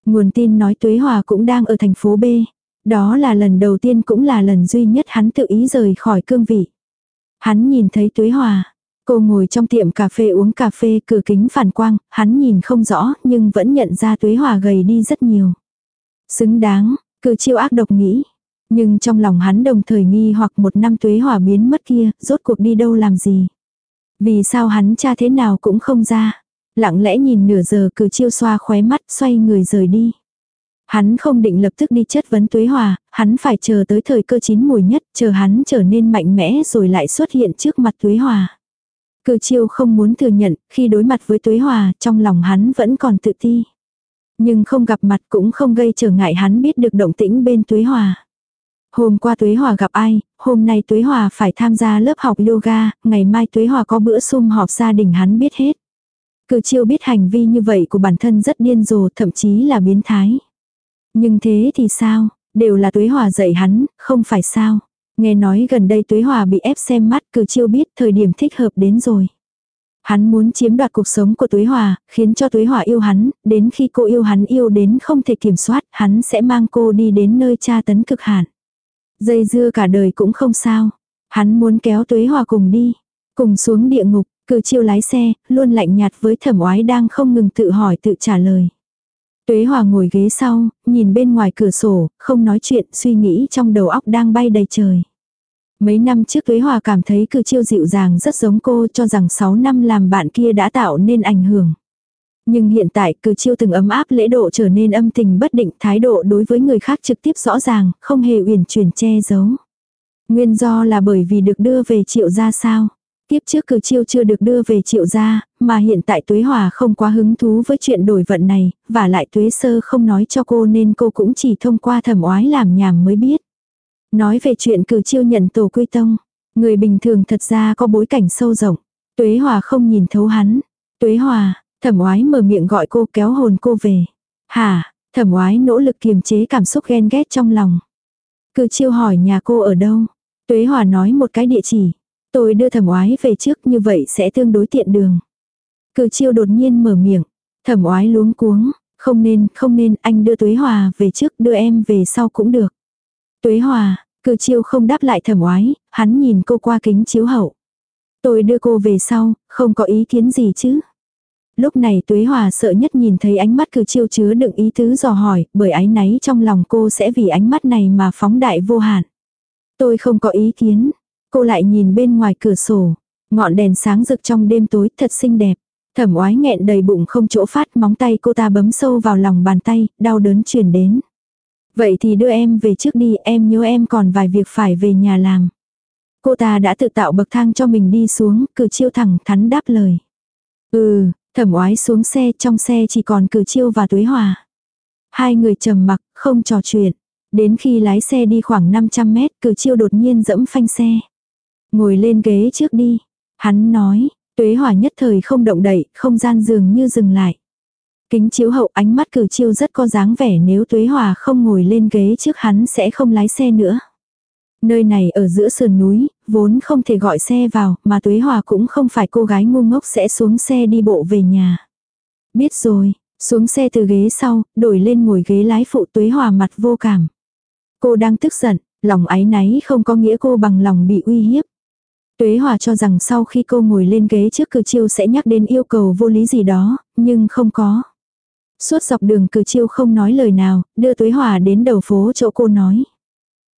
Nguồn tin nói Tuế Hòa cũng đang ở thành phố B. Đó là lần đầu tiên cũng là lần duy nhất hắn tự ý rời khỏi cương vị. Hắn nhìn thấy Tuế Hòa. Cô ngồi trong tiệm cà phê uống cà phê cửa kính phản quang, hắn nhìn không rõ nhưng vẫn nhận ra Tuế Hòa gầy đi rất nhiều. Xứng đáng, cử chiêu ác độc nghĩ. Nhưng trong lòng hắn đồng thời nghi hoặc một năm Tuế Hòa biến mất kia, rốt cuộc đi đâu làm gì. Vì sao hắn cha thế nào cũng không ra. Lặng lẽ nhìn nửa giờ cử chiêu xoa khóe mắt xoay người rời đi. Hắn không định lập tức đi chất vấn Tuế Hòa, hắn phải chờ tới thời cơ chín mùi nhất, chờ hắn trở nên mạnh mẽ rồi lại xuất hiện trước mặt Tuế Hòa. Cử chiêu không muốn thừa nhận, khi đối mặt với Tuế Hòa, trong lòng hắn vẫn còn tự ti. Nhưng không gặp mặt cũng không gây trở ngại hắn biết được động tĩnh bên Tuế Hòa. Hôm qua Tuế Hòa gặp ai, hôm nay Tuế Hòa phải tham gia lớp học yoga, ngày mai Tuế Hòa có bữa sum họp gia đình hắn biết hết. Cử chiêu biết hành vi như vậy của bản thân rất điên rồ, thậm chí là biến thái. Nhưng thế thì sao, đều là tuế hòa dạy hắn, không phải sao. Nghe nói gần đây tuế hòa bị ép xem mắt cử chiêu biết thời điểm thích hợp đến rồi. Hắn muốn chiếm đoạt cuộc sống của tuế hòa, khiến cho tuế hòa yêu hắn, đến khi cô yêu hắn yêu đến không thể kiểm soát, hắn sẽ mang cô đi đến nơi tra tấn cực hạn. Dây dưa cả đời cũng không sao. Hắn muốn kéo tuế hòa cùng đi, cùng xuống địa ngục, cử chiêu lái xe, luôn lạnh nhạt với thẩm oái đang không ngừng tự hỏi tự trả lời. Tuế Hòa ngồi ghế sau, nhìn bên ngoài cửa sổ, không nói chuyện, suy nghĩ trong đầu óc đang bay đầy trời. Mấy năm trước Tuế Hòa cảm thấy cử chiêu dịu dàng rất giống cô cho rằng 6 năm làm bạn kia đã tạo nên ảnh hưởng. Nhưng hiện tại cử chiêu từng ấm áp lễ độ trở nên âm tình bất định thái độ đối với người khác trực tiếp rõ ràng, không hề uyển chuyển che giấu. Nguyên do là bởi vì được đưa về triệu ra sao. Tiếp trước cử chiêu chưa được đưa về triệu gia, mà hiện tại tuế hòa không quá hứng thú với chuyện đổi vận này, và lại tuế sơ không nói cho cô nên cô cũng chỉ thông qua thẩm oái làm nhảm mới biết. Nói về chuyện cử chiêu nhận tổ quy tông, người bình thường thật ra có bối cảnh sâu rộng. Tuế hòa không nhìn thấu hắn. Tuế hòa, thẩm oái mở miệng gọi cô kéo hồn cô về. Hả, thẩm oái nỗ lực kiềm chế cảm xúc ghen ghét trong lòng. Cử chiêu hỏi nhà cô ở đâu. Tuế hòa nói một cái địa chỉ. Tôi đưa thẩm oái về trước như vậy sẽ tương đối tiện đường. Cử chiêu đột nhiên mở miệng. Thẩm oái luống cuống. Không nên, không nên, anh đưa Tuế Hòa về trước, đưa em về sau cũng được. Tuế Hòa, cử chiêu không đáp lại thẩm oái, hắn nhìn cô qua kính chiếu hậu. Tôi đưa cô về sau, không có ý kiến gì chứ. Lúc này Tuế Hòa sợ nhất nhìn thấy ánh mắt cử chiêu chứa đựng ý tứ dò hỏi, bởi ái náy trong lòng cô sẽ vì ánh mắt này mà phóng đại vô hạn. Tôi không có ý kiến, Cô lại nhìn bên ngoài cửa sổ. Ngọn đèn sáng rực trong đêm tối thật xinh đẹp. Thẩm oái nghẹn đầy bụng không chỗ phát móng tay cô ta bấm sâu vào lòng bàn tay, đau đớn truyền đến. Vậy thì đưa em về trước đi, em nhớ em còn vài việc phải về nhà làm. Cô ta đã tự tạo bậc thang cho mình đi xuống, cử chiêu thẳng thắn đáp lời. Ừ, thẩm oái xuống xe, trong xe chỉ còn cử chiêu và tuế hòa. Hai người trầm mặc, không trò chuyện. Đến khi lái xe đi khoảng 500 mét, cử chiêu đột nhiên dẫm phanh xe. Ngồi lên ghế trước đi. Hắn nói, tuế hỏa nhất thời không động đậy, không gian dường như dừng lại. Kính chiếu hậu ánh mắt cử chiêu rất có dáng vẻ nếu tuế hỏa không ngồi lên ghế trước hắn sẽ không lái xe nữa. Nơi này ở giữa sườn núi, vốn không thể gọi xe vào, mà tuế hòa cũng không phải cô gái ngu ngốc sẽ xuống xe đi bộ về nhà. Biết rồi, xuống xe từ ghế sau, đổi lên ngồi ghế lái phụ tuế hòa mặt vô cảm. Cô đang tức giận, lòng ái náy không có nghĩa cô bằng lòng bị uy hiếp. Tuế Hòa cho rằng sau khi cô ngồi lên ghế trước cử chiêu sẽ nhắc đến yêu cầu vô lý gì đó, nhưng không có. Suốt dọc đường cử chiêu không nói lời nào, đưa Tuế Hòa đến đầu phố chỗ cô nói.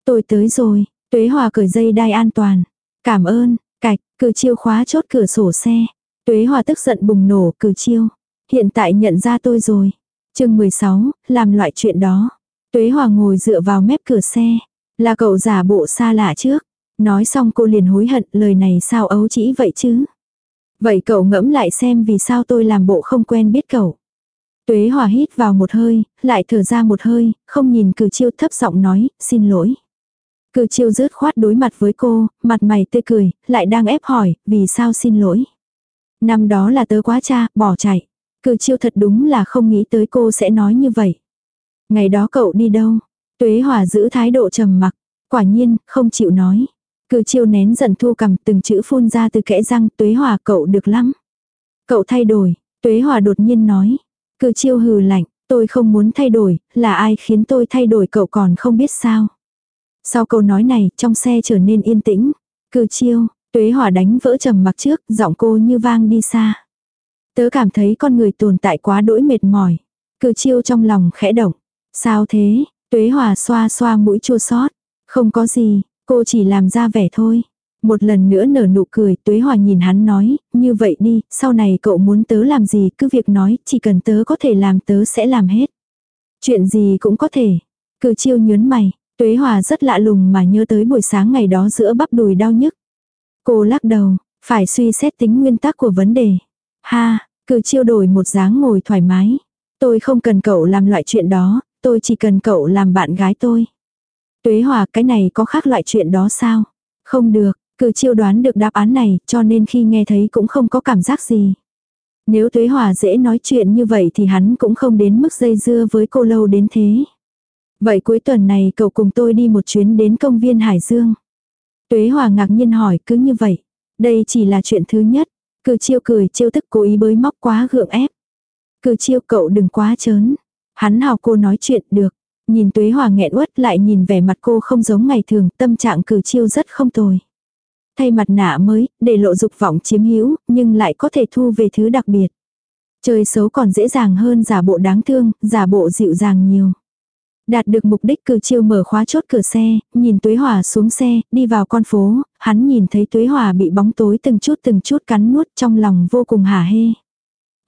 Tôi tới rồi, Tuế Hòa cởi dây đai an toàn. Cảm ơn, cạch, cử chiêu khóa chốt cửa sổ xe. Tuế Hòa tức giận bùng nổ cử chiêu. Hiện tại nhận ra tôi rồi. chương 16, làm loại chuyện đó. Tuế Hòa ngồi dựa vào mép cửa xe. Là cậu giả bộ xa lạ trước. Nói xong cô liền hối hận lời này sao ấu chỉ vậy chứ. Vậy cậu ngẫm lại xem vì sao tôi làm bộ không quen biết cậu. Tuế hòa hít vào một hơi, lại thở ra một hơi, không nhìn cử chiêu thấp giọng nói, xin lỗi. Cử chiêu rớt khoát đối mặt với cô, mặt mày tươi cười, lại đang ép hỏi, vì sao xin lỗi. Năm đó là tớ quá cha, bỏ chạy. Cử chiêu thật đúng là không nghĩ tới cô sẽ nói như vậy. Ngày đó cậu đi đâu? Tuế hòa giữ thái độ trầm mặc, quả nhiên, không chịu nói. Cử chiêu nén giận thu cầm từng chữ phun ra từ kẽ răng tuế hòa cậu được lắm. Cậu thay đổi, tuế hòa đột nhiên nói. Cử chiêu hừ lạnh, tôi không muốn thay đổi, là ai khiến tôi thay đổi cậu còn không biết sao. Sau câu nói này, trong xe trở nên yên tĩnh. Cử chiêu, tuế hòa đánh vỡ trầm mặc trước, giọng cô như vang đi xa. Tớ cảm thấy con người tồn tại quá đỗi mệt mỏi. Cử chiêu trong lòng khẽ động. Sao thế? Tuế hòa xoa xoa mũi chua xót Không có gì, Cô chỉ làm ra vẻ thôi. Một lần nữa nở nụ cười, Tuế Hòa nhìn hắn nói, như vậy đi, sau này cậu muốn tớ làm gì cứ việc nói, chỉ cần tớ có thể làm tớ sẽ làm hết. Chuyện gì cũng có thể. Cử chiêu nhớn mày, Tuế Hòa rất lạ lùng mà nhớ tới buổi sáng ngày đó giữa bắp đùi đau nhức. Cô lắc đầu, phải suy xét tính nguyên tắc của vấn đề. Ha, cử chiêu đổi một dáng ngồi thoải mái. Tôi không cần cậu làm loại chuyện đó, tôi chỉ cần cậu làm bạn gái tôi. Tuế hòa cái này có khác loại chuyện đó sao? Không được, cử chiêu đoán được đáp án này cho nên khi nghe thấy cũng không có cảm giác gì. Nếu Tuế Hòa dễ nói chuyện như vậy thì hắn cũng không đến mức dây dưa với cô lâu đến thế. Vậy cuối tuần này cậu cùng tôi đi một chuyến đến công viên Hải Dương. Tuế Hòa ngạc nhiên hỏi cứ như vậy. Đây chỉ là chuyện thứ nhất. Cử chiêu cười chiêu tức cố ý bới móc quá gượng ép. Cử chiêu cậu đừng quá chớn. Hắn hào cô nói chuyện được. Nhìn tuế hòa nghẹn uất lại nhìn vẻ mặt cô không giống ngày thường, tâm trạng cử chiêu rất không tồi. Thay mặt nạ mới, để lộ dục vọng chiếm hữu nhưng lại có thể thu về thứ đặc biệt. Chơi xấu còn dễ dàng hơn giả bộ đáng thương, giả bộ dịu dàng nhiều. Đạt được mục đích cử chiêu mở khóa chốt cửa xe, nhìn Tuế Hòa xuống xe, đi vào con phố, hắn nhìn thấy Tuế Hòa bị bóng tối từng chút từng chút cắn nuốt trong lòng vô cùng hả hê.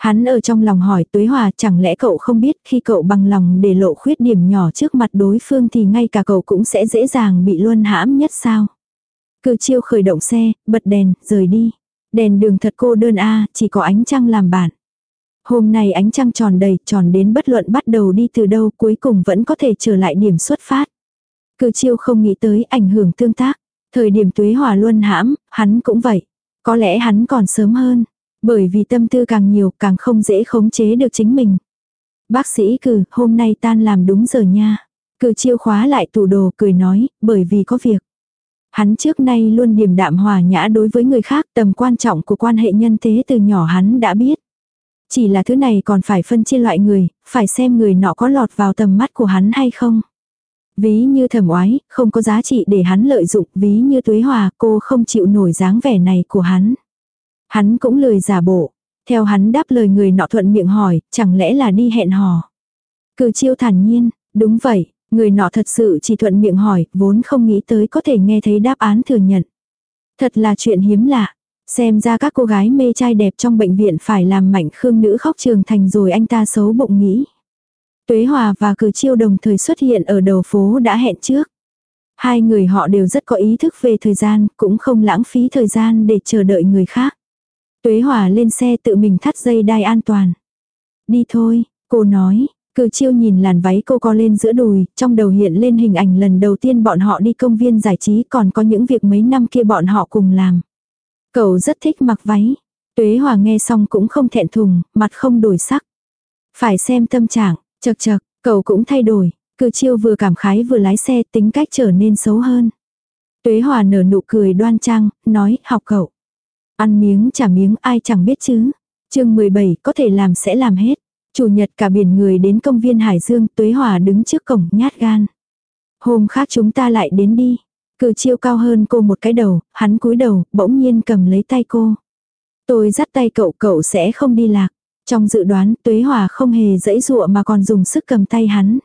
Hắn ở trong lòng hỏi Tuế Hòa chẳng lẽ cậu không biết khi cậu bằng lòng để lộ khuyết điểm nhỏ trước mặt đối phương thì ngay cả cậu cũng sẽ dễ dàng bị luân hãm nhất sao. Cự chiêu khởi động xe, bật đèn, rời đi. Đèn đường thật cô đơn a chỉ có ánh trăng làm bạn. Hôm nay ánh trăng tròn đầy, tròn đến bất luận bắt đầu đi từ đâu cuối cùng vẫn có thể trở lại điểm xuất phát. Cử chiêu không nghĩ tới ảnh hưởng tương tác. Thời điểm tuế hòa luân hãm, hắn cũng vậy. Có lẽ hắn còn sớm hơn. Bởi vì tâm tư càng nhiều càng không dễ khống chế được chính mình. Bác sĩ cử, hôm nay tan làm đúng giờ nha. Cử chiêu khóa lại tủ đồ cười nói, bởi vì có việc. Hắn trước nay luôn điềm đạm hòa nhã đối với người khác tầm quan trọng của quan hệ nhân thế từ nhỏ hắn đã biết. Chỉ là thứ này còn phải phân chia loại người, phải xem người nọ có lọt vào tầm mắt của hắn hay không. Ví như thầm oái, không có giá trị để hắn lợi dụng, ví như tuế hòa, cô không chịu nổi dáng vẻ này của hắn. Hắn cũng lười giả bộ. Theo hắn đáp lời người nọ thuận miệng hỏi, chẳng lẽ là đi hẹn hò. Cử chiêu thản nhiên, đúng vậy, người nọ thật sự chỉ thuận miệng hỏi, vốn không nghĩ tới có thể nghe thấy đáp án thừa nhận. Thật là chuyện hiếm lạ. Xem ra các cô gái mê trai đẹp trong bệnh viện phải làm mạnh khương nữ khóc trường thành rồi anh ta xấu bụng nghĩ. Tuế Hòa và Cử Chiêu đồng thời xuất hiện ở đầu phố đã hẹn trước. Hai người họ đều rất có ý thức về thời gian, cũng không lãng phí thời gian để chờ đợi người khác. Tuế Hòa lên xe tự mình thắt dây đai an toàn. Đi thôi, cô nói, Cử chiêu nhìn làn váy cô co lên giữa đùi, trong đầu hiện lên hình ảnh lần đầu tiên bọn họ đi công viên giải trí còn có những việc mấy năm kia bọn họ cùng làm. Cậu rất thích mặc váy. Tuế Hòa nghe xong cũng không thẹn thùng, mặt không đổi sắc. Phải xem tâm trạng, chật chật, cậu cũng thay đổi. Cử chiêu vừa cảm khái vừa lái xe tính cách trở nên xấu hơn. Tuế Hòa nở nụ cười đoan trang, nói học cậu. Ăn miếng trả miếng ai chẳng biết chứ. chương 17 có thể làm sẽ làm hết. Chủ nhật cả biển người đến công viên Hải Dương, Tuế Hòa đứng trước cổng nhát gan. Hôm khác chúng ta lại đến đi. Cử chiêu cao hơn cô một cái đầu, hắn cúi đầu, bỗng nhiên cầm lấy tay cô. Tôi dắt tay cậu, cậu sẽ không đi lạc. Trong dự đoán, Tuế Hòa không hề dãy dụa mà còn dùng sức cầm tay hắn.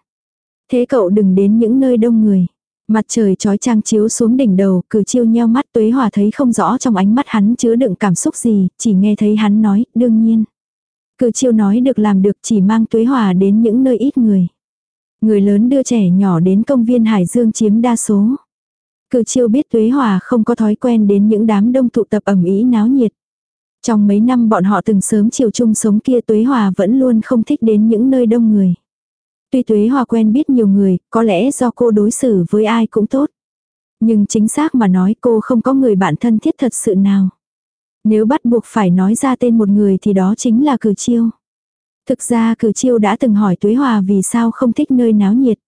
Thế cậu đừng đến những nơi đông người. Mặt trời trói trang chiếu xuống đỉnh đầu, cử chiêu nheo mắt Tuế Hòa thấy không rõ trong ánh mắt hắn chứa đựng cảm xúc gì, chỉ nghe thấy hắn nói, đương nhiên. Cử chiêu nói được làm được chỉ mang Tuế Hòa đến những nơi ít người. Người lớn đưa trẻ nhỏ đến công viên Hải Dương chiếm đa số. Cử chiêu biết Tuế Hòa không có thói quen đến những đám đông tụ tập ẩm ý náo nhiệt. Trong mấy năm bọn họ từng sớm chiều chung sống kia Tuế Hòa vẫn luôn không thích đến những nơi đông người. Tuy Tuế Hòa quen biết nhiều người, có lẽ do cô đối xử với ai cũng tốt. Nhưng chính xác mà nói cô không có người bạn thân thiết thật sự nào. Nếu bắt buộc phải nói ra tên một người thì đó chính là cử chiêu. Thực ra cử chiêu đã từng hỏi Tuế Hòa vì sao không thích nơi náo nhiệt.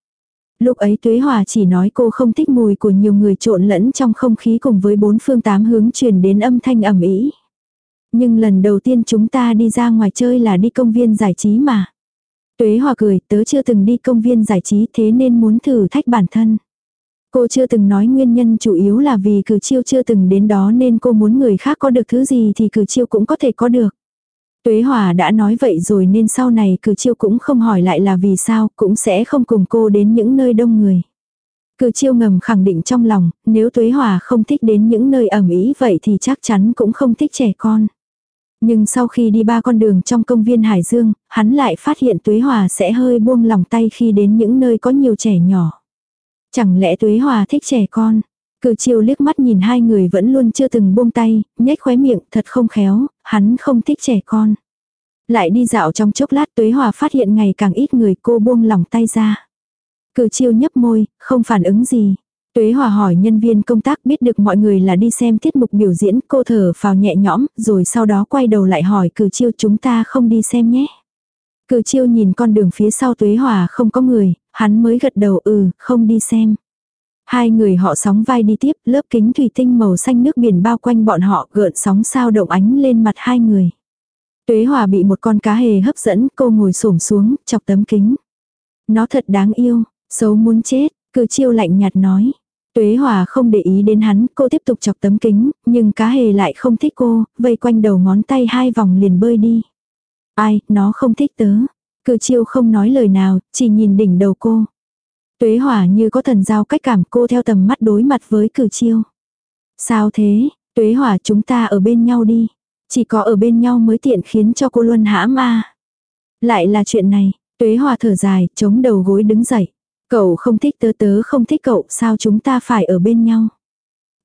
Lúc ấy Tuế Hòa chỉ nói cô không thích mùi của nhiều người trộn lẫn trong không khí cùng với bốn phương tám hướng truyền đến âm thanh ẩm ý. Nhưng lần đầu tiên chúng ta đi ra ngoài chơi là đi công viên giải trí mà. Tuế Hòa cười, tớ chưa từng đi công viên giải trí thế nên muốn thử thách bản thân. Cô chưa từng nói nguyên nhân chủ yếu là vì cử chiêu chưa từng đến đó nên cô muốn người khác có được thứ gì thì cử chiêu cũng có thể có được. Tuế Hòa đã nói vậy rồi nên sau này cử chiêu cũng không hỏi lại là vì sao, cũng sẽ không cùng cô đến những nơi đông người. Cử chiêu ngầm khẳng định trong lòng, nếu Tuế Hòa không thích đến những nơi ẩm ý vậy thì chắc chắn cũng không thích trẻ con. Nhưng sau khi đi ba con đường trong công viên Hải Dương, hắn lại phát hiện Tuế Hòa sẽ hơi buông lòng tay khi đến những nơi có nhiều trẻ nhỏ. Chẳng lẽ Tuế Hòa thích trẻ con? Cử chiều liếc mắt nhìn hai người vẫn luôn chưa từng buông tay, nhếch khóe miệng thật không khéo, hắn không thích trẻ con. Lại đi dạo trong chốc lát Tuế Hòa phát hiện ngày càng ít người cô buông lòng tay ra. Cử chiêu nhấp môi, không phản ứng gì. Tuế Hòa hỏi nhân viên công tác biết được mọi người là đi xem tiết mục biểu diễn, cô thở vào nhẹ nhõm, rồi sau đó quay đầu lại hỏi cử chiêu chúng ta không đi xem nhé. Cử chiêu nhìn con đường phía sau Tuế Hòa không có người, hắn mới gật đầu ừ, không đi xem. Hai người họ sóng vai đi tiếp, lớp kính thủy tinh màu xanh nước biển bao quanh bọn họ gợn sóng sao động ánh lên mặt hai người. Tuế Hòa bị một con cá hề hấp dẫn, cô ngồi xổm xuống, chọc tấm kính. Nó thật đáng yêu, xấu muốn chết, cử chiêu lạnh nhạt nói. Tuế Hòa không để ý đến hắn, cô tiếp tục chọc tấm kính, nhưng cá hề lại không thích cô, vây quanh đầu ngón tay hai vòng liền bơi đi. Ai, nó không thích tớ. Cử chiêu không nói lời nào, chỉ nhìn đỉnh đầu cô. Tuế Hòa như có thần giao cách cảm cô theo tầm mắt đối mặt với cử chiêu. Sao thế, tuế Hòa chúng ta ở bên nhau đi. Chỉ có ở bên nhau mới tiện khiến cho cô luôn hãm a Lại là chuyện này, tuế Hòa thở dài, chống đầu gối đứng dậy. Cậu không thích tớ tớ không thích cậu, sao chúng ta phải ở bên nhau?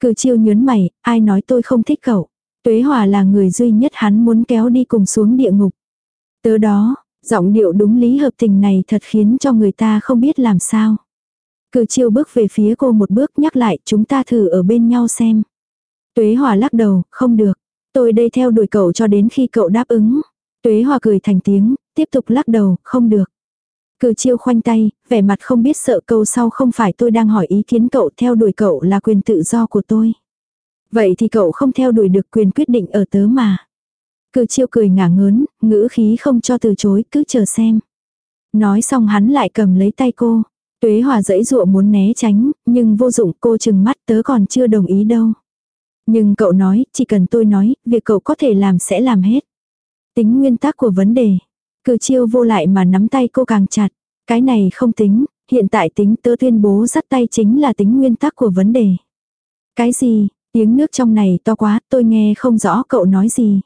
Cử chiêu nhớn mày, ai nói tôi không thích cậu? Tuế Hòa là người duy nhất hắn muốn kéo đi cùng xuống địa ngục. Tớ đó, giọng điệu đúng lý hợp tình này thật khiến cho người ta không biết làm sao. Cử chiêu bước về phía cô một bước nhắc lại chúng ta thử ở bên nhau xem. Tuế Hòa lắc đầu, không được. Tôi đây theo đuổi cậu cho đến khi cậu đáp ứng. Tuế Hòa cười thành tiếng, tiếp tục lắc đầu, không được. Cử chiêu khoanh tay, vẻ mặt không biết sợ câu sau không phải tôi đang hỏi ý kiến cậu theo đuổi cậu là quyền tự do của tôi. Vậy thì cậu không theo đuổi được quyền quyết định ở tớ mà. Cử chiêu cười ngả ngớn, ngữ khí không cho từ chối, cứ chờ xem. Nói xong hắn lại cầm lấy tay cô. Tuế hòa dãy dụa muốn né tránh, nhưng vô dụng cô chừng mắt tớ còn chưa đồng ý đâu. Nhưng cậu nói, chỉ cần tôi nói, việc cậu có thể làm sẽ làm hết. Tính nguyên tắc của vấn đề. Cử chiêu vô lại mà nắm tay cô càng chặt. Cái này không tính, hiện tại tính tớ tuyên bố dắt tay chính là tính nguyên tắc của vấn đề. Cái gì, tiếng nước trong này to quá, tôi nghe không rõ cậu nói gì.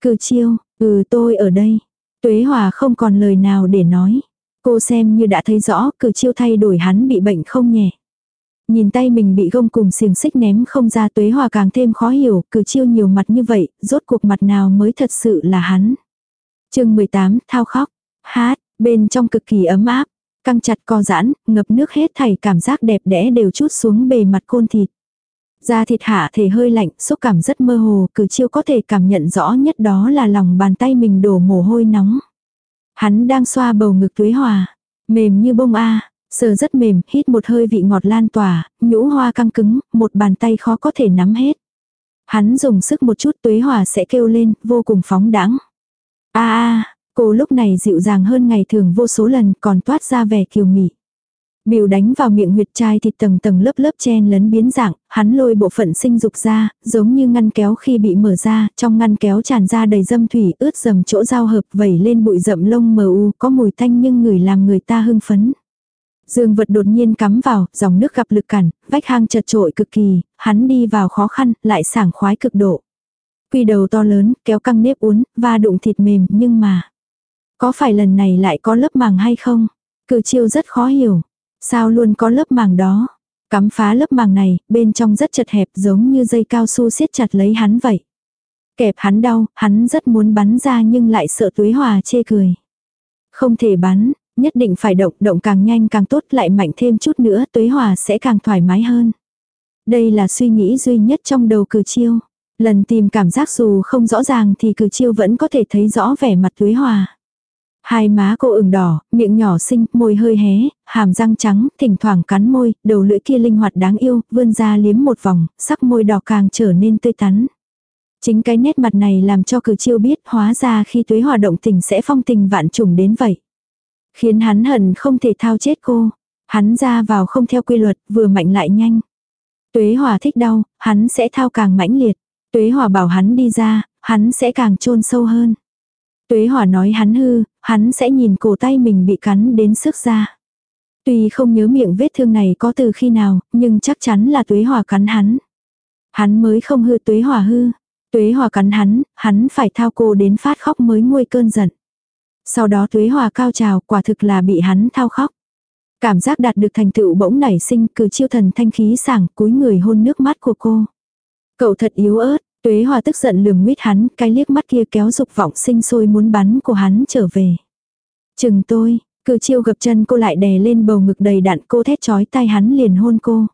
Cử chiêu, ừ tôi ở đây. Tuế hòa không còn lời nào để nói. Cô xem như đã thấy rõ cử chiêu thay đổi hắn bị bệnh không nhẹ. Nhìn tay mình bị gông cùng xiềng xích ném không ra tuế hòa càng thêm khó hiểu, cử chiêu nhiều mặt như vậy, rốt cuộc mặt nào mới thật sự là hắn chương 18, thao khóc, hát, bên trong cực kỳ ấm áp, căng chặt co giãn, ngập nước hết thảy cảm giác đẹp đẽ đều chút xuống bề mặt côn thịt. Da thịt hạ thể hơi lạnh, xúc cảm rất mơ hồ, cử chiêu có thể cảm nhận rõ nhất đó là lòng bàn tay mình đổ mồ hôi nóng. Hắn đang xoa bầu ngực tuế hòa, mềm như bông a sờ rất mềm, hít một hơi vị ngọt lan tỏa, nhũ hoa căng cứng, một bàn tay khó có thể nắm hết. Hắn dùng sức một chút tuế hòa sẽ kêu lên, vô cùng phóng đãng a a cô lúc này dịu dàng hơn ngày thường vô số lần còn toát ra vẻ kiều mị. Biểu đánh vào miệng huyệt trai thịt tầng tầng lớp lớp chen lấn biến dạng, hắn lôi bộ phận sinh dục ra, giống như ngăn kéo khi bị mở ra, trong ngăn kéo tràn ra đầy dâm thủy ướt dầm chỗ giao hợp vẩy lên bụi rậm lông mờ u, có mùi thanh nhưng người làm người ta hưng phấn. Dương vật đột nhiên cắm vào, dòng nước gặp lực cản, vách hang chật trội cực kỳ, hắn đi vào khó khăn, lại sảng khoái cực độ. Quy đầu to lớn, kéo căng nếp uốn, và đụng thịt mềm, nhưng mà... Có phải lần này lại có lớp màng hay không? Cử chiêu rất khó hiểu. Sao luôn có lớp màng đó? Cắm phá lớp màng này, bên trong rất chật hẹp giống như dây cao su siết chặt lấy hắn vậy. Kẹp hắn đau, hắn rất muốn bắn ra nhưng lại sợ tuế hòa chê cười. Không thể bắn, nhất định phải động, động càng nhanh càng tốt lại mạnh thêm chút nữa tuế hòa sẽ càng thoải mái hơn. Đây là suy nghĩ duy nhất trong đầu cử chiêu. Lần tìm cảm giác dù không rõ ràng thì cử chiêu vẫn có thể thấy rõ vẻ mặt tuế hòa. Hai má cô ửng đỏ, miệng nhỏ xinh, môi hơi hé, hàm răng trắng, thỉnh thoảng cắn môi, đầu lưỡi kia linh hoạt đáng yêu, vươn ra liếm một vòng, sắc môi đỏ càng trở nên tươi tắn. Chính cái nét mặt này làm cho cử chiêu biết hóa ra khi tuế hòa động tình sẽ phong tình vạn trùng đến vậy. Khiến hắn hận không thể thao chết cô. Hắn ra vào không theo quy luật, vừa mạnh lại nhanh. Tuế hòa thích đau, hắn sẽ thao càng mãnh liệt. Tuế hòa bảo hắn đi ra, hắn sẽ càng chôn sâu hơn. Tuế Hòa nói hắn hư, hắn sẽ nhìn cổ tay mình bị cắn đến sức ra. Tuy không nhớ miệng vết thương này có từ khi nào, nhưng chắc chắn là Tuế Hòa cắn hắn. Hắn mới không hư Tuế Hòa hư. Tuế Hòa cắn hắn, hắn phải thao cô đến phát khóc mới nguôi cơn giận. Sau đó Tuế Hòa cao trào quả thực là bị hắn thao khóc. Cảm giác đạt được thành tựu bỗng nảy sinh cử chiêu thần thanh khí sảng cúi người hôn nước mắt của cô. Cậu thật yếu ớt, Tuế Hòa tức giận lườm nguyết hắn, cái liếc mắt kia kéo dục vọng sinh sôi muốn bắn của hắn trở về. Chừng tôi, cử chiêu gập chân cô lại đè lên bầu ngực đầy đặn cô thét chói tay hắn liền hôn cô.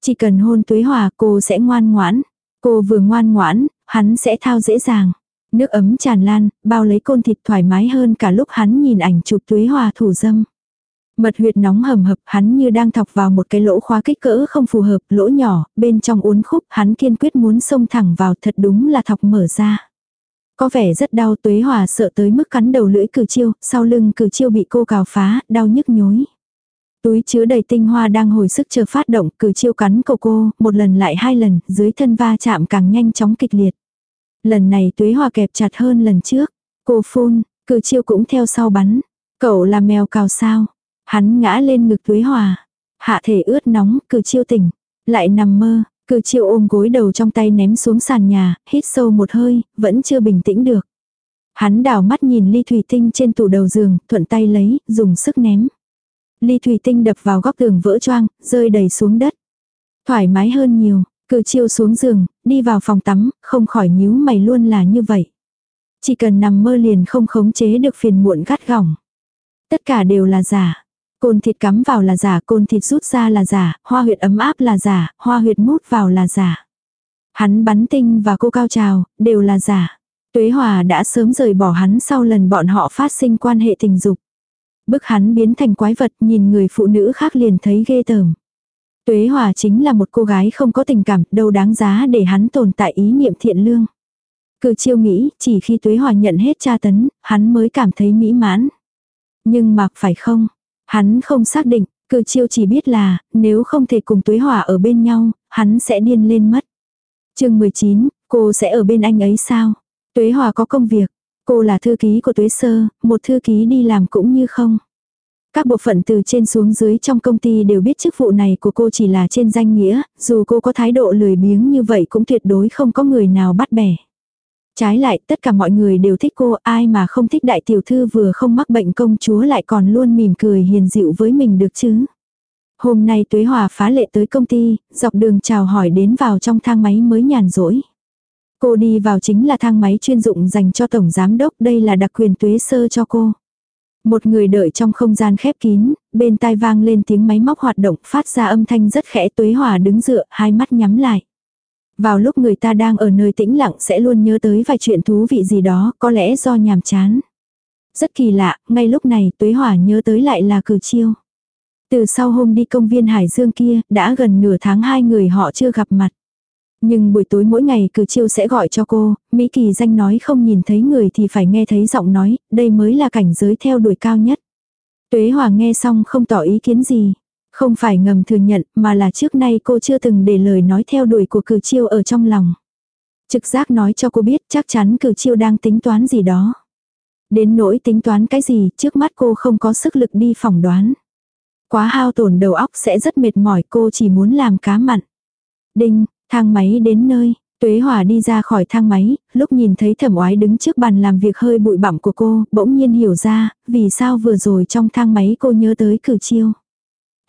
Chỉ cần hôn Tuế Hòa cô sẽ ngoan ngoãn. Cô vừa ngoan ngoãn, hắn sẽ thao dễ dàng. Nước ấm tràn lan, bao lấy côn thịt thoải mái hơn cả lúc hắn nhìn ảnh chụp Tuế Hòa thủ dâm. Mật huyệt nóng hầm hập, hắn như đang thọc vào một cái lỗ khóa kích cỡ không phù hợp, lỗ nhỏ, bên trong uốn khúc, hắn kiên quyết muốn xông thẳng vào, thật đúng là thọc mở ra. Có vẻ rất đau tuế hòa sợ tới mức cắn đầu lưỡi cử chiêu, sau lưng cử chiêu bị cô cào phá, đau nhức nhối. Túi chứa đầy tinh hoa đang hồi sức chờ phát động, cử chiêu cắn cầu cô, một lần lại hai lần, dưới thân va chạm càng nhanh chóng kịch liệt. Lần này tuế hòa kẹp chặt hơn lần trước. Cô phun, cử chiêu cũng theo sau bắn. Cậu là mèo cào sao? Hắn ngã lên ngực Tuế Hòa. Hạ thể ướt nóng, cử chiêu tỉnh. Lại nằm mơ, cử chiêu ôm gối đầu trong tay ném xuống sàn nhà, hít sâu một hơi, vẫn chưa bình tĩnh được. Hắn đảo mắt nhìn ly thủy tinh trên tủ đầu giường, thuận tay lấy, dùng sức ném. Ly thủy tinh đập vào góc tường vỡ choang, rơi đầy xuống đất. Thoải mái hơn nhiều, cử chiêu xuống giường, đi đi vào phòng tắm, không khỏi nhíu mày luôn là như vậy. Chỉ cần nằm mơ liền không khống chế được phiền muộn gắt gỏng. Tất cả đều là giả. Côn thịt cắm vào là giả, côn thịt rút ra là giả, hoa huyệt ấm áp là giả, hoa huyệt mút vào là giả. Hắn bắn tinh và cô cao trào, đều là giả. Tuế Hòa đã sớm rời bỏ hắn sau lần bọn họ phát sinh quan hệ tình dục. Bức hắn biến thành quái vật nhìn người phụ nữ khác liền thấy ghê tởm. Tuế Hòa chính là một cô gái không có tình cảm đâu đáng giá để hắn tồn tại ý niệm thiện lương. Cử chiêu nghĩ chỉ khi Tuế Hòa nhận hết tra tấn, hắn mới cảm thấy mỹ mãn. Nhưng mà phải không? Hắn không xác định, cử chiêu chỉ biết là nếu không thể cùng Tuế Hòa ở bên nhau, hắn sẽ điên lên mất. chương 19, cô sẽ ở bên anh ấy sao? Tuế Hòa có công việc, cô là thư ký của Tuế Sơ, một thư ký đi làm cũng như không. Các bộ phận từ trên xuống dưới trong công ty đều biết chức vụ này của cô chỉ là trên danh nghĩa, dù cô có thái độ lười biếng như vậy cũng tuyệt đối không có người nào bắt bẻ. Trái lại, tất cả mọi người đều thích cô, ai mà không thích đại tiểu thư vừa không mắc bệnh công chúa lại còn luôn mỉm cười hiền dịu với mình được chứ. Hôm nay Tuế Hòa phá lệ tới công ty, dọc đường chào hỏi đến vào trong thang máy mới nhàn rỗi. Cô đi vào chính là thang máy chuyên dụng dành cho tổng giám đốc, đây là đặc quyền Tuế Sơ cho cô. Một người đợi trong không gian khép kín, bên tai vang lên tiếng máy móc hoạt động phát ra âm thanh rất khẽ Tuế Hòa đứng dựa, hai mắt nhắm lại. Vào lúc người ta đang ở nơi tĩnh lặng sẽ luôn nhớ tới vài chuyện thú vị gì đó, có lẽ do nhàm chán. Rất kỳ lạ, ngay lúc này Tuế Hỏa nhớ tới lại là cử chiêu. Từ sau hôm đi công viên Hải Dương kia, đã gần nửa tháng hai người họ chưa gặp mặt. Nhưng buổi tối mỗi ngày cử chiêu sẽ gọi cho cô, Mỹ Kỳ danh nói không nhìn thấy người thì phải nghe thấy giọng nói, đây mới là cảnh giới theo đuổi cao nhất. Tuế Hòa nghe xong không tỏ ý kiến gì. Không phải ngầm thừa nhận mà là trước nay cô chưa từng để lời nói theo đuổi của cử chiêu ở trong lòng. Trực giác nói cho cô biết chắc chắn cử chiêu đang tính toán gì đó. Đến nỗi tính toán cái gì trước mắt cô không có sức lực đi phỏng đoán. Quá hao tổn đầu óc sẽ rất mệt mỏi cô chỉ muốn làm cá mặn. Đinh, thang máy đến nơi, Tuế Hòa đi ra khỏi thang máy, lúc nhìn thấy thẩm oái đứng trước bàn làm việc hơi bụi bặm của cô, bỗng nhiên hiểu ra, vì sao vừa rồi trong thang máy cô nhớ tới cử chiêu.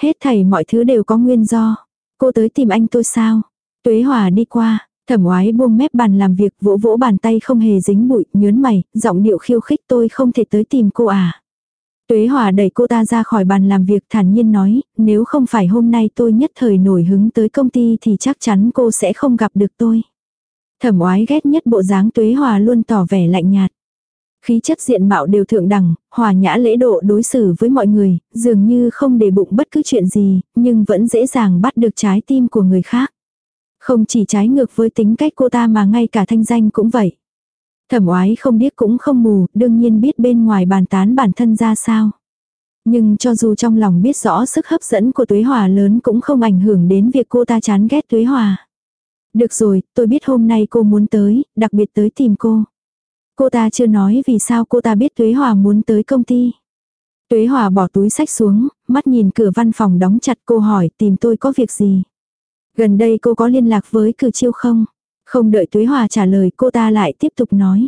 Hết thảy mọi thứ đều có nguyên do. Cô tới tìm anh tôi sao? Tuế Hòa đi qua, thẩm oái buông mép bàn làm việc vỗ vỗ bàn tay không hề dính bụi, nhớn mày, giọng điệu khiêu khích tôi không thể tới tìm cô à. Tuế Hòa đẩy cô ta ra khỏi bàn làm việc thản nhiên nói, nếu không phải hôm nay tôi nhất thời nổi hứng tới công ty thì chắc chắn cô sẽ không gặp được tôi. Thẩm oái ghét nhất bộ dáng Tuế Hòa luôn tỏ vẻ lạnh nhạt. Khí chất diện mạo đều thượng đẳng, hòa nhã lễ độ đối xử với mọi người, dường như không để bụng bất cứ chuyện gì, nhưng vẫn dễ dàng bắt được trái tim của người khác. Không chỉ trái ngược với tính cách cô ta mà ngay cả thanh danh cũng vậy. Thẩm oái không biết cũng không mù, đương nhiên biết bên ngoài bàn tán bản thân ra sao. Nhưng cho dù trong lòng biết rõ sức hấp dẫn của tuế hòa lớn cũng không ảnh hưởng đến việc cô ta chán ghét tuế hòa. Được rồi, tôi biết hôm nay cô muốn tới, đặc biệt tới tìm cô. Cô ta chưa nói vì sao cô ta biết Tuế Hòa muốn tới công ty. Tuế Hòa bỏ túi sách xuống, mắt nhìn cửa văn phòng đóng chặt cô hỏi tìm tôi có việc gì. Gần đây cô có liên lạc với cử chiêu không? Không đợi Tuế Hòa trả lời cô ta lại tiếp tục nói.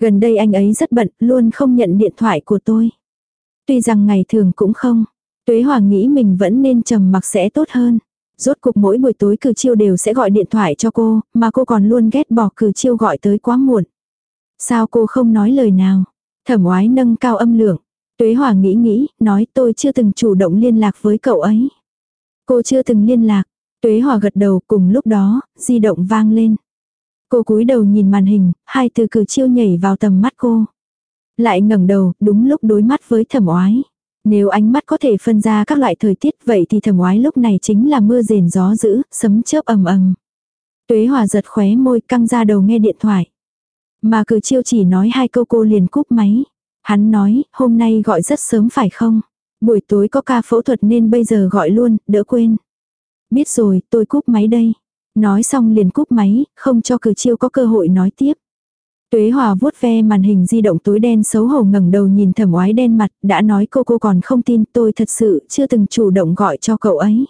Gần đây anh ấy rất bận, luôn không nhận điện thoại của tôi. Tuy rằng ngày thường cũng không. Tuế Hòa nghĩ mình vẫn nên trầm mặc sẽ tốt hơn. Rốt cuộc mỗi buổi tối cử chiêu đều sẽ gọi điện thoại cho cô, mà cô còn luôn ghét bỏ cử chiêu gọi tới quá muộn. Sao cô không nói lời nào? Thẩm oái nâng cao âm lượng. Tuế Hòa nghĩ nghĩ, nói tôi chưa từng chủ động liên lạc với cậu ấy. Cô chưa từng liên lạc. Tuế Hòa gật đầu cùng lúc đó, di động vang lên. Cô cúi đầu nhìn màn hình, hai từ cử chiêu nhảy vào tầm mắt cô. Lại ngẩng đầu, đúng lúc đối mắt với thẩm oái. Nếu ánh mắt có thể phân ra các loại thời tiết vậy thì thẩm oái lúc này chính là mưa rền gió dữ, sấm chớp ầm ầm. Tuế Hòa giật khóe môi căng ra đầu nghe điện thoại. Mà cử chiêu chỉ nói hai câu cô liền cúp máy. Hắn nói, hôm nay gọi rất sớm phải không? Buổi tối có ca phẫu thuật nên bây giờ gọi luôn, đỡ quên. Biết rồi, tôi cúp máy đây. Nói xong liền cúp máy, không cho cử chiêu có cơ hội nói tiếp. Tuế Hòa vuốt ve màn hình di động tối đen xấu hổ ngẩng đầu nhìn thẩm oái đen mặt, đã nói cô cô còn không tin tôi thật sự chưa từng chủ động gọi cho cậu ấy.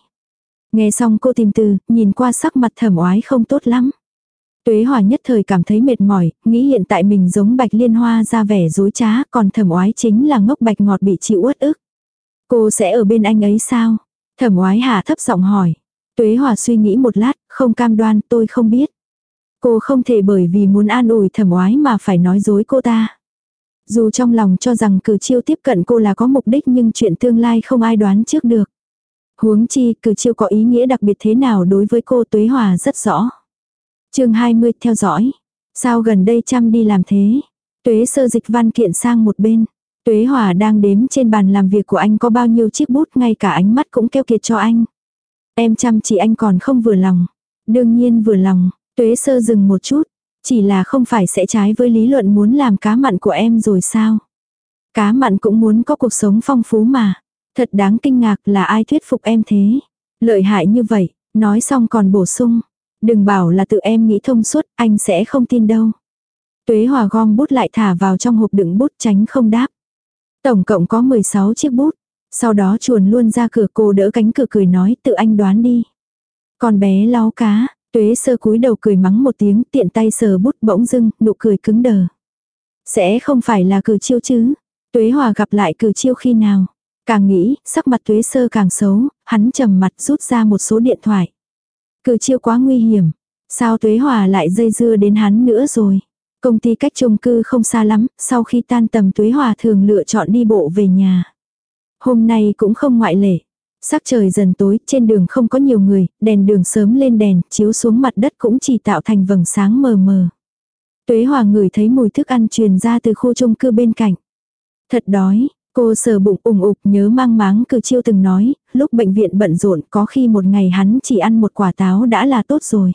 Nghe xong cô tìm từ, nhìn qua sắc mặt thẩm oái không tốt lắm. Tuế Hòa nhất thời cảm thấy mệt mỏi, nghĩ hiện tại mình giống bạch liên hoa ra vẻ dối trá, còn thẩm oái chính là ngốc bạch ngọt bị chịu uất ức. Cô sẽ ở bên anh ấy sao? Thẩm oái hạ thấp giọng hỏi. Tuế Hòa suy nghĩ một lát, không cam đoan tôi không biết. Cô không thể bởi vì muốn an ủi thẩm oái mà phải nói dối cô ta. Dù trong lòng cho rằng cử chiêu tiếp cận cô là có mục đích nhưng chuyện tương lai không ai đoán trước được. Huống chi cử chiêu có ý nghĩa đặc biệt thế nào đối với cô Tuế Hòa rất rõ chương 20 theo dõi. Sao gần đây chăm đi làm thế? Tuế sơ dịch văn kiện sang một bên. Tuế Hòa đang đếm trên bàn làm việc của anh có bao nhiêu chiếc bút ngay cả ánh mắt cũng keo kiệt cho anh. Em chăm chỉ anh còn không vừa lòng. Đương nhiên vừa lòng, Tuế sơ dừng một chút. Chỉ là không phải sẽ trái với lý luận muốn làm cá mặn của em rồi sao? Cá mặn cũng muốn có cuộc sống phong phú mà. Thật đáng kinh ngạc là ai thuyết phục em thế. Lợi hại như vậy, nói xong còn bổ sung. Đừng bảo là tự em nghĩ thông suốt, anh sẽ không tin đâu. Tuế Hòa gom bút lại thả vào trong hộp đựng bút tránh không đáp. Tổng cộng có 16 chiếc bút. Sau đó chuồn luôn ra cửa cô đỡ cánh cửa cười nói tự anh đoán đi. Con bé lau cá, tuế sơ cúi đầu cười mắng một tiếng tiện tay sờ bút bỗng dưng, nụ cười cứng đờ. Sẽ không phải là cử chiêu chứ. Tuế hòa gặp lại cử chiêu khi nào. Càng nghĩ, sắc mặt tuế sơ càng xấu, hắn trầm mặt rút ra một số điện thoại. Cử chiêu quá nguy hiểm. Sao tuế hòa lại dây dưa đến hắn nữa rồi. Công ty cách chung cư không xa lắm, sau khi tan tầm tuế hòa thường lựa chọn đi bộ về nhà. Hôm nay cũng không ngoại lệ. Sắc trời dần tối, trên đường không có nhiều người, đèn đường sớm lên đèn, chiếu xuống mặt đất cũng chỉ tạo thành vầng sáng mờ mờ. Tuế Hòa ngửi thấy mùi thức ăn truyền ra từ khu chung cư bên cạnh. Thật đói, cô sờ bụng ủng ục nhớ mang máng cử chiêu từng nói, lúc bệnh viện bận rộn có khi một ngày hắn chỉ ăn một quả táo đã là tốt rồi.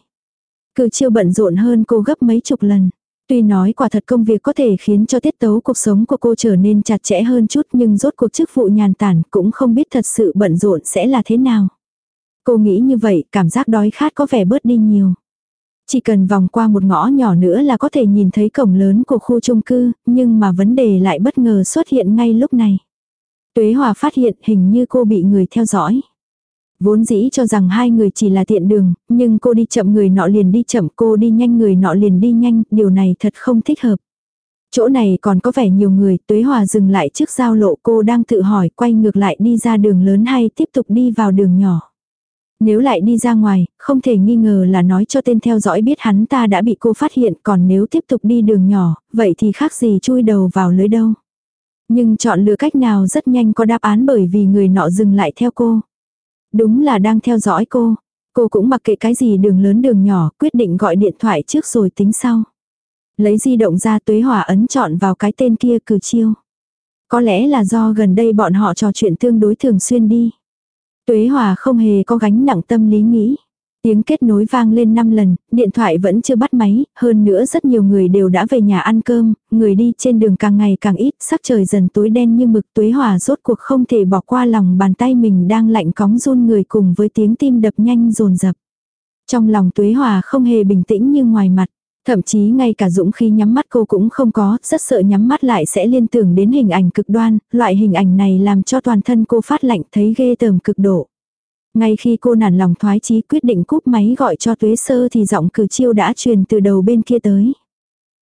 Cử chiêu bận rộn hơn cô gấp mấy chục lần. Tuy nói quả thật công việc có thể khiến cho tiết tấu cuộc sống của cô trở nên chặt chẽ hơn chút nhưng rốt cuộc chức vụ nhàn tản cũng không biết thật sự bận rộn sẽ là thế nào. Cô nghĩ như vậy cảm giác đói khát có vẻ bớt đi nhiều. Chỉ cần vòng qua một ngõ nhỏ nữa là có thể nhìn thấy cổng lớn của khu chung cư, nhưng mà vấn đề lại bất ngờ xuất hiện ngay lúc này. Tuế Hòa phát hiện hình như cô bị người theo dõi. Vốn dĩ cho rằng hai người chỉ là tiện đường, nhưng cô đi chậm người nọ liền đi chậm, cô đi nhanh người nọ liền đi nhanh, điều này thật không thích hợp. Chỗ này còn có vẻ nhiều người, Tuế Hòa dừng lại trước giao lộ cô đang tự hỏi quay ngược lại đi ra đường lớn hay tiếp tục đi vào đường nhỏ. Nếu lại đi ra ngoài, không thể nghi ngờ là nói cho tên theo dõi biết hắn ta đã bị cô phát hiện, còn nếu tiếp tục đi đường nhỏ, vậy thì khác gì chui đầu vào lưới đâu. Nhưng chọn lựa cách nào rất nhanh có đáp án bởi vì người nọ dừng lại theo cô. Đúng là đang theo dõi cô. Cô cũng mặc kệ cái gì đường lớn đường nhỏ, quyết định gọi điện thoại trước rồi tính sau. Lấy di động ra tuế hỏa ấn chọn vào cái tên kia cử chiêu. Có lẽ là do gần đây bọn họ trò chuyện tương đối thường xuyên đi. Tuế Hòa không hề có gánh nặng tâm lý nghĩ. Tiếng kết nối vang lên 5 lần, điện thoại vẫn chưa bắt máy, hơn nữa rất nhiều người đều đã về nhà ăn cơm, người đi trên đường càng ngày càng ít, sắc trời dần tối đen như mực tuế hòa rốt cuộc không thể bỏ qua lòng bàn tay mình đang lạnh cóng run người cùng với tiếng tim đập nhanh rồn rập. Trong lòng tuế hòa không hề bình tĩnh như ngoài mặt. Thậm chí ngay cả dũng khi nhắm mắt cô cũng không có, rất sợ nhắm mắt lại sẽ liên tưởng đến hình ảnh cực đoan, loại hình ảnh này làm cho toàn thân cô phát lạnh thấy ghê tởm cực độ. Ngay khi cô nản lòng thoái chí quyết định cúp máy gọi cho tuế sơ thì giọng cử chiêu đã truyền từ đầu bên kia tới.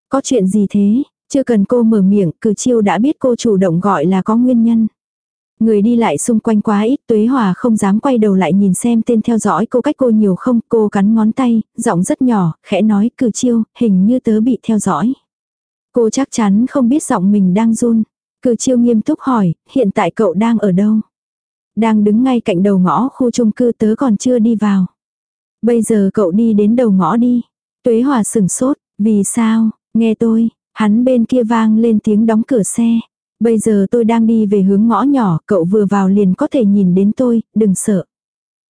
Có chuyện gì thế, chưa cần cô mở miệng, cử chiêu đã biết cô chủ động gọi là có nguyên nhân. Người đi lại xung quanh quá ít tuế hòa không dám quay đầu lại nhìn xem tên theo dõi cô cách cô nhiều không, cô cắn ngón tay, giọng rất nhỏ, khẽ nói cử chiêu, hình như tớ bị theo dõi. Cô chắc chắn không biết giọng mình đang run. Cử chiêu nghiêm túc hỏi, hiện tại cậu đang ở đâu? Đang đứng ngay cạnh đầu ngõ khu chung cư tớ còn chưa đi vào. Bây giờ cậu đi đến đầu ngõ đi. Tuế hòa sừng sốt, vì sao, nghe tôi, hắn bên kia vang lên tiếng đóng cửa xe. Bây giờ tôi đang đi về hướng ngõ nhỏ, cậu vừa vào liền có thể nhìn đến tôi, đừng sợ.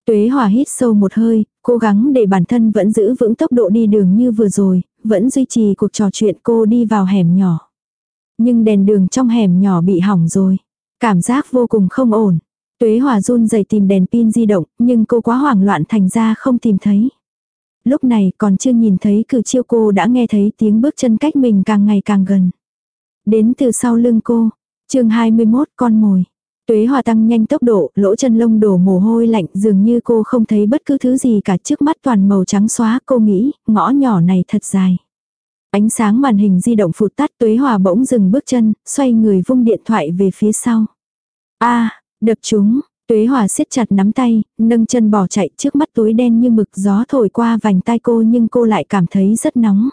Tuế hòa hít sâu một hơi, cố gắng để bản thân vẫn giữ vững tốc độ đi đường như vừa rồi, vẫn duy trì cuộc trò chuyện cô đi vào hẻm nhỏ. Nhưng đèn đường trong hẻm nhỏ bị hỏng rồi. Cảm giác vô cùng không ổn. Tuế hòa run rẩy tìm đèn pin di động, nhưng cô quá hoảng loạn thành ra không tìm thấy. Lúc này còn chưa nhìn thấy cử chiêu cô đã nghe thấy tiếng bước chân cách mình càng ngày càng gần. Đến từ sau lưng cô, chương 21 con mồi. Tuế hòa tăng nhanh tốc độ, lỗ chân lông đổ mồ hôi lạnh dường như cô không thấy bất cứ thứ gì cả trước mắt toàn màu trắng xóa cô nghĩ, ngõ nhỏ này thật dài. Ánh sáng màn hình di động phụt tắt tuế hòa bỗng dừng bước chân, xoay người vung điện thoại về phía sau. a Đập chúng, Tuế Hòa siết chặt nắm tay, nâng chân bỏ chạy trước mắt túi đen như mực gió thổi qua vành tai cô nhưng cô lại cảm thấy rất nóng.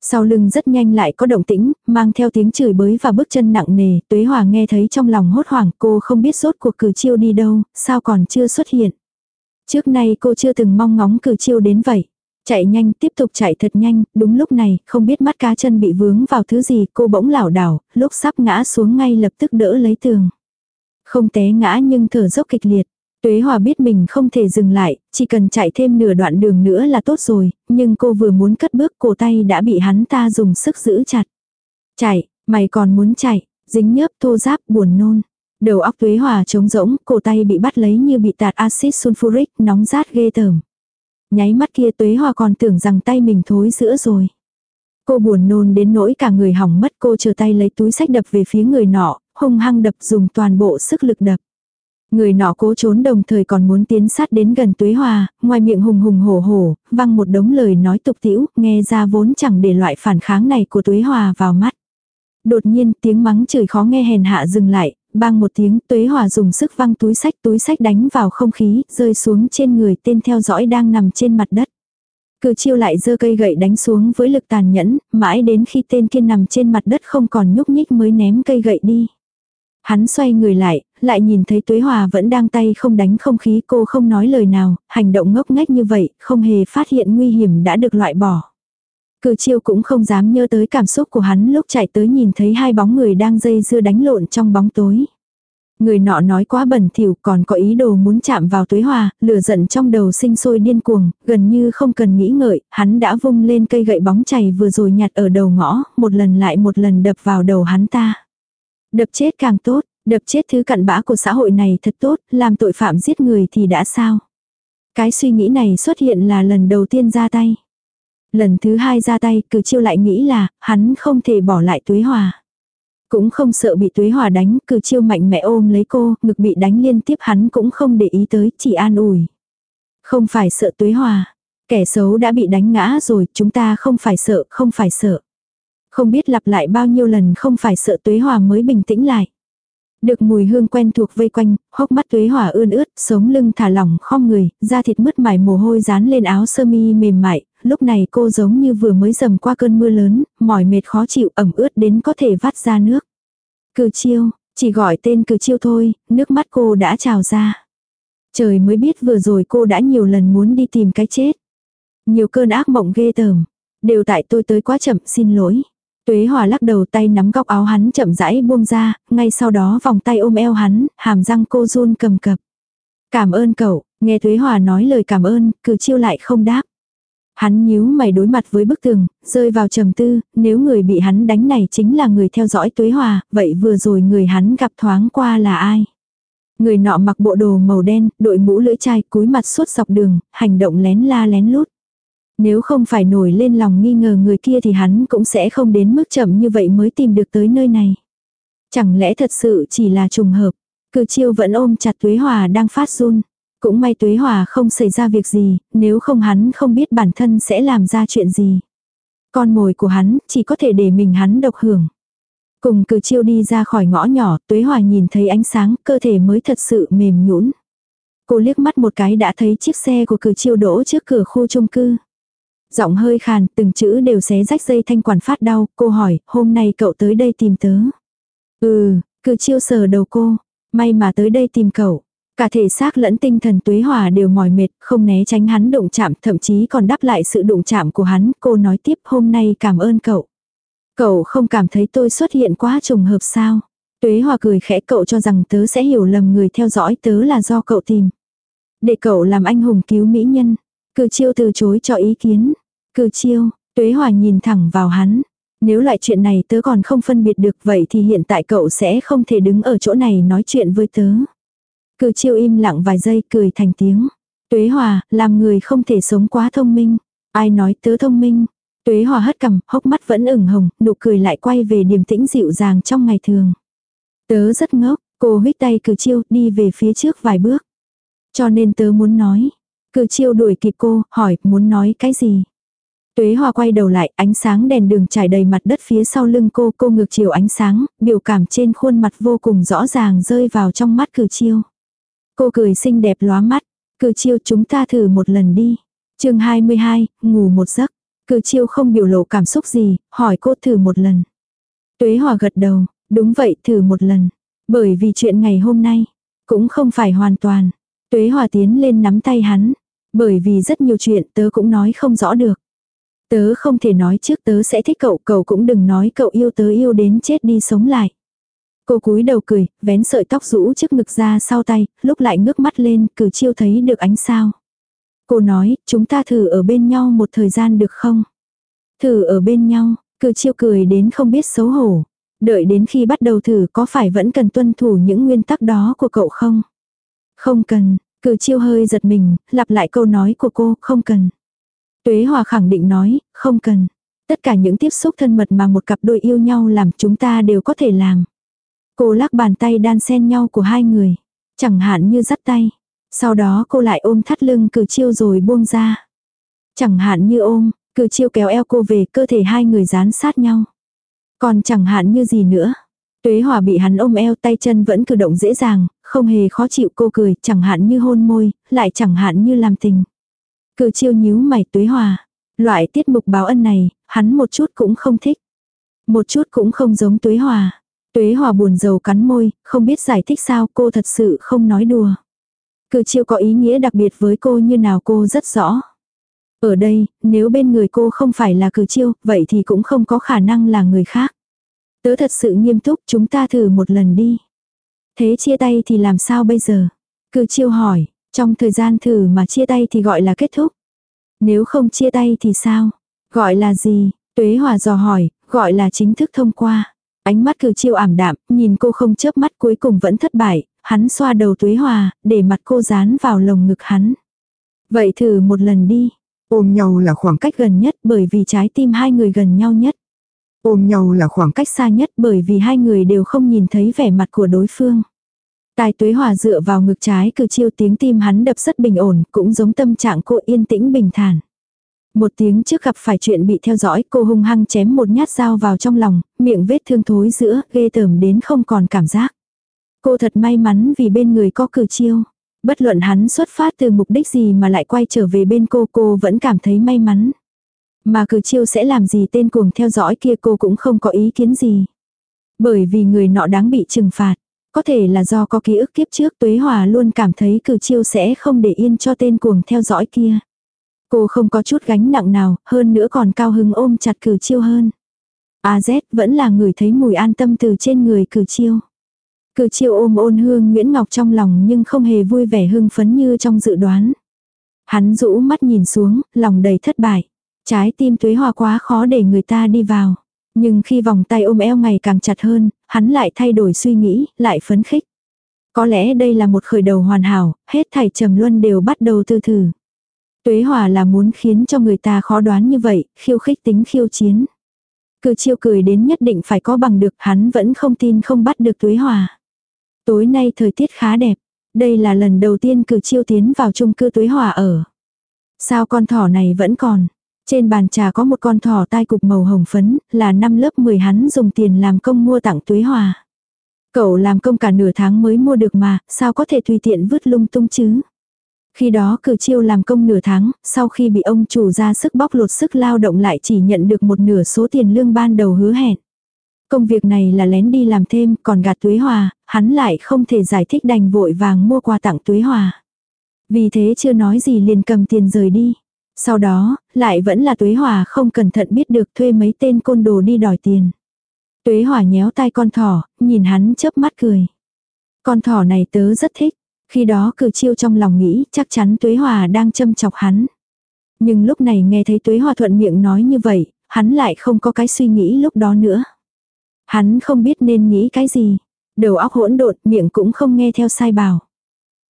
Sau lưng rất nhanh lại có động tĩnh, mang theo tiếng chửi bới và bước chân nặng nề, Tuế Hòa nghe thấy trong lòng hốt hoảng cô không biết rốt cuộc cử chiêu đi đâu, sao còn chưa xuất hiện. Trước nay cô chưa từng mong ngóng cử chiêu đến vậy. Chạy nhanh, tiếp tục chạy thật nhanh, đúng lúc này, không biết mắt cá chân bị vướng vào thứ gì, cô bỗng lảo đảo, lúc sắp ngã xuống ngay lập tức đỡ lấy tường. Không té ngã nhưng thở dốc kịch liệt. Tuế Hòa biết mình không thể dừng lại, chỉ cần chạy thêm nửa đoạn đường nữa là tốt rồi, nhưng cô vừa muốn cất bước cổ tay đã bị hắn ta dùng sức giữ chặt. Chạy, mày còn muốn chạy, dính nhớp thô giáp buồn nôn. Đầu óc Tuế Hòa trống rỗng, cổ tay bị bắt lấy như bị tạt axit sulfuric, nóng rát ghê tởm. Nháy mắt kia Tuế Hòa còn tưởng rằng tay mình thối giữa rồi. Cô buồn nôn đến nỗi cả người hỏng mất cô chờ tay lấy túi sách đập về phía người nọ, hung hăng đập dùng toàn bộ sức lực đập. Người nọ cố trốn đồng thời còn muốn tiến sát đến gần tuế hòa, ngoài miệng hùng hùng hổ hổ, văng một đống lời nói tục tĩu, nghe ra vốn chẳng để loại phản kháng này của tuế hòa vào mắt. Đột nhiên tiếng mắng chửi khó nghe hèn hạ dừng lại, bang một tiếng tuế hòa dùng sức văng túi sách túi sách đánh vào không khí, rơi xuống trên người tên theo dõi đang nằm trên mặt đất. Cử chiêu lại giơ cây gậy đánh xuống với lực tàn nhẫn, mãi đến khi tên kia nằm trên mặt đất không còn nhúc nhích mới ném cây gậy đi. Hắn xoay người lại, lại nhìn thấy Tuế Hòa vẫn đang tay không đánh không khí cô không nói lời nào, hành động ngốc nghếch như vậy, không hề phát hiện nguy hiểm đã được loại bỏ. Cử chiêu cũng không dám nhớ tới cảm xúc của hắn lúc chạy tới nhìn thấy hai bóng người đang dây dưa đánh lộn trong bóng tối. Người nọ nói quá bẩn thỉu còn có ý đồ muốn chạm vào tuế hòa, lửa giận trong đầu sinh sôi điên cuồng, gần như không cần nghĩ ngợi, hắn đã vung lên cây gậy bóng chày vừa rồi nhặt ở đầu ngõ, một lần lại một lần đập vào đầu hắn ta. Đập chết càng tốt, đập chết thứ cặn bã của xã hội này thật tốt, làm tội phạm giết người thì đã sao. Cái suy nghĩ này xuất hiện là lần đầu tiên ra tay. Lần thứ hai ra tay, cử chiêu lại nghĩ là, hắn không thể bỏ lại tuế hòa. Cũng không sợ bị tuế hòa đánh, cử chiêu mạnh mẽ ôm lấy cô, ngực bị đánh liên tiếp hắn cũng không để ý tới, chỉ an ủi. Không phải sợ tuế hòa. Kẻ xấu đã bị đánh ngã rồi, chúng ta không phải sợ, không phải sợ. Không biết lặp lại bao nhiêu lần không phải sợ tuế hòa mới bình tĩnh lại. Được mùi hương quen thuộc vây quanh, hốc mắt tuế hỏa ươn ướt, sống lưng thả lỏng khom người, da thịt mứt mải mồ hôi dán lên áo sơ mi mềm mại, lúc này cô giống như vừa mới dầm qua cơn mưa lớn, mỏi mệt khó chịu ẩm ướt đến có thể vắt ra nước. Cử chiêu, chỉ gọi tên cử chiêu thôi, nước mắt cô đã trào ra. Trời mới biết vừa rồi cô đã nhiều lần muốn đi tìm cái chết. Nhiều cơn ác mộng ghê tởm. Đều tại tôi tới quá chậm xin lỗi. Tuế Hòa lắc đầu tay nắm góc áo hắn chậm rãi buông ra, ngay sau đó vòng tay ôm eo hắn, hàm răng cô run cầm cập. Cảm ơn cậu, nghe Tuế Hòa nói lời cảm ơn, cử chiêu lại không đáp. Hắn nhíu mày đối mặt với bức tường, rơi vào trầm tư, nếu người bị hắn đánh này chính là người theo dõi Tuế Hòa, vậy vừa rồi người hắn gặp thoáng qua là ai? Người nọ mặc bộ đồ màu đen, đội mũ lưỡi chai, cúi mặt suốt dọc đường, hành động lén la lén lút. Nếu không phải nổi lên lòng nghi ngờ người kia thì hắn cũng sẽ không đến mức chậm như vậy mới tìm được tới nơi này. Chẳng lẽ thật sự chỉ là trùng hợp. Cử chiêu vẫn ôm chặt Tuế Hòa đang phát run. Cũng may Tuế Hòa không xảy ra việc gì, nếu không hắn không biết bản thân sẽ làm ra chuyện gì. Con mồi của hắn chỉ có thể để mình hắn độc hưởng. Cùng cử chiêu đi ra khỏi ngõ nhỏ, Tuế Hòa nhìn thấy ánh sáng, cơ thể mới thật sự mềm nhũn. Cô liếc mắt một cái đã thấy chiếc xe của cử chiêu đỗ trước cửa khu chung cư. Giọng hơi khàn, từng chữ đều xé rách dây thanh quản phát đau, cô hỏi, hôm nay cậu tới đây tìm tớ. Ừ, cứ chiêu sờ đầu cô, may mà tới đây tìm cậu. Cả thể xác lẫn tinh thần tuế hòa đều mỏi mệt, không né tránh hắn đụng chạm, thậm chí còn đáp lại sự đụng chạm của hắn, cô nói tiếp hôm nay cảm ơn cậu. Cậu không cảm thấy tôi xuất hiện quá trùng hợp sao? Tuế hòa cười khẽ cậu cho rằng tớ sẽ hiểu lầm người theo dõi tớ là do cậu tìm. Để cậu làm anh hùng cứu mỹ nhân. Cử chiêu từ chối cho ý kiến. Cử chiêu, tuế hòa nhìn thẳng vào hắn. Nếu loại chuyện này tớ còn không phân biệt được vậy thì hiện tại cậu sẽ không thể đứng ở chỗ này nói chuyện với tớ. Cử chiêu im lặng vài giây cười thành tiếng. Tuế hòa, làm người không thể sống quá thông minh. Ai nói tớ thông minh. Tuế hòa hất cầm, hốc mắt vẫn ửng hồng, nụ cười lại quay về điềm tĩnh dịu dàng trong ngày thường. Tớ rất ngốc, cô huyết tay cử chiêu đi về phía trước vài bước. Cho nên tớ muốn nói, Cử chiêu đuổi kịp cô, hỏi, muốn nói cái gì? Tuế Hoa quay đầu lại, ánh sáng đèn đường trải đầy mặt đất phía sau lưng cô, cô ngược chiều ánh sáng, biểu cảm trên khuôn mặt vô cùng rõ ràng rơi vào trong mắt cử chiêu. Cô cười xinh đẹp lóa mắt. Cử chiêu chúng ta thử một lần đi. chương 22, ngủ một giấc. Cử chiêu không biểu lộ cảm xúc gì, hỏi cô thử một lần. Tuế Hòa gật đầu, đúng vậy thử một lần. Bởi vì chuyện ngày hôm nay, cũng không phải hoàn toàn. Tuế Hòa tiến lên nắm tay hắn. Bởi vì rất nhiều chuyện tớ cũng nói không rõ được. Tớ không thể nói trước tớ sẽ thích cậu, cậu cũng đừng nói cậu yêu tớ yêu đến chết đi sống lại. Cô cúi đầu cười, vén sợi tóc rũ trước ngực ra sau tay, lúc lại ngước mắt lên, cử chiêu thấy được ánh sao. Cô nói, chúng ta thử ở bên nhau một thời gian được không? Thử ở bên nhau, cử chiêu cười đến không biết xấu hổ. Đợi đến khi bắt đầu thử có phải vẫn cần tuân thủ những nguyên tắc đó của cậu không? Không cần, cử chiêu hơi giật mình, lặp lại câu nói của cô, không cần. Tuế Hòa khẳng định nói, không cần. Tất cả những tiếp xúc thân mật mà một cặp đôi yêu nhau làm chúng ta đều có thể làm. Cô lắc bàn tay đan xen nhau của hai người. Chẳng hạn như dắt tay. Sau đó cô lại ôm thắt lưng cử chiêu rồi buông ra. Chẳng hạn như ôm, cử chiêu kéo eo cô về cơ thể hai người dán sát nhau. Còn chẳng hạn như gì nữa. Tuế Hòa bị hắn ôm eo tay chân vẫn cử động dễ dàng, không hề khó chịu cô cười, chẳng hạn như hôn môi, lại chẳng hạn như làm tình. Cử chiêu nhíu mày Tuế Hòa. Loại tiết mục báo ân này, hắn một chút cũng không thích. Một chút cũng không giống Tuế Hòa. Tuế Hòa buồn rầu cắn môi, không biết giải thích sao cô thật sự không nói đùa. Cử chiêu có ý nghĩa đặc biệt với cô như nào cô rất rõ. Ở đây, nếu bên người cô không phải là cử chiêu, vậy thì cũng không có khả năng là người khác. Tớ thật sự nghiêm túc, chúng ta thử một lần đi. Thế chia tay thì làm sao bây giờ? Cử chiêu hỏi, trong thời gian thử mà chia tay thì gọi là kết thúc. Nếu không chia tay thì sao? Gọi là gì? Tuế Hòa dò hỏi, gọi là chính thức thông qua. Ánh mắt cử chiêu ảm đạm, nhìn cô không chớp mắt cuối cùng vẫn thất bại, hắn xoa đầu tuế hòa, để mặt cô dán vào lồng ngực hắn. Vậy thử một lần đi. Ôm nhau là khoảng cách gần nhất bởi vì trái tim hai người gần nhau nhất. Ôm nhau là khoảng cách xa nhất bởi vì hai người đều không nhìn thấy vẻ mặt của đối phương. Tài tuế hòa dựa vào ngực trái cử chiêu tiếng tim hắn đập rất bình ổn, cũng giống tâm trạng cô yên tĩnh bình thản. Một tiếng trước gặp phải chuyện bị theo dõi cô hung hăng chém một nhát dao vào trong lòng, miệng vết thương thối giữa, ghê tởm đến không còn cảm giác. Cô thật may mắn vì bên người có cử chiêu. Bất luận hắn xuất phát từ mục đích gì mà lại quay trở về bên cô cô vẫn cảm thấy may mắn. Mà cử chiêu sẽ làm gì tên cuồng theo dõi kia cô cũng không có ý kiến gì. Bởi vì người nọ đáng bị trừng phạt. Có thể là do có ký ức kiếp trước Tuế Hòa luôn cảm thấy cử chiêu sẽ không để yên cho tên cuồng theo dõi kia. Cô không có chút gánh nặng nào, hơn nữa còn cao hứng ôm chặt cử chiêu hơn. A Z vẫn là người thấy mùi an tâm từ trên người cử chiêu. Cử chiêu ôm ôn hương Nguyễn Ngọc trong lòng nhưng không hề vui vẻ hưng phấn như trong dự đoán. Hắn rũ mắt nhìn xuống, lòng đầy thất bại. Trái tim tuế hòa quá khó để người ta đi vào. Nhưng khi vòng tay ôm eo ngày càng chặt hơn, hắn lại thay đổi suy nghĩ, lại phấn khích. Có lẽ đây là một khởi đầu hoàn hảo, hết thảy trầm luân đều bắt đầu từ thử. Tuế hòa là muốn khiến cho người ta khó đoán như vậy, khiêu khích tính khiêu chiến. Cử chiêu cười đến nhất định phải có bằng được, hắn vẫn không tin không bắt được tuế hòa. Tối nay thời tiết khá đẹp. Đây là lần đầu tiên cử chiêu tiến vào chung cư tuế hòa ở. Sao con thỏ này vẫn còn? Trên bàn trà có một con thỏ tai cục màu hồng phấn, là năm lớp 10 hắn dùng tiền làm công mua tặng tuế hòa. Cậu làm công cả nửa tháng mới mua được mà, sao có thể tùy tiện vứt lung tung chứ? Khi đó cử chiêu làm công nửa tháng, sau khi bị ông chủ ra sức bóc lột sức lao động lại chỉ nhận được một nửa số tiền lương ban đầu hứa hẹn. Công việc này là lén đi làm thêm, còn gạt tuế hòa, hắn lại không thể giải thích đành vội vàng mua quà tặng tuế hòa. Vì thế chưa nói gì liền cầm tiền rời đi. Sau đó, lại vẫn là tuế hòa không cẩn thận biết được thuê mấy tên côn đồ đi đòi tiền. Tuế hòa nhéo tai con thỏ, nhìn hắn chớp mắt cười. Con thỏ này tớ rất thích. Khi đó cử chiêu trong lòng nghĩ chắc chắn Tuế Hòa đang châm chọc hắn. Nhưng lúc này nghe thấy Tuế Hòa thuận miệng nói như vậy, hắn lại không có cái suy nghĩ lúc đó nữa. Hắn không biết nên nghĩ cái gì. Đầu óc hỗn độn, miệng cũng không nghe theo sai bảo.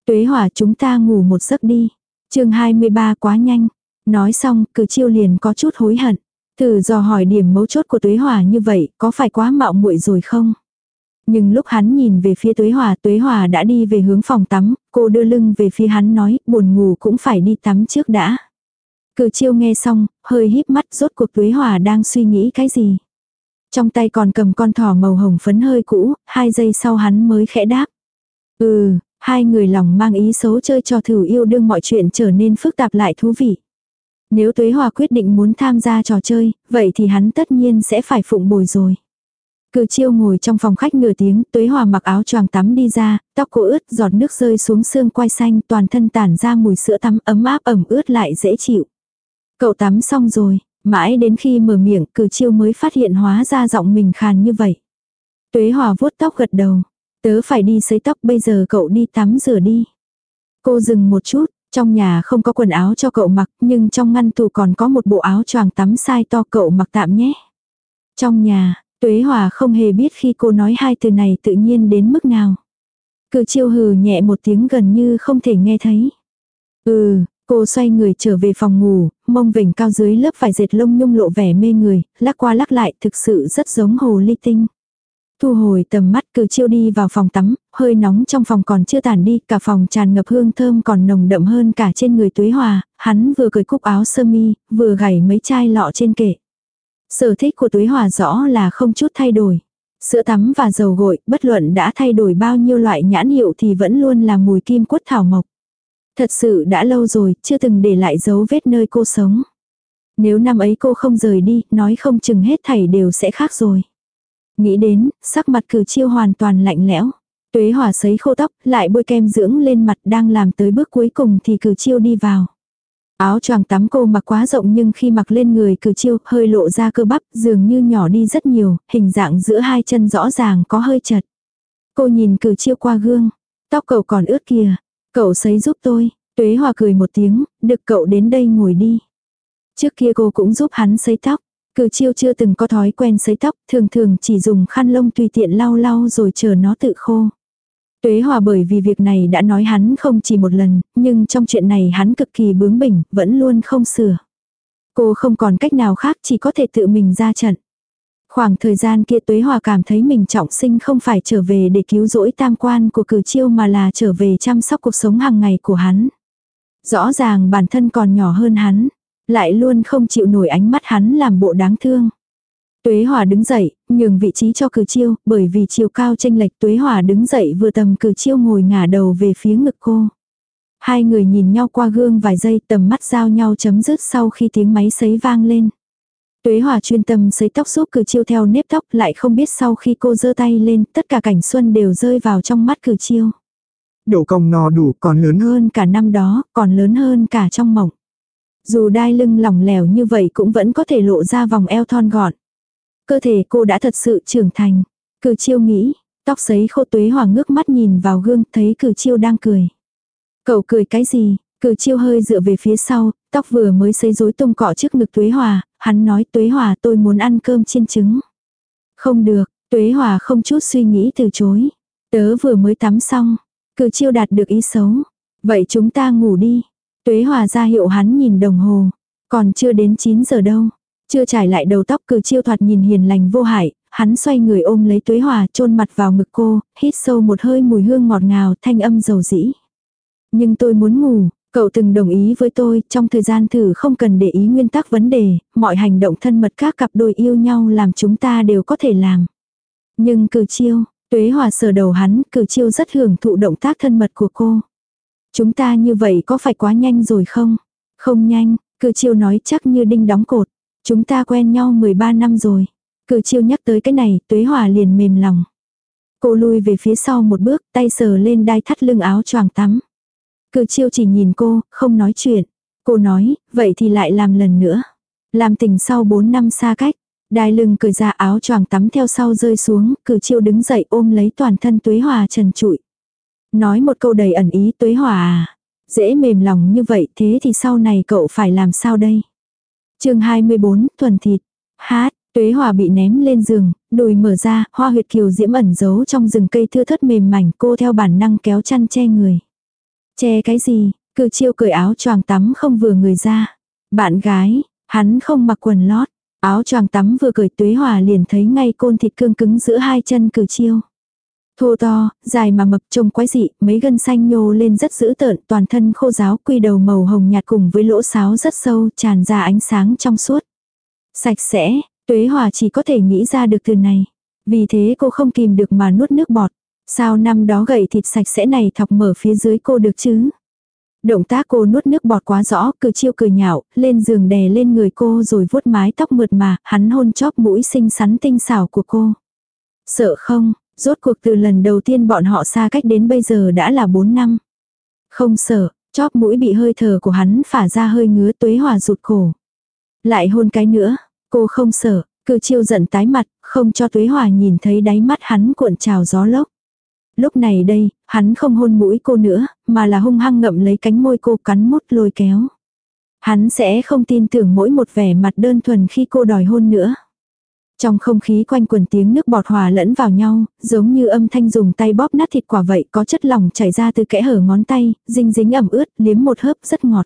Tuế Hòa chúng ta ngủ một giấc đi. chương 23 quá nhanh. Nói xong, cử chiêu liền có chút hối hận. Thử dò hỏi điểm mấu chốt của Tuế Hòa như vậy, có phải quá mạo muội rồi không? Nhưng lúc hắn nhìn về phía Tuế Hòa, Tuế Hòa đã đi về hướng phòng tắm, cô đưa lưng về phía hắn nói, buồn ngủ cũng phải đi tắm trước đã. Cử chiêu nghe xong, hơi híp mắt rốt cuộc Tuế Hòa đang suy nghĩ cái gì. Trong tay còn cầm con thỏ màu hồng phấn hơi cũ, hai giây sau hắn mới khẽ đáp. Ừ, Hai người lòng mang ý xấu chơi cho thử yêu đương mọi chuyện trở nên phức tạp lại thú vị. Nếu Tuế Hòa quyết định muốn tham gia trò chơi, vậy thì hắn tất nhiên sẽ phải phụng bồi rồi. Cử chiêu ngồi trong phòng khách nửa tiếng, Tuế Hòa mặc áo choàng tắm đi ra, tóc cô ướt, giọt nước rơi xuống xương quai xanh, toàn thân tản ra mùi sữa tắm ấm áp ẩm ướt lại dễ chịu. Cậu tắm xong rồi, mãi đến khi mở miệng, cử chiêu mới phát hiện hóa ra giọng mình khàn như vậy. Tuế Hòa vuốt tóc gật đầu. Tớ phải đi sấy tóc bây giờ cậu đi tắm rửa đi. Cô dừng một chút, trong nhà không có quần áo cho cậu mặc, nhưng trong ngăn tủ còn có một bộ áo choàng tắm sai to cậu mặc tạm nhé. Trong nhà, Tuế Hòa không hề biết khi cô nói hai từ này tự nhiên đến mức nào. Cử chiêu hừ nhẹ một tiếng gần như không thể nghe thấy. Ừ, cô xoay người trở về phòng ngủ, mông vỉnh cao dưới lớp vải dệt lông nhung lộ vẻ mê người, lắc qua lắc lại thực sự rất giống hồ ly tinh. Thu hồi tầm mắt cử chiêu đi vào phòng tắm, hơi nóng trong phòng còn chưa tàn đi, cả phòng tràn ngập hương thơm còn nồng đậm hơn cả trên người tuế hòa, hắn vừa cởi cúc áo sơ mi, vừa gảy mấy chai lọ trên kệ. Sở thích của tuế hòa rõ là không chút thay đổi. Sữa tắm và dầu gội, bất luận đã thay đổi bao nhiêu loại nhãn hiệu thì vẫn luôn là mùi kim quất thảo mộc. Thật sự đã lâu rồi, chưa từng để lại dấu vết nơi cô sống. Nếu năm ấy cô không rời đi, nói không chừng hết thảy đều sẽ khác rồi. Nghĩ đến, sắc mặt cử chiêu hoàn toàn lạnh lẽo. Tuế hỏa sấy khô tóc, lại bôi kem dưỡng lên mặt đang làm tới bước cuối cùng thì cử chiêu đi vào. Áo choàng tắm cô mặc quá rộng nhưng khi mặc lên người cử chiêu hơi lộ ra cơ bắp dường như nhỏ đi rất nhiều, hình dạng giữa hai chân rõ ràng có hơi chật. Cô nhìn cử chiêu qua gương, tóc cậu còn ướt kìa, cậu sấy giúp tôi, tuế hòa cười một tiếng, được cậu đến đây ngồi đi. Trước kia cô cũng giúp hắn sấy tóc, Cử chiêu chưa từng có thói quen sấy tóc, thường thường chỉ dùng khăn lông tùy tiện lau lau rồi chờ nó tự khô. Tuế hòa bởi vì việc này đã nói hắn không chỉ một lần, nhưng trong chuyện này hắn cực kỳ bướng bỉnh, vẫn luôn không sửa. Cô không còn cách nào khác chỉ có thể tự mình ra trận. Khoảng thời gian kia Tuế Hòa cảm thấy mình trọng sinh không phải trở về để cứu rỗi tam quan của cử chiêu mà là trở về chăm sóc cuộc sống hàng ngày của hắn. Rõ ràng bản thân còn nhỏ hơn hắn, lại luôn không chịu nổi ánh mắt hắn làm bộ đáng thương. Tuế Hòa đứng dậy, nhường vị trí cho cử chiêu, bởi vì chiều cao tranh lệch Tuế Hòa đứng dậy vừa tầm cử chiêu ngồi ngả đầu về phía ngực cô. Hai người nhìn nhau qua gương vài giây tầm mắt giao nhau chấm dứt sau khi tiếng máy sấy vang lên. Tuế Hòa chuyên tâm sấy tóc giúp cử chiêu theo nếp tóc lại không biết sau khi cô giơ tay lên tất cả cảnh xuân đều rơi vào trong mắt cử chiêu. Độ cong no đủ còn lớn hơn cả năm đó, còn lớn hơn cả trong mộng. Dù đai lưng lỏng lẻo như vậy cũng vẫn có thể lộ ra vòng eo thon gọn. Cơ thể cô đã thật sự trưởng thành. Cử chiêu nghĩ, tóc sấy khô tuế hòa ngước mắt nhìn vào gương thấy cử chiêu đang cười. Cậu cười cái gì? Cử chiêu hơi dựa về phía sau, tóc vừa mới sấy rối tung cọ trước ngực tuế hòa, hắn nói tuế hòa tôi muốn ăn cơm chiên trứng. Không được, tuế hòa không chút suy nghĩ từ chối. Tớ vừa mới tắm xong, cử chiêu đạt được ý xấu. Vậy chúng ta ngủ đi, Tuế hòa ra hiệu hắn nhìn đồng hồ. Còn chưa đến 9 giờ đâu. Chưa trải lại đầu tóc cử chiêu thoạt nhìn hiền lành vô hại, hắn xoay người ôm lấy tuế hòa chôn mặt vào ngực cô, hít sâu một hơi mùi hương ngọt ngào thanh âm dầu dĩ. Nhưng tôi muốn ngủ, cậu từng đồng ý với tôi, trong thời gian thử không cần để ý nguyên tắc vấn đề, mọi hành động thân mật các cặp đôi yêu nhau làm chúng ta đều có thể làm. Nhưng cử chiêu, tuế hòa sờ đầu hắn, cử chiêu rất hưởng thụ động tác thân mật của cô. Chúng ta như vậy có phải quá nhanh rồi không? Không nhanh, cử chiêu nói chắc như đinh đóng cột. Chúng ta quen nhau 13 năm rồi. Cử chiêu nhắc tới cái này, tuế hòa liền mềm lòng. Cô lui về phía sau một bước, tay sờ lên đai thắt lưng áo choàng tắm. Cử chiêu chỉ nhìn cô, không nói chuyện. Cô nói, vậy thì lại làm lần nữa. Làm tình sau 4 năm xa cách. Đai lưng cởi ra áo choàng tắm theo sau rơi xuống, cử chiêu đứng dậy ôm lấy toàn thân tuế hòa trần trụi. Nói một câu đầy ẩn ý tuế hòa à. Dễ mềm lòng như vậy thế thì sau này cậu phải làm sao đây? chương 24, thuần thịt. Hát, tuế hòa bị ném lên giường, đùi mở ra, hoa huyệt kiều diễm ẩn giấu trong rừng cây thưa thất mềm mảnh cô theo bản năng kéo chăn che người. Che cái gì, cử chiêu cởi áo choàng tắm không vừa người ra. Bạn gái, hắn không mặc quần lót, áo choàng tắm vừa cởi tuế hòa liền thấy ngay côn thịt cương cứng giữa hai chân cử chiêu. Thô to, dài mà mập trông quái dị, mấy gân xanh nhô lên rất dữ tợn, toàn thân khô giáo quy đầu màu hồng nhạt cùng với lỗ sáo rất sâu, tràn ra ánh sáng trong suốt. Sạch sẽ, tuế hòa chỉ có thể nghĩ ra được từ này. Vì thế cô không kìm được mà nuốt nước bọt. Sao năm đó gậy thịt sạch sẽ này thọc mở phía dưới cô được chứ? Động tác cô nuốt nước bọt quá rõ, cười chiêu cười nhạo, lên giường đè lên người cô rồi vuốt mái tóc mượt mà, hắn hôn chóp mũi xinh xắn tinh xảo của cô. Sợ không, rốt cuộc từ lần đầu tiên bọn họ xa cách đến bây giờ đã là 4 năm. Không sợ, chóp mũi bị hơi thở của hắn phả ra hơi ngứa tuế hòa rụt cổ. Lại hôn cái nữa, cô không sợ, cử chiêu giận tái mặt, không cho tuế hòa nhìn thấy đáy mắt hắn cuộn trào gió lốc. Lúc này đây, hắn không hôn mũi cô nữa, mà là hung hăng ngậm lấy cánh môi cô cắn mút lôi kéo. Hắn sẽ không tin tưởng mỗi một vẻ mặt đơn thuần khi cô đòi hôn nữa. Trong không khí quanh quần tiếng nước bọt hòa lẫn vào nhau, giống như âm thanh dùng tay bóp nát thịt quả vậy có chất lỏng chảy ra từ kẽ hở ngón tay, dinh dính ẩm ướt, liếm một hớp rất ngọt.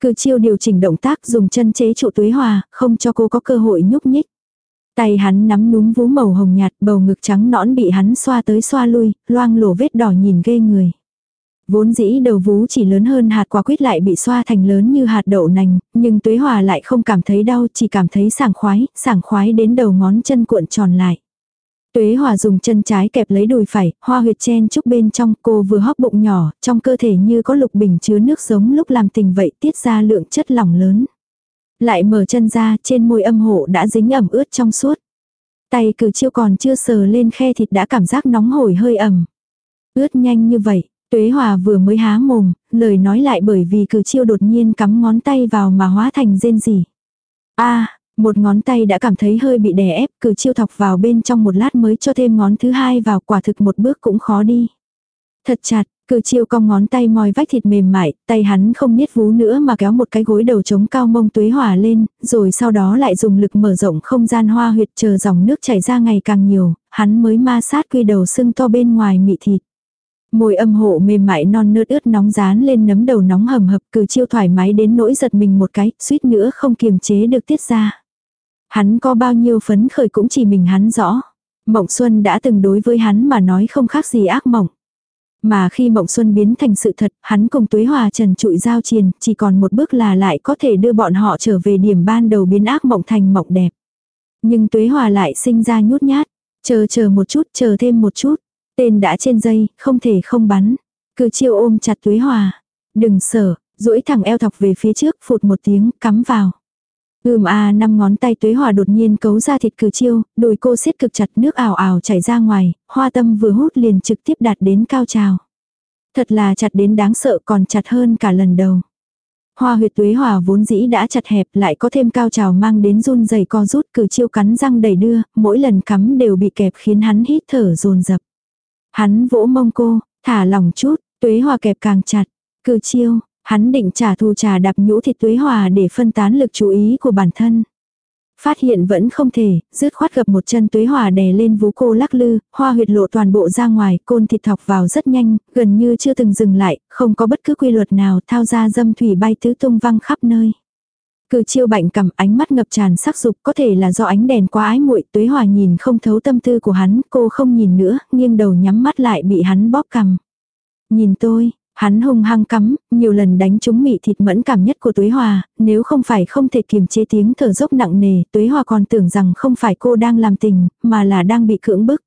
Cư chiêu điều chỉnh động tác dùng chân chế trụ tuế hòa, không cho cô có cơ hội nhúc nhích. Tay hắn nắm núm vú màu hồng nhạt, bầu ngực trắng nõn bị hắn xoa tới xoa lui, loang lổ vết đỏ nhìn ghê người. Vốn dĩ đầu vú chỉ lớn hơn hạt quả quýt lại bị xoa thành lớn như hạt đậu nành, nhưng tuế hòa lại không cảm thấy đau, chỉ cảm thấy sảng khoái, sảng khoái đến đầu ngón chân cuộn tròn lại. Tuế hòa dùng chân trái kẹp lấy đùi phải, hoa huyệt chen chúc bên trong cô vừa hóc bụng nhỏ, trong cơ thể như có lục bình chứa nước giống lúc làm tình vậy tiết ra lượng chất lỏng lớn. Lại mở chân ra, trên môi âm hộ đã dính ẩm ướt trong suốt. Tay cử chiêu còn chưa sờ lên khe thịt đã cảm giác nóng hổi hơi ẩm. Ướt nhanh như vậy, Tuế Hòa vừa mới há mồm, lời nói lại bởi vì cử chiêu đột nhiên cắm ngón tay vào mà hóa thành rên rỉ. a một ngón tay đã cảm thấy hơi bị đè ép, cử chiêu thọc vào bên trong một lát mới cho thêm ngón thứ hai vào quả thực một bước cũng khó đi. Thật chặt, cử chiêu cong ngón tay moi vách thịt mềm mại, tay hắn không niết vú nữa mà kéo một cái gối đầu trống cao mông tuế hòa lên, rồi sau đó lại dùng lực mở rộng không gian hoa huyệt chờ dòng nước chảy ra ngày càng nhiều, hắn mới ma sát quy đầu sưng to bên ngoài mị thịt. Môi âm hộ mềm mại non nớt ướt nóng dán lên nấm đầu nóng hầm hập cử chiêu thoải mái đến nỗi giật mình một cái, suýt nữa không kiềm chế được tiết ra. Hắn có bao nhiêu phấn khởi cũng chỉ mình hắn rõ. Mộng Xuân đã từng đối với hắn mà nói không khác gì ác mộng. Mà khi Mộng Xuân biến thành sự thật, hắn cùng Tuế Hòa Trần trụi giao triền, chỉ còn một bước là lại có thể đưa bọn họ trở về điểm ban đầu biến ác mộng thành mộng đẹp. Nhưng Tuế Hòa lại sinh ra nhút nhát, chờ chờ một chút, chờ thêm một chút. Tên đã trên dây, không thể không bắn. Cứ chiêu ôm chặt Tuế Hòa. Đừng sợ, duỗi thẳng eo thọc về phía trước, phụt một tiếng, cắm vào. Ưm a năm ngón tay tuế hòa đột nhiên cấu ra thịt cử chiêu, đùi cô siết cực chặt nước ảo ảo chảy ra ngoài, hoa tâm vừa hút liền trực tiếp đạt đến cao trào. Thật là chặt đến đáng sợ còn chặt hơn cả lần đầu. Hoa huyệt tuế hòa vốn dĩ đã chặt hẹp lại có thêm cao trào mang đến run dày co rút cử chiêu cắn răng đầy đưa, mỗi lần cắm đều bị kẹp khiến hắn hít thở dồn dập Hắn vỗ mông cô, thả lỏng chút, tuế hòa kẹp càng chặt, cử chiêu, Hắn định trả thù trà đạp nhũ thịt tuế hòa để phân tán lực chú ý của bản thân. Phát hiện vẫn không thể, rứt khoát gập một chân tuế hòa đè lên vú cô lắc lư, hoa huyệt lộ toàn bộ ra ngoài, côn thịt thọc vào rất nhanh, gần như chưa từng dừng lại, không có bất cứ quy luật nào thao ra dâm thủy bay tứ tung văng khắp nơi. Cử chiêu bệnh cầm ánh mắt ngập tràn sắc dục có thể là do ánh đèn quá ái muội tuế hòa nhìn không thấu tâm tư của hắn, cô không nhìn nữa, nghiêng đầu nhắm mắt lại bị hắn bóp cầm. Nhìn tôi, Hắn hung hăng cắm, nhiều lần đánh trúng mị thịt mẫn cảm nhất của Tuế Hòa, nếu không phải không thể kiềm chế tiếng thở dốc nặng nề, Tuế Hòa còn tưởng rằng không phải cô đang làm tình, mà là đang bị cưỡng bức.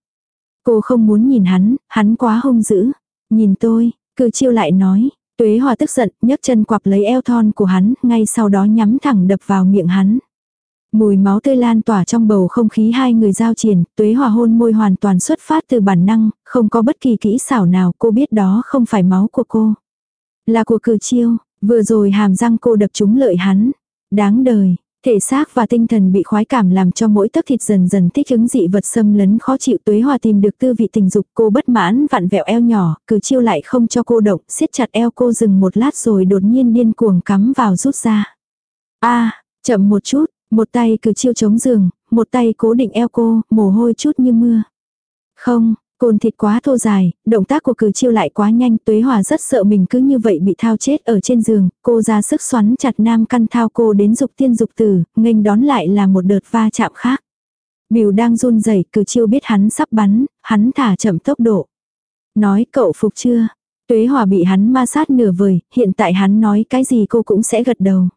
Cô không muốn nhìn hắn, hắn quá hung dữ. Nhìn tôi, cử chiêu lại nói. Tuế Hòa tức giận, nhấc chân quặp lấy eo thon của hắn, ngay sau đó nhắm thẳng đập vào miệng hắn. Mùi máu tươi lan tỏa trong bầu không khí hai người giao triển, tuế hòa hôn môi hoàn toàn xuất phát từ bản năng, không có bất kỳ kỹ xảo nào cô biết đó không phải máu của cô. Là của cử chiêu, vừa rồi hàm răng cô đập trúng lợi hắn. Đáng đời, thể xác và tinh thần bị khoái cảm làm cho mỗi tấc thịt dần dần thích ứng dị vật xâm lấn khó chịu tuế hòa tìm được tư vị tình dục cô bất mãn vặn vẹo eo nhỏ, cứ chiêu lại không cho cô động, siết chặt eo cô dừng một lát rồi đột nhiên điên cuồng cắm vào rút ra. a chậm một chút, một tay cứ chiêu chống giường, một tay cố định eo cô, mồ hôi chút như mưa. Không, cồn thịt quá thô dài, động tác của cử chiêu lại quá nhanh, tuế hòa rất sợ mình cứ như vậy bị thao chết ở trên giường, cô ra sức xoắn chặt nam căn thao cô đến dục tiên dục tử, nghênh đón lại là một đợt va chạm khác. Biểu đang run rẩy cử chiêu biết hắn sắp bắn, hắn thả chậm tốc độ. Nói cậu phục chưa? Tuế hòa bị hắn ma sát nửa vời, hiện tại hắn nói cái gì cô cũng sẽ gật đầu.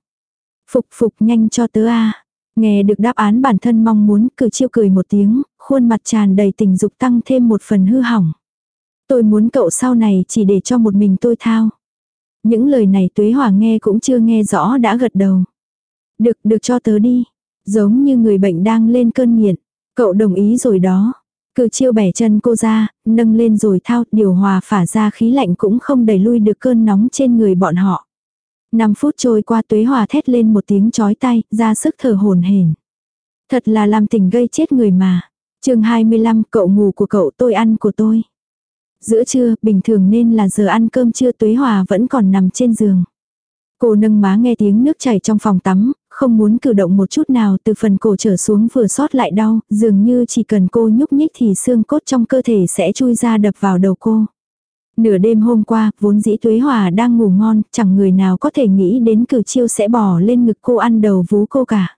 Phục phục nhanh cho tớ a Nghe được đáp án bản thân mong muốn cử chiêu cười một tiếng, khuôn mặt tràn đầy tình dục tăng thêm một phần hư hỏng. Tôi muốn cậu sau này chỉ để cho một mình tôi thao. Những lời này Tuế Hòa nghe cũng chưa nghe rõ đã gật đầu. Được, được cho tớ đi. Giống như người bệnh đang lên cơn nghiện. Cậu đồng ý rồi đó. Cử chiêu bẻ chân cô ra, nâng lên rồi thao, điều hòa phả ra khí lạnh cũng không đẩy lui được cơn nóng trên người bọn họ. 5 phút trôi qua tuế hòa thét lên một tiếng chói tay, ra sức thở hồn hển. Thật là làm tình gây chết người mà. chương 25 cậu ngủ của cậu tôi ăn của tôi. Giữa trưa, bình thường nên là giờ ăn cơm trưa tuế hòa vẫn còn nằm trên giường. Cô nâng má nghe tiếng nước chảy trong phòng tắm, không muốn cử động một chút nào từ phần cổ trở xuống vừa sót lại đau, dường như chỉ cần cô nhúc nhích thì xương cốt trong cơ thể sẽ chui ra đập vào đầu cô. Nửa đêm hôm qua, vốn dĩ Tuế Hòa đang ngủ ngon, chẳng người nào có thể nghĩ đến cử chiêu sẽ bỏ lên ngực cô ăn đầu vú cô cả.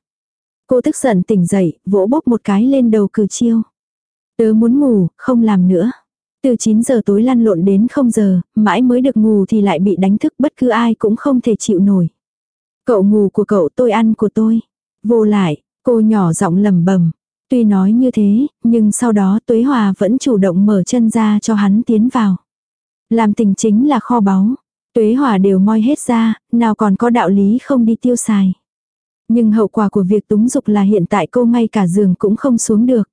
Cô tức giận tỉnh dậy, vỗ bốc một cái lên đầu cử chiêu. Tớ muốn ngủ, không làm nữa. Từ 9 giờ tối lăn lộn đến 0 giờ, mãi mới được ngủ thì lại bị đánh thức bất cứ ai cũng không thể chịu nổi. Cậu ngủ của cậu tôi ăn của tôi. Vô lại, cô nhỏ giọng lầm bầm. Tuy nói như thế, nhưng sau đó Tuế Hòa vẫn chủ động mở chân ra cho hắn tiến vào. Làm tình chính là kho báu. Tuế hỏa đều moi hết ra, nào còn có đạo lý không đi tiêu xài. Nhưng hậu quả của việc túng dục là hiện tại cô ngay cả giường cũng không xuống được.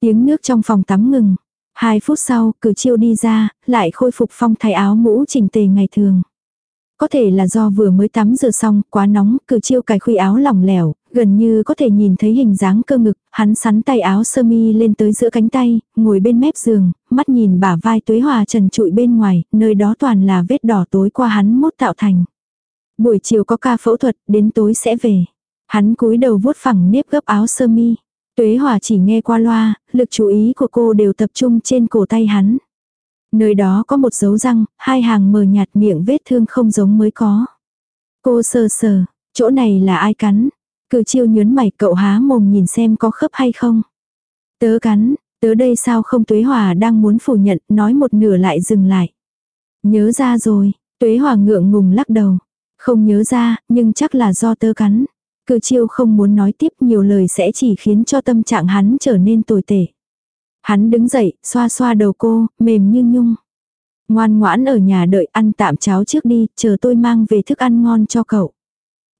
Tiếng nước trong phòng tắm ngừng. Hai phút sau, cử chiêu đi ra, lại khôi phục phong thay áo mũ chỉnh tề ngày thường. Có thể là do vừa mới tắm rửa xong, quá nóng, cử chiêu cài khuy áo lỏng lẻo, gần như có thể nhìn thấy hình dáng cơ ngực, hắn sắn tay áo sơ mi lên tới giữa cánh tay, ngồi bên mép giường, mắt nhìn bả vai tuế hòa trần trụi bên ngoài, nơi đó toàn là vết đỏ tối qua hắn mốt tạo thành. Buổi chiều có ca phẫu thuật, đến tối sẽ về. Hắn cúi đầu vuốt phẳng nếp gấp áo sơ mi. Tuế hòa chỉ nghe qua loa, lực chú ý của cô đều tập trung trên cổ tay hắn. Nơi đó có một dấu răng, hai hàng mờ nhạt miệng vết thương không giống mới có. Cô sờ sờ, chỗ này là ai cắn? Cử chiêu nhớn mày cậu há mồm nhìn xem có khớp hay không. Tớ cắn, tớ đây sao không tuế hòa đang muốn phủ nhận, nói một nửa lại dừng lại. Nhớ ra rồi, tuế hòa ngượng ngùng lắc đầu. Không nhớ ra, nhưng chắc là do tớ cắn. Cử chiêu không muốn nói tiếp nhiều lời sẽ chỉ khiến cho tâm trạng hắn trở nên tồi tệ. Hắn đứng dậy, xoa xoa đầu cô, mềm như nhung. Ngoan ngoãn ở nhà đợi ăn tạm cháo trước đi, chờ tôi mang về thức ăn ngon cho cậu.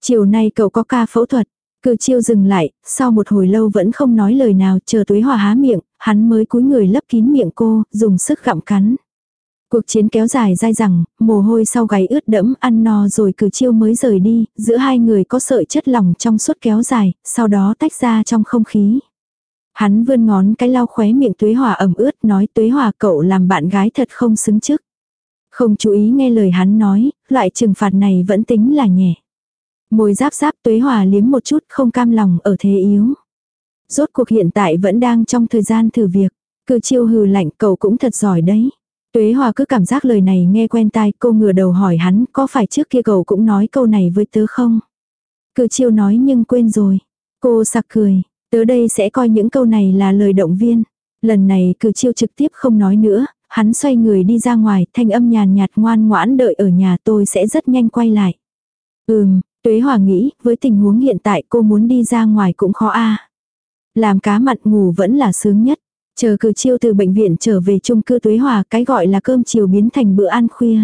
Chiều nay cậu có ca phẫu thuật. Cử chiêu dừng lại, sau một hồi lâu vẫn không nói lời nào, chờ tuế hòa há miệng, hắn mới cúi người lấp kín miệng cô, dùng sức gặm cắn. Cuộc chiến kéo dài dai dẳng, mồ hôi sau gáy ướt đẫm, ăn no rồi cử chiêu mới rời đi, giữa hai người có sợi chất lỏng trong suốt kéo dài, sau đó tách ra trong không khí. Hắn vươn ngón cái lau khóe miệng Tuế Hòa ẩm ướt nói Tuế Hòa cậu làm bạn gái thật không xứng chức. Không chú ý nghe lời hắn nói, loại trừng phạt này vẫn tính là nhẹ. Môi giáp giáp Tuế Hòa liếm một chút không cam lòng ở thế yếu. Rốt cuộc hiện tại vẫn đang trong thời gian thử việc. Cứ chiêu hừ lạnh cậu cũng thật giỏi đấy. Tuế Hòa cứ cảm giác lời này nghe quen tai cô ngửa đầu hỏi hắn có phải trước kia cậu cũng nói câu này với tớ không? Cứ chiêu nói nhưng quên rồi. Cô sặc cười, Tớ đây sẽ coi những câu này là lời động viên. Lần này cử chiêu trực tiếp không nói nữa, hắn xoay người đi ra ngoài, thanh âm nhàn nhạt ngoan ngoãn đợi ở nhà tôi sẽ rất nhanh quay lại. Ừm, Tuế Hòa nghĩ, với tình huống hiện tại cô muốn đi ra ngoài cũng khó a. Làm cá mặn ngủ vẫn là sướng nhất. Chờ cử chiêu từ bệnh viện trở về chung cư Tuế Hòa cái gọi là cơm chiều biến thành bữa ăn khuya.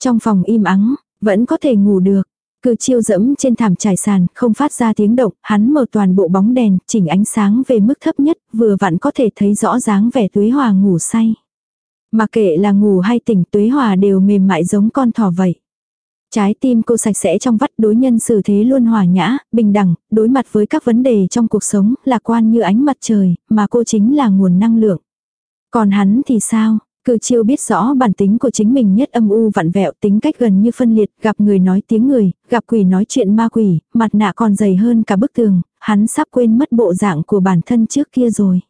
Trong phòng im ắng, vẫn có thể ngủ được. Cử chiêu dẫm trên thảm trải sàn, không phát ra tiếng động, hắn mở toàn bộ bóng đèn, chỉnh ánh sáng về mức thấp nhất, vừa vặn có thể thấy rõ dáng vẻ tuế hòa ngủ say. Mà kệ là ngủ hay tỉnh tuế hòa đều mềm mại giống con thỏ vậy. Trái tim cô sạch sẽ trong vắt đối nhân xử thế luôn hòa nhã, bình đẳng, đối mặt với các vấn đề trong cuộc sống, lạc quan như ánh mặt trời, mà cô chính là nguồn năng lượng. Còn hắn thì sao? Cử chiêu biết rõ bản tính của chính mình nhất âm u vặn vẹo tính cách gần như phân liệt, gặp người nói tiếng người, gặp quỷ nói chuyện ma quỷ, mặt nạ còn dày hơn cả bức tường, hắn sắp quên mất bộ dạng của bản thân trước kia rồi.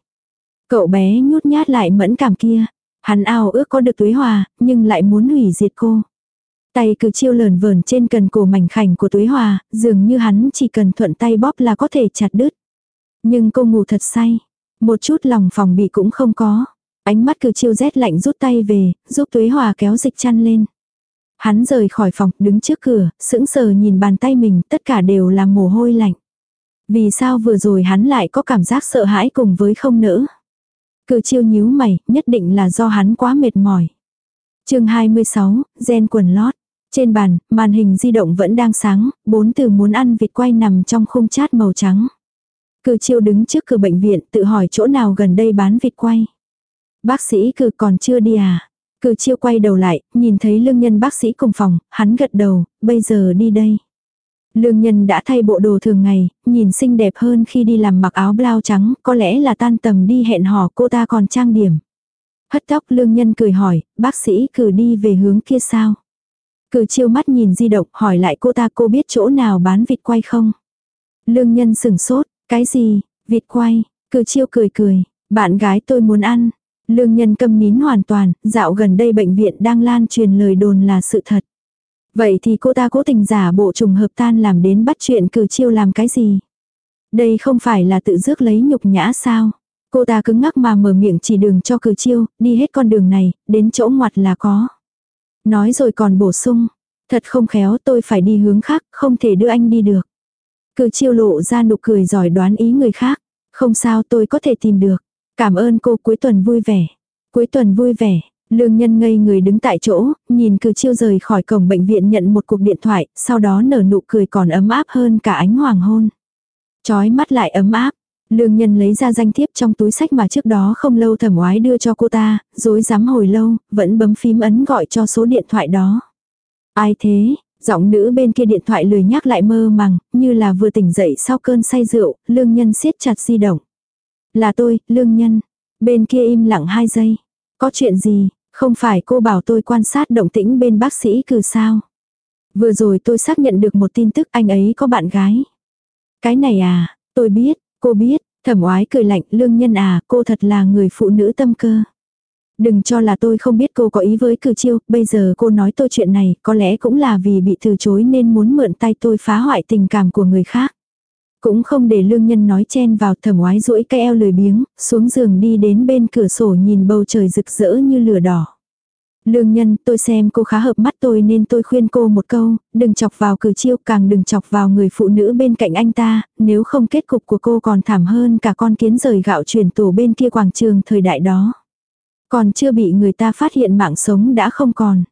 Cậu bé nhút nhát lại mẫn cảm kia, hắn ao ước có được tuế hòa, nhưng lại muốn hủy diệt cô. Tay cứ chiêu lờn vờn trên cần cổ mảnh khảnh của tuế hòa, dường như hắn chỉ cần thuận tay bóp là có thể chặt đứt. Nhưng cô ngủ thật say, một chút lòng phòng bị cũng không có. Ánh mắt cứ chiêu rét lạnh rút tay về, giúp Tuế Hòa kéo dịch chăn lên. Hắn rời khỏi phòng, đứng trước cửa, sững sờ nhìn bàn tay mình, tất cả đều là mồ hôi lạnh. Vì sao vừa rồi hắn lại có cảm giác sợ hãi cùng với không nỡ? Cử chiêu nhíu mày, nhất định là do hắn quá mệt mỏi. chương 26, gen quần lót. Trên bàn, màn hình di động vẫn đang sáng, bốn từ muốn ăn vịt quay nằm trong khung chát màu trắng. Cử chiêu đứng trước cửa bệnh viện tự hỏi chỗ nào gần đây bán vịt quay. Bác sĩ cử còn chưa đi à? Cử chiêu quay đầu lại, nhìn thấy lương nhân bác sĩ cùng phòng, hắn gật đầu, bây giờ đi đây. Lương nhân đã thay bộ đồ thường ngày, nhìn xinh đẹp hơn khi đi làm mặc áo blau trắng, có lẽ là tan tầm đi hẹn hò cô ta còn trang điểm. Hất tóc lương nhân cười hỏi, bác sĩ cử đi về hướng kia sao? Cử chiêu mắt nhìn di động hỏi lại cô ta cô biết chỗ nào bán vịt quay không? Lương nhân sửng sốt, cái gì, vịt quay, cử chiêu cười cười, bạn gái tôi muốn ăn. Lương nhân câm nín hoàn toàn, dạo gần đây bệnh viện đang lan truyền lời đồn là sự thật. Vậy thì cô ta cố tình giả bộ trùng hợp tan làm đến bắt chuyện cử chiêu làm cái gì? Đây không phải là tự rước lấy nhục nhã sao? Cô ta cứng ngắc mà mở miệng chỉ đường cho cử chiêu, đi hết con đường này, đến chỗ ngoặt là có. Nói rồi còn bổ sung, thật không khéo tôi phải đi hướng khác, không thể đưa anh đi được. Cử chiêu lộ ra nụ cười giỏi đoán ý người khác. Không sao tôi có thể tìm được. Cảm ơn cô cuối tuần vui vẻ. Cuối tuần vui vẻ, Lương nhân ngây người đứng tại chỗ, nhìn cử chiêu rời khỏi cổng bệnh viện nhận một cuộc điện thoại, sau đó nở nụ cười còn ấm áp hơn cả ánh hoàng hôn. Chói mắt lại ấm áp. Lương nhân lấy ra danh thiếp trong túi sách mà trước đó không lâu thẩm oái đưa cho cô ta, dối dám hồi lâu, vẫn bấm phím ấn gọi cho số điện thoại đó. Ai thế? Giọng nữ bên kia điện thoại lười nhắc lại mơ màng, như là vừa tỉnh dậy sau cơn say rượu, lương nhân siết chặt di động. Là tôi, lương nhân. Bên kia im lặng hai giây. Có chuyện gì, không phải cô bảo tôi quan sát động tĩnh bên bác sĩ cử sao. Vừa rồi tôi xác nhận được một tin tức anh ấy có bạn gái. Cái này à, tôi biết, cô biết, thẩm oái cười lạnh lương nhân à, cô thật là người phụ nữ tâm cơ. Đừng cho là tôi không biết cô có ý với cử chiêu, bây giờ cô nói tôi chuyện này, có lẽ cũng là vì bị từ chối nên muốn mượn tay tôi phá hoại tình cảm của người khác. Cũng không để lương nhân nói chen vào thẩm oái rũi cái eo lười biếng, xuống giường đi đến bên cửa sổ nhìn bầu trời rực rỡ như lửa đỏ. Lương nhân, tôi xem cô khá hợp mắt tôi nên tôi khuyên cô một câu, đừng chọc vào cử chiêu càng đừng chọc vào người phụ nữ bên cạnh anh ta, nếu không kết cục của cô còn thảm hơn cả con kiến rời gạo chuyển tổ bên kia quảng trường thời đại đó. Còn chưa bị người ta phát hiện mạng sống đã không còn.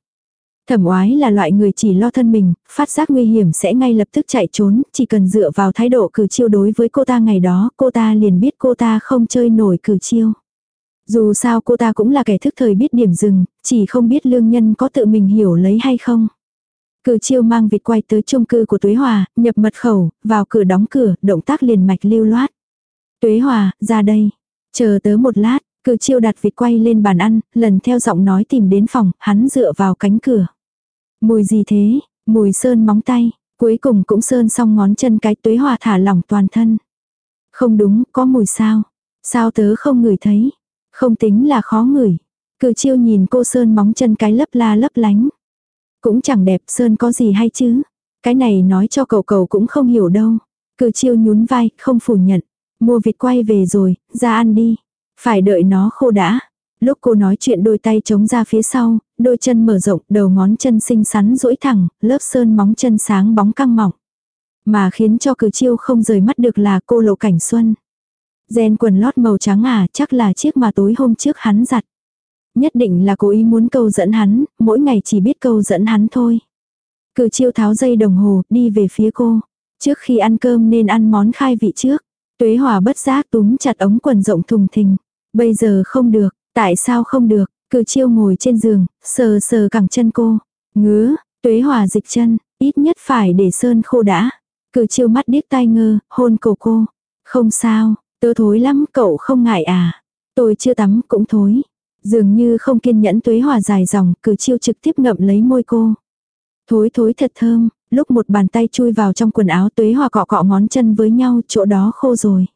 Thẩm oái là loại người chỉ lo thân mình, phát giác nguy hiểm sẽ ngay lập tức chạy trốn, chỉ cần dựa vào thái độ cử chiêu đối với cô ta ngày đó, cô ta liền biết cô ta không chơi nổi cử chiêu. Dù sao cô ta cũng là kẻ thức thời biết điểm dừng, chỉ không biết lương nhân có tự mình hiểu lấy hay không. Cử chiêu mang vịt quay tới chung cư của Tuế Hòa, nhập mật khẩu, vào cửa đóng cửa, động tác liền mạch lưu loát. Tuế Hòa, ra đây. Chờ tớ một lát, cử chiêu đặt vịt quay lên bàn ăn, lần theo giọng nói tìm đến phòng, hắn dựa vào cánh cửa. Mùi gì thế? Mùi sơn móng tay. Cuối cùng cũng sơn xong ngón chân cái tuế hòa thả lỏng toàn thân. Không đúng, có mùi sao? Sao tớ không ngửi thấy? Không tính là khó ngửi. Cử chiêu nhìn cô sơn móng chân cái lấp la lấp lánh. Cũng chẳng đẹp sơn có gì hay chứ. Cái này nói cho cậu cậu cũng không hiểu đâu. Cử chiêu nhún vai, không phủ nhận. Mua vịt quay về rồi, ra ăn đi. Phải đợi nó khô đã. Lúc cô nói chuyện đôi tay chống ra phía sau, đôi chân mở rộng, đầu ngón chân xinh xắn duỗi thẳng, lớp sơn móng chân sáng bóng căng mỏng. Mà khiến cho cử chiêu không rời mắt được là cô lộ cảnh xuân. Gen quần lót màu trắng à, chắc là chiếc mà tối hôm trước hắn giặt. Nhất định là cố ý muốn câu dẫn hắn, mỗi ngày chỉ biết câu dẫn hắn thôi. Cử chiêu tháo dây đồng hồ, đi về phía cô. Trước khi ăn cơm nên ăn món khai vị trước. Tuế hòa bất giác túm chặt ống quần rộng thùng thình. Bây giờ không được, tại sao không được, cử chiêu ngồi trên giường, sờ sờ cẳng chân cô. Ngứa, tuế hòa dịch chân, ít nhất phải để sơn khô đã. Cử chiêu mắt điếc tai ngơ, hôn cổ cô. Không sao, tớ thối lắm, cậu không ngại à. Tôi chưa tắm cũng thối. Dường như không kiên nhẫn tuế hòa dài dòng, cử chiêu trực tiếp ngậm lấy môi cô. Thối thối thật thơm, lúc một bàn tay chui vào trong quần áo tuế hòa cọ cọ ngón chân với nhau, chỗ đó khô rồi.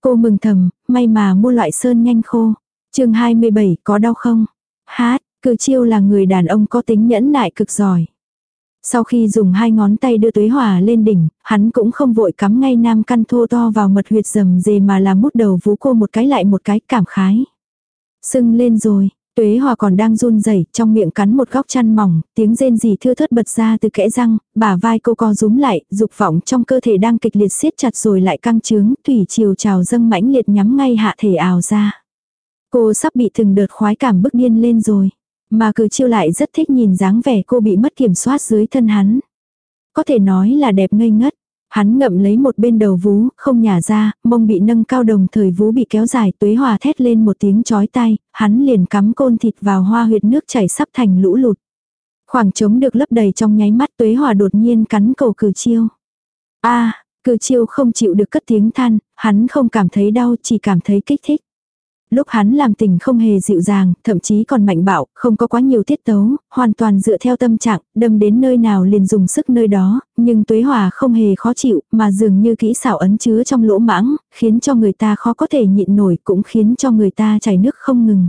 Cô mừng thầm, may mà mua loại sơn nhanh khô. chương 27 có đau không? Hát, cử chiêu là người đàn ông có tính nhẫn nại cực giỏi. Sau khi dùng hai ngón tay đưa tuế hòa lên đỉnh, hắn cũng không vội cắm ngay nam căn thô to vào mật huyệt rầm dề mà là mút đầu vú cô một cái lại một cái cảm khái. Sưng lên rồi, tuế hòa còn đang run rẩy trong miệng cắn một góc chăn mỏng, tiếng rên rỉ thưa thớt bật ra từ kẽ răng, bả vai cô co rúm lại, dục vọng trong cơ thể đang kịch liệt siết chặt rồi lại căng trướng, thủy chiều trào dâng mãnh liệt nhắm ngay hạ thể ào ra. Cô sắp bị từng đợt khoái cảm bức điên lên rồi. Mà cử chiêu lại rất thích nhìn dáng vẻ cô bị mất kiểm soát dưới thân hắn. Có thể nói là đẹp ngây ngất. Hắn ngậm lấy một bên đầu vú, không nhả ra, mông bị nâng cao đồng thời vú bị kéo dài, tuế hòa thét lên một tiếng chói tai, hắn liền cắm côn thịt vào hoa huyệt nước chảy sắp thành lũ lụt. Khoảng trống được lấp đầy trong nháy mắt tuế hòa đột nhiên cắn cầu cử chiêu. a cử chiêu không chịu được cất tiếng than, hắn không cảm thấy đau chỉ cảm thấy kích thích lúc hắn làm tình không hề dịu dàng, thậm chí còn mạnh bạo, không có quá nhiều tiết tấu, hoàn toàn dựa theo tâm trạng, đâm đến nơi nào liền dùng sức nơi đó, nhưng tuế hòa không hề khó chịu, mà dường như kỹ xảo ấn chứa trong lỗ mãng, khiến cho người ta khó có thể nhịn nổi, cũng khiến cho người ta chảy nước không ngừng.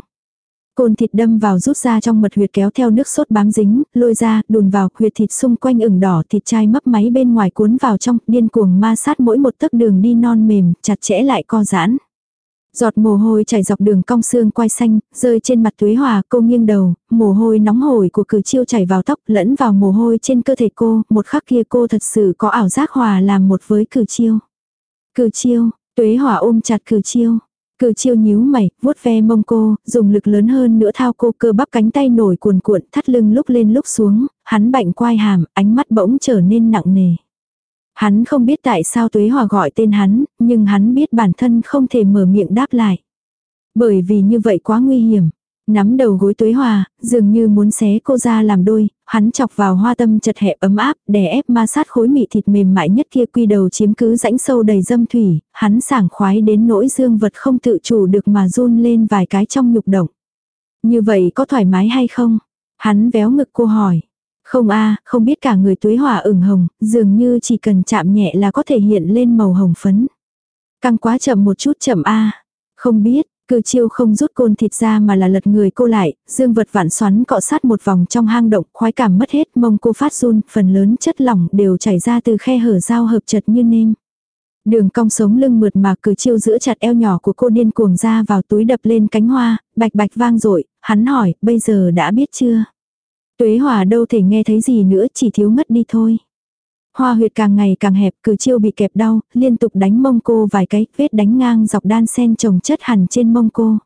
Côn thịt đâm vào rút ra trong mật huyệt kéo theo nước sốt bám dính, lôi ra, đùn vào, huyệt thịt xung quanh ửng đỏ thịt chai mấp máy bên ngoài cuốn vào trong, điên cuồng ma sát mỗi một tấc đường đi non mềm, chặt chẽ lại co giãn. Giọt mồ hôi chảy dọc đường cong xương quai xanh, rơi trên mặt Tuế Hòa, cô nghiêng đầu, mồ hôi nóng hổi của cử chiêu chảy vào tóc, lẫn vào mồ hôi trên cơ thể cô, một khắc kia cô thật sự có ảo giác hòa làm một với cử chiêu. Cử chiêu, Tuế Hòa ôm chặt cử chiêu. Cử chiêu nhíu mày, vuốt ve mông cô, dùng lực lớn hơn nữa thao cô cơ bắp cánh tay nổi cuồn cuộn, thắt lưng lúc lên lúc xuống, hắn bạnh quai hàm, ánh mắt bỗng trở nên nặng nề. Hắn không biết tại sao Tuế Hòa gọi tên hắn, nhưng hắn biết bản thân không thể mở miệng đáp lại. Bởi vì như vậy quá nguy hiểm. Nắm đầu gối Tuế Hòa, dường như muốn xé cô ra làm đôi, hắn chọc vào hoa tâm chật hẹp ấm áp, đè ép ma sát khối mị thịt mềm mại nhất kia quy đầu chiếm cứ rãnh sâu đầy dâm thủy, hắn sảng khoái đến nỗi dương vật không tự chủ được mà run lên vài cái trong nhục động. Như vậy có thoải mái hay không? Hắn véo ngực cô hỏi. Không a không biết cả người tuế hỏa ửng hồng, dường như chỉ cần chạm nhẹ là có thể hiện lên màu hồng phấn. Căng quá chậm một chút chậm a Không biết, cử chiêu không rút côn thịt ra mà là lật người cô lại, dương vật vạn xoắn cọ sát một vòng trong hang động, khoái cảm mất hết, mông cô phát run, phần lớn chất lỏng đều chảy ra từ khe hở dao hợp chật như nêm. Đường cong sống lưng mượt mà cử chiêu giữ chặt eo nhỏ của cô điên cuồng ra vào túi đập lên cánh hoa, bạch bạch vang dội hắn hỏi, bây giờ đã biết chưa? Tuế hòa đâu thể nghe thấy gì nữa chỉ thiếu ngất đi thôi. Hoa huyệt càng ngày càng hẹp cử chiêu bị kẹp đau, liên tục đánh mông cô vài cái, vết đánh ngang dọc đan sen trồng chất hẳn trên mông cô.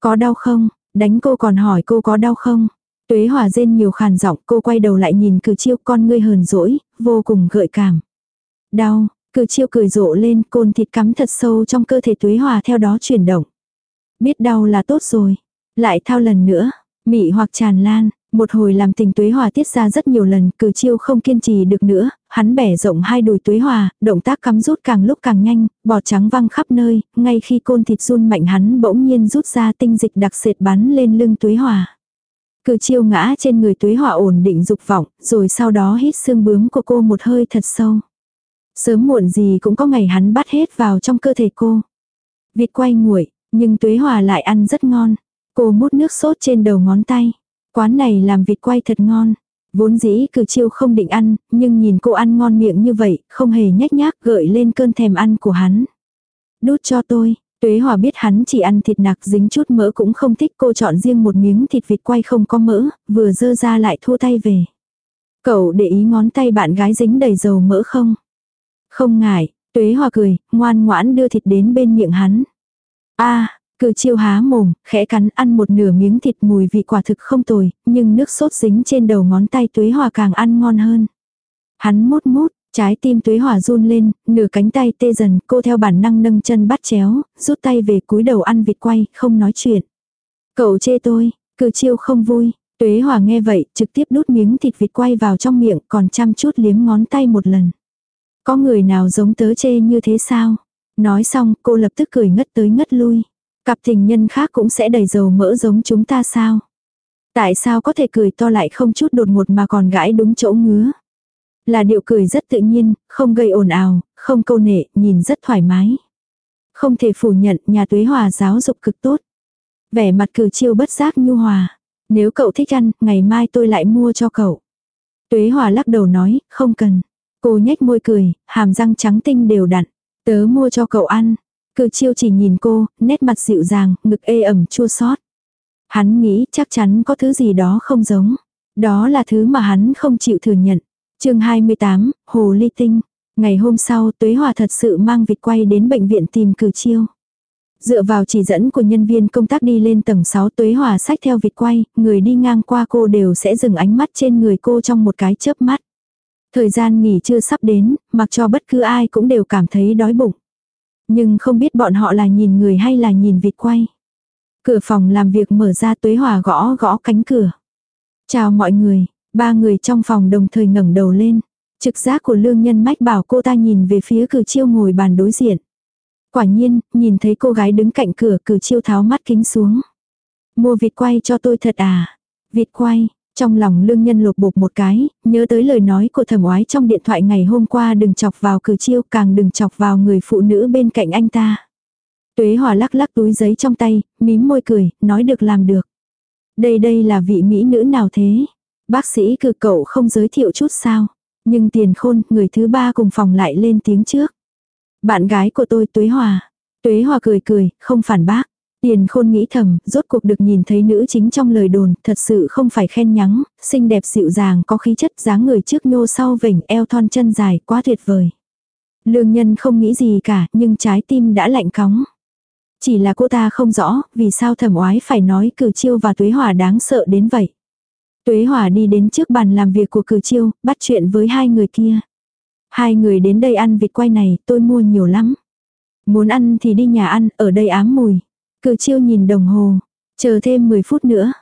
Có đau không? Đánh cô còn hỏi cô có đau không? Tuế hòa rên nhiều khàn giọng cô quay đầu lại nhìn cử chiêu con ngươi hờn dỗi, vô cùng gợi cảm. Đau, cử chiêu cười rộ lên côn thịt cắm thật sâu trong cơ thể tuế hòa theo đó chuyển động. Biết đau là tốt rồi. Lại thao lần nữa, mị hoặc tràn lan, một hồi làm tình tuế hòa tiết ra rất nhiều lần, cử chiêu không kiên trì được nữa, hắn bẻ rộng hai đùi tuế hòa, động tác cắm rút càng lúc càng nhanh, bọt trắng văng khắp nơi, ngay khi côn thịt run mạnh hắn bỗng nhiên rút ra tinh dịch đặc sệt bắn lên lưng tuế hòa. Cử chiêu ngã trên người tuế hòa ổn định dục vọng, rồi sau đó hít xương bướm của cô một hơi thật sâu. Sớm muộn gì cũng có ngày hắn bắt hết vào trong cơ thể cô. Vịt quay nguội, nhưng tuế hòa lại ăn rất ngon. Cô mút nước sốt trên đầu ngón tay. Quán này làm vịt quay thật ngon. Vốn dĩ cử chiêu không định ăn, nhưng nhìn cô ăn ngon miệng như vậy, không hề nhách nhác gợi lên cơn thèm ăn của hắn. Đút cho tôi, Tuế Hòa biết hắn chỉ ăn thịt nạc dính chút mỡ cũng không thích cô chọn riêng một miếng thịt vịt quay không có mỡ, vừa dơ ra lại thua tay về. Cậu để ý ngón tay bạn gái dính đầy dầu mỡ không? Không ngại, Tuế Hòa cười, ngoan ngoãn đưa thịt đến bên miệng hắn. a Cử chiêu há mồm, khẽ cắn ăn một nửa miếng thịt mùi vị quả thực không tồi, nhưng nước sốt dính trên đầu ngón tay tuế hòa càng ăn ngon hơn. Hắn mút mút, trái tim tuế hòa run lên, nửa cánh tay tê dần, cô theo bản năng nâng chân bắt chéo, rút tay về cúi đầu ăn vịt quay, không nói chuyện. Cậu chê tôi, cử chiêu không vui, tuế hòa nghe vậy, trực tiếp đút miếng thịt vịt quay vào trong miệng, còn chăm chút liếm ngón tay một lần. Có người nào giống tớ chê như thế sao? Nói xong, cô lập tức cười ngất tới ngất lui. Cặp tình nhân khác cũng sẽ đầy dầu mỡ giống chúng ta sao? Tại sao có thể cười to lại không chút đột ngột mà còn gãi đúng chỗ ngứa? Là điệu cười rất tự nhiên, không gây ồn ào, không câu nệ, nhìn rất thoải mái. Không thể phủ nhận nhà tuế hòa giáo dục cực tốt. Vẻ mặt cử chiêu bất giác nhu hòa. Nếu cậu thích ăn, ngày mai tôi lại mua cho cậu. Tuế hòa lắc đầu nói, không cần. Cô nhếch môi cười, hàm răng trắng tinh đều đặn. Tớ mua cho cậu ăn. Cử chiêu chỉ nhìn cô, nét mặt dịu dàng, ngực ê ẩm chua xót. Hắn nghĩ chắc chắn có thứ gì đó không giống. Đó là thứ mà hắn không chịu thừa nhận. chương 28, Hồ Ly Tinh. Ngày hôm sau Tuế Hòa thật sự mang vịt quay đến bệnh viện tìm cử chiêu. Dựa vào chỉ dẫn của nhân viên công tác đi lên tầng 6 tuế hòa sách theo vịt quay, người đi ngang qua cô đều sẽ dừng ánh mắt trên người cô trong một cái chớp mắt. Thời gian nghỉ chưa sắp đến, mặc cho bất cứ ai cũng đều cảm thấy đói bụng. Nhưng không biết bọn họ là nhìn người hay là nhìn vịt quay. Cửa phòng làm việc mở ra tuế hòa gõ gõ cánh cửa. Chào mọi người, ba người trong phòng đồng thời ngẩng đầu lên. Trực giác của lương nhân mách bảo cô ta nhìn về phía cử chiêu ngồi bàn đối diện. Quả nhiên, nhìn thấy cô gái đứng cạnh cửa cử chiêu tháo mắt kính xuống. Mua vịt quay cho tôi thật à? Vịt quay, trong lòng lương nhân lột bột một cái, nhớ tới lời nói của thẩm oái trong điện thoại ngày hôm qua đừng chọc vào cử chiêu càng đừng chọc vào người phụ nữ bên cạnh anh ta. Tuế hòa lắc lắc túi giấy trong tay, mím môi cười, nói được làm được. Đây đây là vị mỹ nữ nào thế? Bác sĩ cử cậu không giới thiệu chút sao? Nhưng tiền khôn, người thứ ba cùng phòng lại lên tiếng trước. Bạn gái của tôi Tuế Hòa. Tuế Hòa cười cười, không phản bác. Tiền khôn nghĩ thầm, rốt cuộc được nhìn thấy nữ chính trong lời đồn, thật sự không phải khen nhắng, xinh đẹp dịu dàng có khí chất dáng người trước nhô sau vểnh eo thon chân dài, quá tuyệt vời. Lương nhân không nghĩ gì cả, nhưng trái tim đã lạnh cóng. Chỉ là cô ta không rõ, vì sao thẩm oái phải nói cử chiêu và tuế hòa đáng sợ đến vậy. Tuế hòa đi đến trước bàn làm việc của cử chiêu, bắt chuyện với hai người kia. Hai người đến đây ăn vịt quay này, tôi mua nhiều lắm. Muốn ăn thì đi nhà ăn, ở đây ám mùi. Cử chiêu nhìn đồng hồ, chờ thêm 10 phút nữa.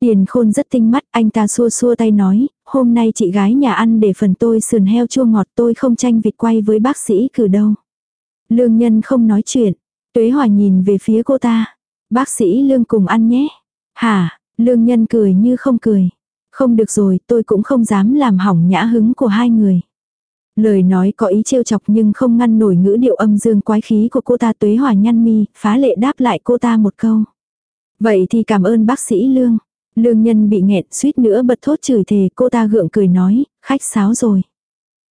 Tiền khôn rất tinh mắt, anh ta xua xua tay nói, hôm nay chị gái nhà ăn để phần tôi sườn heo chua ngọt tôi không tranh vịt quay với bác sĩ cử đâu. Lương nhân không nói chuyện, tuế hòa nhìn về phía cô ta. Bác sĩ lương cùng ăn nhé. Hả, lương nhân cười như không cười. Không được rồi, tôi cũng không dám làm hỏng nhã hứng của hai người. Lời nói có ý trêu chọc nhưng không ngăn nổi ngữ điệu âm dương quái khí của cô ta tuế hòa nhăn mi, phá lệ đáp lại cô ta một câu. Vậy thì cảm ơn bác sĩ Lương. Lương nhân bị nghẹn suýt nữa bật thốt chửi thề cô ta gượng cười nói, khách sáo rồi.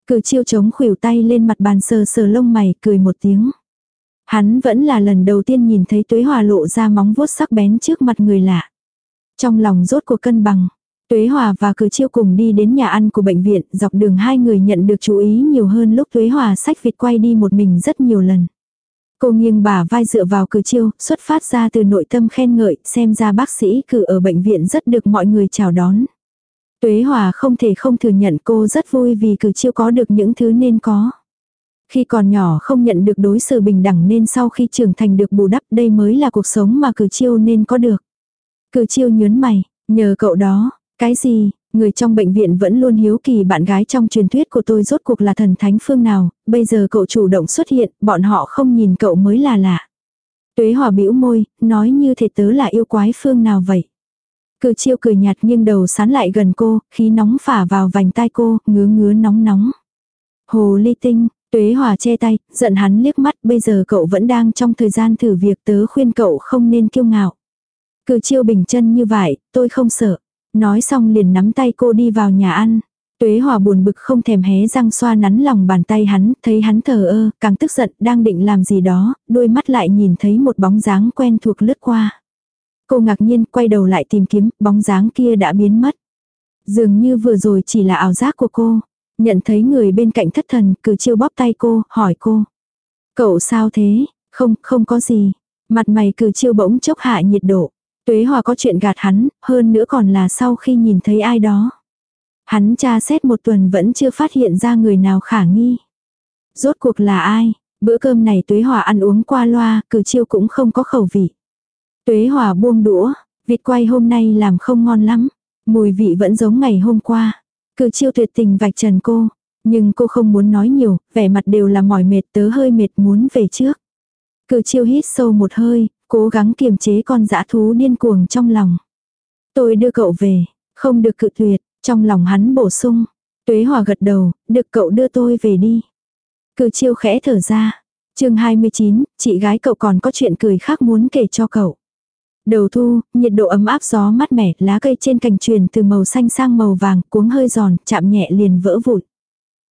Cử chiêu chống khuỷu tay lên mặt bàn sờ sờ lông mày cười một tiếng. Hắn vẫn là lần đầu tiên nhìn thấy tuế hòa lộ ra móng vuốt sắc bén trước mặt người lạ. Trong lòng rốt cuộc cân bằng, Tuế Hòa và Cử Chiêu cùng đi đến nhà ăn của bệnh viện, dọc đường hai người nhận được chú ý nhiều hơn lúc Tuế Hòa sách vịt quay đi một mình rất nhiều lần. Cô nghiêng bà vai dựa vào Cử Chiêu, xuất phát ra từ nội tâm khen ngợi, xem ra bác sĩ cử ở bệnh viện rất được mọi người chào đón. Tuế Hòa không thể không thừa nhận cô rất vui vì Cử Chiêu có được những thứ nên có. Khi còn nhỏ không nhận được đối xử bình đẳng nên sau khi trưởng thành được bù đắp đây mới là cuộc sống mà Cử Chiêu nên có được. Cử Chiêu nhớn mày, nhờ cậu đó, cái gì, người trong bệnh viện vẫn luôn hiếu kỳ bạn gái trong truyền thuyết của tôi rốt cuộc là thần thánh phương nào, bây giờ cậu chủ động xuất hiện, bọn họ không nhìn cậu mới là lạ. Tuế hòa bĩu môi, nói như thể tớ là yêu quái phương nào vậy. Cử chiêu cười nhạt nhưng đầu sán lại gần cô, khí nóng phả vào vành tai cô, ngứa ngứa nóng nóng. Hồ ly tinh, tuế hòa che tay, giận hắn liếc mắt, bây giờ cậu vẫn đang trong thời gian thử việc tớ khuyên cậu không nên kiêu ngạo. Cử chiêu bình chân như vậy, tôi không sợ. Nói xong liền nắm tay cô đi vào nhà ăn. Tuế hòa buồn bực không thèm hé răng xoa nắn lòng bàn tay hắn, thấy hắn thờ ơ, càng tức giận, đang định làm gì đó, đôi mắt lại nhìn thấy một bóng dáng quen thuộc lướt qua. Cô ngạc nhiên quay đầu lại tìm kiếm, bóng dáng kia đã biến mất. Dường như vừa rồi chỉ là ảo giác của cô. Nhận thấy người bên cạnh thất thần, cử chiêu bóp tay cô, hỏi cô. Cậu sao thế? Không, không có gì. Mặt mày cử chiêu bỗng chốc hạ nhiệt độ. Tuế Hòa có chuyện gạt hắn, hơn nữa còn là sau khi nhìn thấy ai đó. Hắn tra xét một tuần vẫn chưa phát hiện ra người nào khả nghi. Rốt cuộc là ai? Bữa cơm này Tuế Hòa ăn uống qua loa, cử chiêu cũng không có khẩu vị. Tuế Hòa buông đũa, vịt quay hôm nay làm không ngon lắm. Mùi vị vẫn giống ngày hôm qua. Cử chiêu tuyệt tình vạch trần cô. Nhưng cô không muốn nói nhiều, vẻ mặt đều là mỏi mệt tớ hơi mệt muốn về trước. Cử chiêu hít sâu một hơi, Cố gắng kiềm chế con dã thú điên cuồng trong lòng. Tôi đưa cậu về, không được cự tuyệt, trong lòng hắn bổ sung. Tuế Hòa gật đầu, được cậu đưa tôi về đi. Cử chiêu khẽ thở ra. chương 29, chị gái cậu còn có chuyện cười khác muốn kể cho cậu. Đầu thu, nhiệt độ ấm áp gió mát mẻ, lá cây trên cành truyền từ màu xanh sang màu vàng, cuống hơi giòn, chạm nhẹ liền vỡ vụn.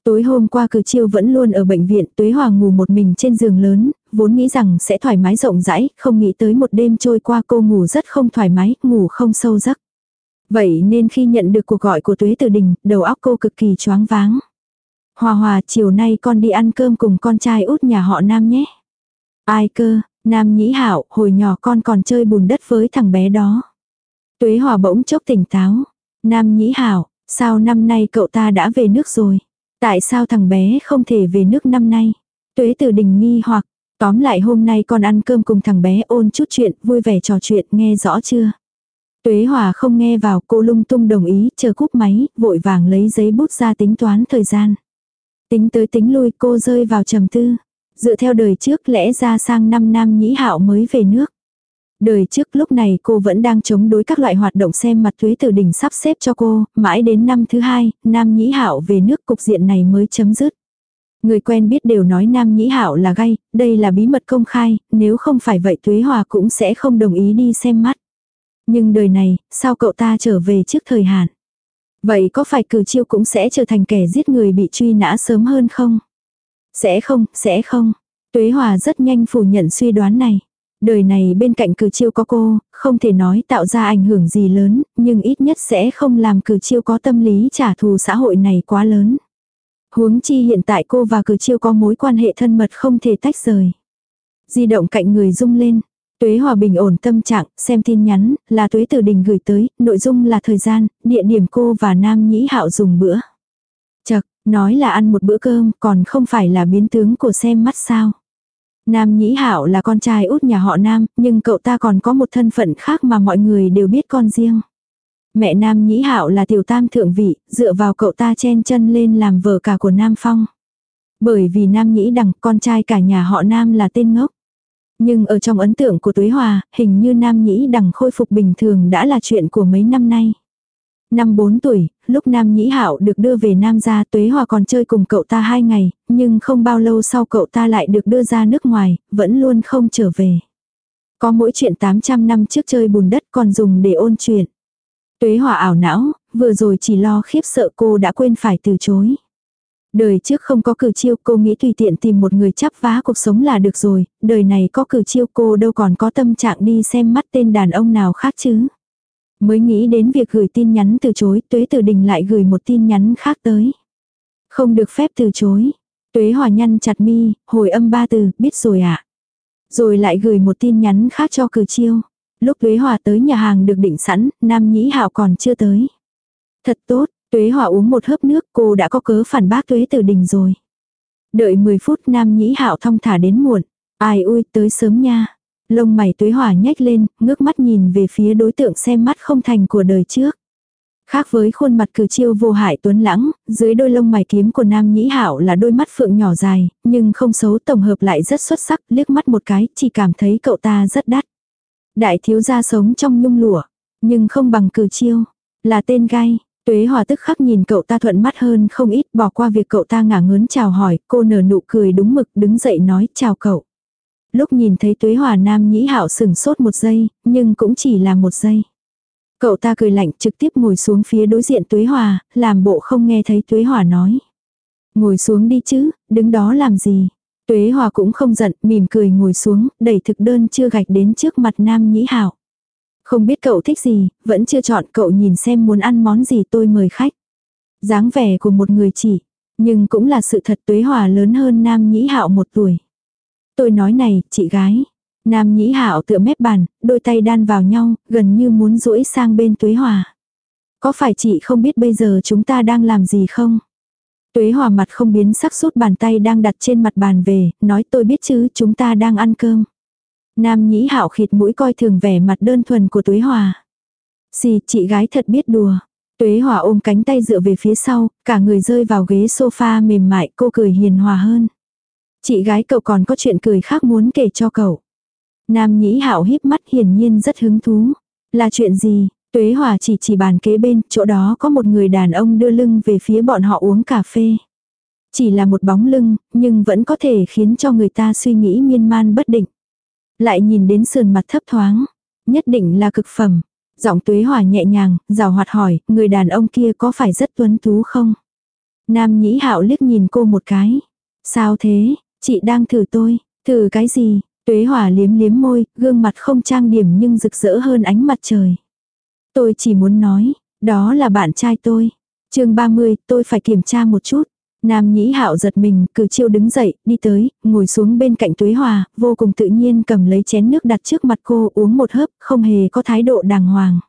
Tối hôm qua cử chiêu vẫn luôn ở bệnh viện, Tuế Hoàng ngủ một mình trên giường lớn, vốn nghĩ rằng sẽ thoải mái rộng rãi, không nghĩ tới một đêm trôi qua cô ngủ rất không thoải mái, ngủ không sâu giấc. Vậy nên khi nhận được cuộc gọi của Tuế Tử Đình, đầu óc cô cực kỳ choáng váng. Hòa hòa, chiều nay con đi ăn cơm cùng con trai út nhà họ Nam nhé. Ai cơ, Nam nhĩ hạo, hồi nhỏ con còn chơi bùn đất với thằng bé đó. Tuế hòa bỗng chốc tỉnh táo. Nam nhĩ hạo, sao năm nay cậu ta đã về nước rồi? Tại sao thằng bé không thể về nước năm nay? Tuế từ đình nghi hoặc, tóm lại hôm nay con ăn cơm cùng thằng bé ôn chút chuyện, vui vẻ trò chuyện, nghe rõ chưa? Tuế Hòa không nghe vào, cô lung tung đồng ý, chờ cúp máy, vội vàng lấy giấy bút ra tính toán thời gian. Tính tới tính lui cô rơi vào trầm tư. Dựa theo đời trước lẽ ra sang năm nam nhĩ hạo mới về nước. Đời trước lúc này cô vẫn đang chống đối các loại hoạt động xem mặt thuế từ đỉnh sắp xếp cho cô, mãi đến năm thứ hai, Nam Nhĩ Hạo về nước cục diện này mới chấm dứt. Người quen biết đều nói Nam Nhĩ Hạo là gay, đây là bí mật công khai, nếu không phải vậy Tuế Hòa cũng sẽ không đồng ý đi xem mắt. Nhưng đời này, sao cậu ta trở về trước thời hạn? Vậy có phải cử chiêu cũng sẽ trở thành kẻ giết người bị truy nã sớm hơn không? Sẽ không, sẽ không. Tuế Hòa rất nhanh phủ nhận suy đoán này. Đời này bên cạnh cử chiêu có cô, không thể nói tạo ra ảnh hưởng gì lớn, nhưng ít nhất sẽ không làm cử chiêu có tâm lý trả thù xã hội này quá lớn. Huống chi hiện tại cô và cử chiêu có mối quan hệ thân mật không thể tách rời. Di động cạnh người rung lên. Tuế Hòa bình ổn tâm trạng, xem tin nhắn, là Tuế Tử Đình gửi tới, nội dung là thời gian, địa điểm cô và Nam Nhĩ Hạo dùng bữa. Chật, nói là ăn một bữa cơm, còn không phải là biến tướng của xem mắt sao. Nam Nhĩ Hạo là con trai út nhà họ Nam, nhưng cậu ta còn có một thân phận khác mà mọi người đều biết con riêng. Mẹ Nam Nhĩ Hạo là tiểu tam thượng vị, dựa vào cậu ta chen chân lên làm vợ cả của Nam Phong. Bởi vì Nam Nhĩ Đằng, con trai cả nhà họ Nam là tên ngốc. Nhưng ở trong ấn tượng của Tuế Hòa, hình như Nam Nhĩ Đằng khôi phục bình thường đã là chuyện của mấy năm nay. Năm 4 tuổi, lúc Nam Nhĩ Hạo được đưa về Nam gia Tuế Hòa còn chơi cùng cậu ta hai ngày, nhưng không bao lâu sau cậu ta lại được đưa ra nước ngoài, vẫn luôn không trở về. Có mỗi chuyện 800 năm trước chơi bùn đất còn dùng để ôn chuyện. Tuế Hòa ảo não, vừa rồi chỉ lo khiếp sợ cô đã quên phải từ chối. Đời trước không có cử chiêu cô nghĩ tùy tiện tìm một người chắp vá cuộc sống là được rồi, đời này có cử chiêu cô đâu còn có tâm trạng đi xem mắt tên đàn ông nào khác chứ. Mới nghĩ đến việc gửi tin nhắn từ chối, tuế từ đình lại gửi một tin nhắn khác tới. Không được phép từ chối. Tuế hòa nhăn chặt mi, hồi âm ba từ, biết rồi ạ. À? Rồi lại gửi một tin nhắn khác cho cử chiêu. Lúc tuế hòa tới nhà hàng được định sẵn, nam nhĩ hạo còn chưa tới. Thật tốt, tuế hòa uống một hớp nước cô đã có cớ phản bác tuế từ đình rồi. Đợi 10 phút nam nhĩ hạo thong thả đến muộn. Ai ui tới sớm nha. Lông mày tuế hỏa nhếch lên, ngước mắt nhìn về phía đối tượng xem mắt không thành của đời trước. Khác với khuôn mặt cử chiêu vô hại tuấn lãng, dưới đôi lông mày kiếm của nam nhĩ hảo là đôi mắt phượng nhỏ dài, nhưng không xấu tổng hợp lại rất xuất sắc, liếc mắt một cái, chỉ cảm thấy cậu ta rất đắt. Đại thiếu gia sống trong nhung lụa, nhưng không bằng cử chiêu, là tên gai. Tuế hòa tức khắc nhìn cậu ta thuận mắt hơn không ít bỏ qua việc cậu ta ngả ngớn chào hỏi, cô nở nụ cười đúng mực đứng dậy nói chào cậu. Lúc nhìn thấy tuế hòa nam nhĩ hạo sừng sốt một giây, nhưng cũng chỉ là một giây. Cậu ta cười lạnh trực tiếp ngồi xuống phía đối diện tuế hòa, làm bộ không nghe thấy tuế hòa nói. Ngồi xuống đi chứ, đứng đó làm gì. Tuế hòa cũng không giận, mỉm cười ngồi xuống, đẩy thực đơn chưa gạch đến trước mặt nam nhĩ hạo. Không biết cậu thích gì, vẫn chưa chọn cậu nhìn xem muốn ăn món gì tôi mời khách. dáng vẻ của một người chỉ, nhưng cũng là sự thật tuế hòa lớn hơn nam nhĩ hạo một tuổi. Tôi nói này, chị gái. Nam nhĩ hạo tựa mép bàn, đôi tay đan vào nhau, gần như muốn duỗi sang bên tuế hòa. Có phải chị không biết bây giờ chúng ta đang làm gì không? Tuế hòa mặt không biến sắc sút bàn tay đang đặt trên mặt bàn về, nói tôi biết chứ chúng ta đang ăn cơm. Nam nhĩ hạo khịt mũi coi thường vẻ mặt đơn thuần của tuế hòa. Xì, chị gái thật biết đùa. Tuế hòa ôm cánh tay dựa về phía sau, cả người rơi vào ghế sofa mềm mại, cô cười hiền hòa hơn. Chị gái cậu còn có chuyện cười khác muốn kể cho cậu. Nam nhĩ hạo híp mắt hiển nhiên rất hứng thú. Là chuyện gì? Tuế Hòa chỉ chỉ bàn kế bên, chỗ đó có một người đàn ông đưa lưng về phía bọn họ uống cà phê. Chỉ là một bóng lưng, nhưng vẫn có thể khiến cho người ta suy nghĩ miên man bất định. Lại nhìn đến sườn mặt thấp thoáng, nhất định là cực phẩm. Giọng Tuế Hòa nhẹ nhàng, rào hoạt hỏi, người đàn ông kia có phải rất tuấn tú không? Nam nhĩ hạo liếc nhìn cô một cái. Sao thế, Chị đang thử tôi, thử cái gì? Tuế hỏa liếm liếm môi, gương mặt không trang điểm nhưng rực rỡ hơn ánh mặt trời. Tôi chỉ muốn nói, đó là bạn trai tôi. chương 30, tôi phải kiểm tra một chút. Nam nhĩ hạo giật mình, cử chiêu đứng dậy, đi tới, ngồi xuống bên cạnh tuế hòa, vô cùng tự nhiên cầm lấy chén nước đặt trước mặt cô uống một hớp, không hề có thái độ đàng hoàng.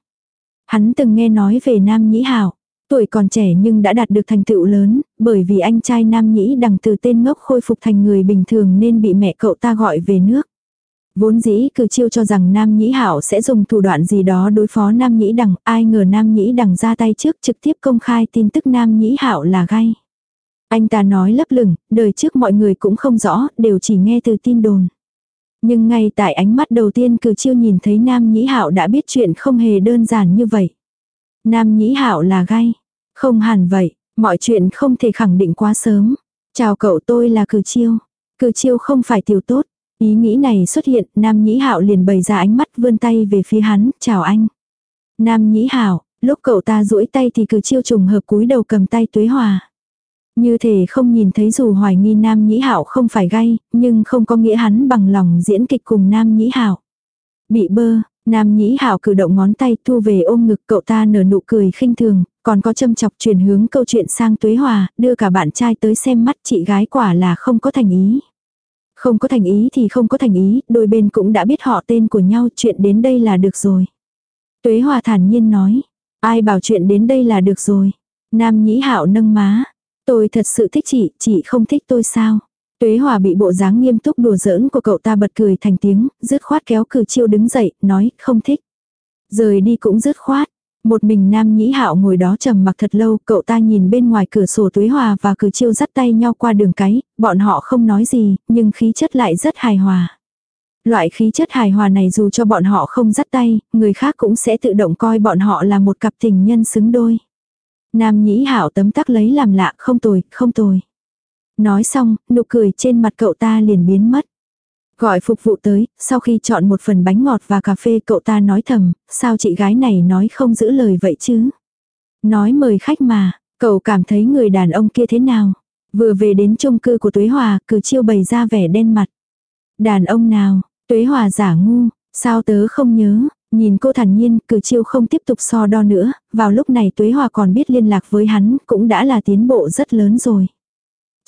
Hắn từng nghe nói về Nam nhĩ hạo, tuổi còn trẻ nhưng đã đạt được thành tựu lớn, bởi vì anh trai Nam nhĩ đằng từ tên ngốc khôi phục thành người bình thường nên bị mẹ cậu ta gọi về nước. Vốn dĩ cử chiêu cho rằng Nam Nhĩ Hảo sẽ dùng thủ đoạn gì đó đối phó Nam Nhĩ Đằng, ai ngờ Nam Nhĩ Đằng ra tay trước trực tiếp công khai tin tức Nam Nhĩ Hảo là gay. Anh ta nói lấp lửng, đời trước mọi người cũng không rõ, đều chỉ nghe từ tin đồn. Nhưng ngay tại ánh mắt đầu tiên cử chiêu nhìn thấy Nam Nhĩ Hạo đã biết chuyện không hề đơn giản như vậy. Nam Nhĩ Hạo là gay. Không hẳn vậy, mọi chuyện không thể khẳng định quá sớm. Chào cậu tôi là cử chiêu. Cử chiêu không phải tiểu tốt. Ý nghĩ này xuất hiện, Nam Nhĩ Hạo liền bày ra ánh mắt vươn tay về phía hắn, chào anh. Nam Nhĩ Hạo, lúc cậu ta duỗi tay thì cử chiêu trùng hợp cúi đầu cầm tay Tuế Hòa. Như thể không nhìn thấy dù hoài nghi Nam Nhĩ Hạo không phải gay, nhưng không có nghĩa hắn bằng lòng diễn kịch cùng Nam Nhĩ Hạo. Bị bơ, Nam Nhĩ Hạo cử động ngón tay thu về ôm ngực cậu ta nở nụ cười khinh thường, còn có châm chọc chuyển hướng câu chuyện sang Tuế Hòa, đưa cả bạn trai tới xem mắt chị gái quả là không có thành ý. Không có thành ý thì không có thành ý, đôi bên cũng đã biết họ tên của nhau, chuyện đến đây là được rồi. Tuế Hòa thản nhiên nói, ai bảo chuyện đến đây là được rồi. Nam Nhĩ Hạo nâng má, tôi thật sự thích chị, chị không thích tôi sao? Tuế Hòa bị bộ dáng nghiêm túc đùa giỡn của cậu ta bật cười thành tiếng, dứt khoát kéo cử chiêu đứng dậy, nói, không thích. Rời đi cũng dứt khoát. Một mình nam nhĩ hạo ngồi đó trầm mặc thật lâu, cậu ta nhìn bên ngoài cửa sổ tuế hòa và cử chiêu dắt tay nhau qua đường cái, bọn họ không nói gì, nhưng khí chất lại rất hài hòa. Loại khí chất hài hòa này dù cho bọn họ không dắt tay, người khác cũng sẽ tự động coi bọn họ là một cặp tình nhân xứng đôi. Nam nhĩ hạo tấm tắc lấy làm lạ, không tồi, không tồi. Nói xong, nụ cười trên mặt cậu ta liền biến mất. Gọi phục vụ tới, sau khi chọn một phần bánh ngọt và cà phê cậu ta nói thầm, sao chị gái này nói không giữ lời vậy chứ? Nói mời khách mà, cậu cảm thấy người đàn ông kia thế nào? Vừa về đến chung cư của Tuế Hòa, cử chiêu bày ra vẻ đen mặt. Đàn ông nào? Tuế Hòa giả ngu, sao tớ không nhớ? Nhìn cô thản nhiên, cử chiêu không tiếp tục so đo nữa, vào lúc này Tuế Hòa còn biết liên lạc với hắn, cũng đã là tiến bộ rất lớn rồi.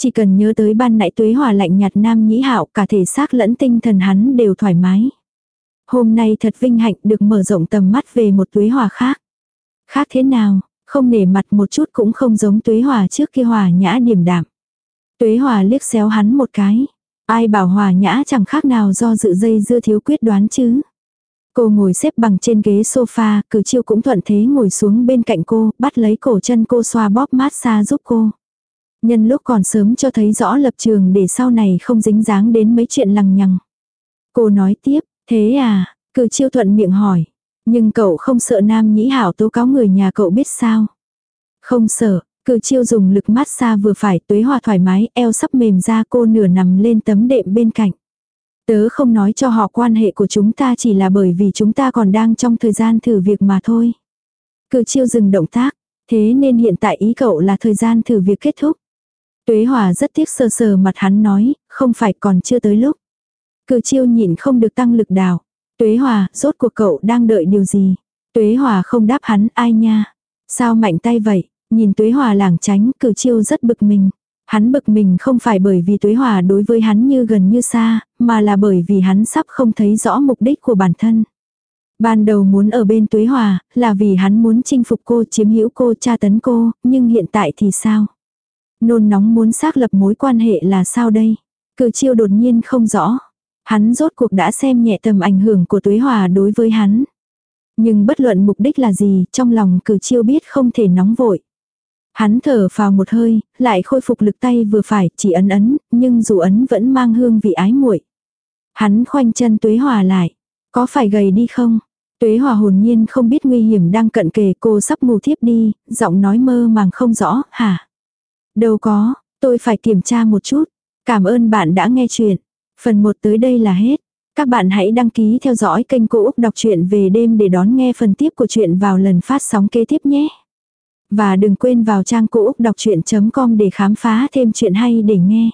Chỉ cần nhớ tới ban nãy tuế hòa lạnh nhạt nam nhĩ hạo cả thể xác lẫn tinh thần hắn đều thoải mái. Hôm nay thật vinh hạnh được mở rộng tầm mắt về một tuế hòa khác. Khác thế nào, không nể mặt một chút cũng không giống tuế hòa trước kia hòa nhã điềm đạm. Tuế hòa liếc xéo hắn một cái. Ai bảo hòa nhã chẳng khác nào do dự dây dưa thiếu quyết đoán chứ. Cô ngồi xếp bằng trên ghế sofa, cử chiêu cũng thuận thế ngồi xuống bên cạnh cô, bắt lấy cổ chân cô xoa bóp mát xa giúp cô. Nhân lúc còn sớm cho thấy rõ lập trường để sau này không dính dáng đến mấy chuyện lằng nhằng. Cô nói tiếp, thế à, cử chiêu thuận miệng hỏi. Nhưng cậu không sợ nam nhĩ hảo tố cáo người nhà cậu biết sao. Không sợ, cử chiêu dùng lực mát xa vừa phải tuế hòa thoải mái, eo sắp mềm ra cô nửa nằm lên tấm đệm bên cạnh. Tớ không nói cho họ quan hệ của chúng ta chỉ là bởi vì chúng ta còn đang trong thời gian thử việc mà thôi. Cử chiêu dừng động tác, thế nên hiện tại ý cậu là thời gian thử việc kết thúc. Tuế Hòa rất tiếc sờ sờ mặt hắn nói, không phải còn chưa tới lúc. Cử chiêu nhịn không được tăng lực đào. Tuế Hòa, rốt cuộc cậu đang đợi điều gì? Tuế Hòa không đáp hắn, ai nha? Sao mạnh tay vậy? Nhìn Tuế Hòa lảng tránh, cử chiêu rất bực mình. Hắn bực mình không phải bởi vì Tuế Hòa đối với hắn như gần như xa, mà là bởi vì hắn sắp không thấy rõ mục đích của bản thân. Ban đầu muốn ở bên Tuế Hòa, là vì hắn muốn chinh phục cô, chiếm hữu cô, tra tấn cô, nhưng hiện tại thì sao? Nôn nóng muốn xác lập mối quan hệ là sao đây? Cử chiêu đột nhiên không rõ. Hắn rốt cuộc đã xem nhẹ tầm ảnh hưởng của tuế hòa đối với hắn. Nhưng bất luận mục đích là gì, trong lòng cử chiêu biết không thể nóng vội. Hắn thở vào một hơi, lại khôi phục lực tay vừa phải, chỉ ấn ấn, nhưng dù ấn vẫn mang hương vị ái muội. Hắn khoanh chân tuế hòa lại. Có phải gầy đi không? Tuế hòa hồn nhiên không biết nguy hiểm đang cận kề cô sắp ngủ thiếp đi, giọng nói mơ màng không rõ, hả? Đâu có, tôi phải kiểm tra một chút. Cảm ơn bạn đã nghe chuyện. Phần 1 tới đây là hết. Các bạn hãy đăng ký theo dõi kênh Cô Úc Đọc truyện về đêm để đón nghe phần tiếp của chuyện vào lần phát sóng kế tiếp nhé. Và đừng quên vào trang cô úc đọc chuyện.com để khám phá thêm chuyện hay để nghe.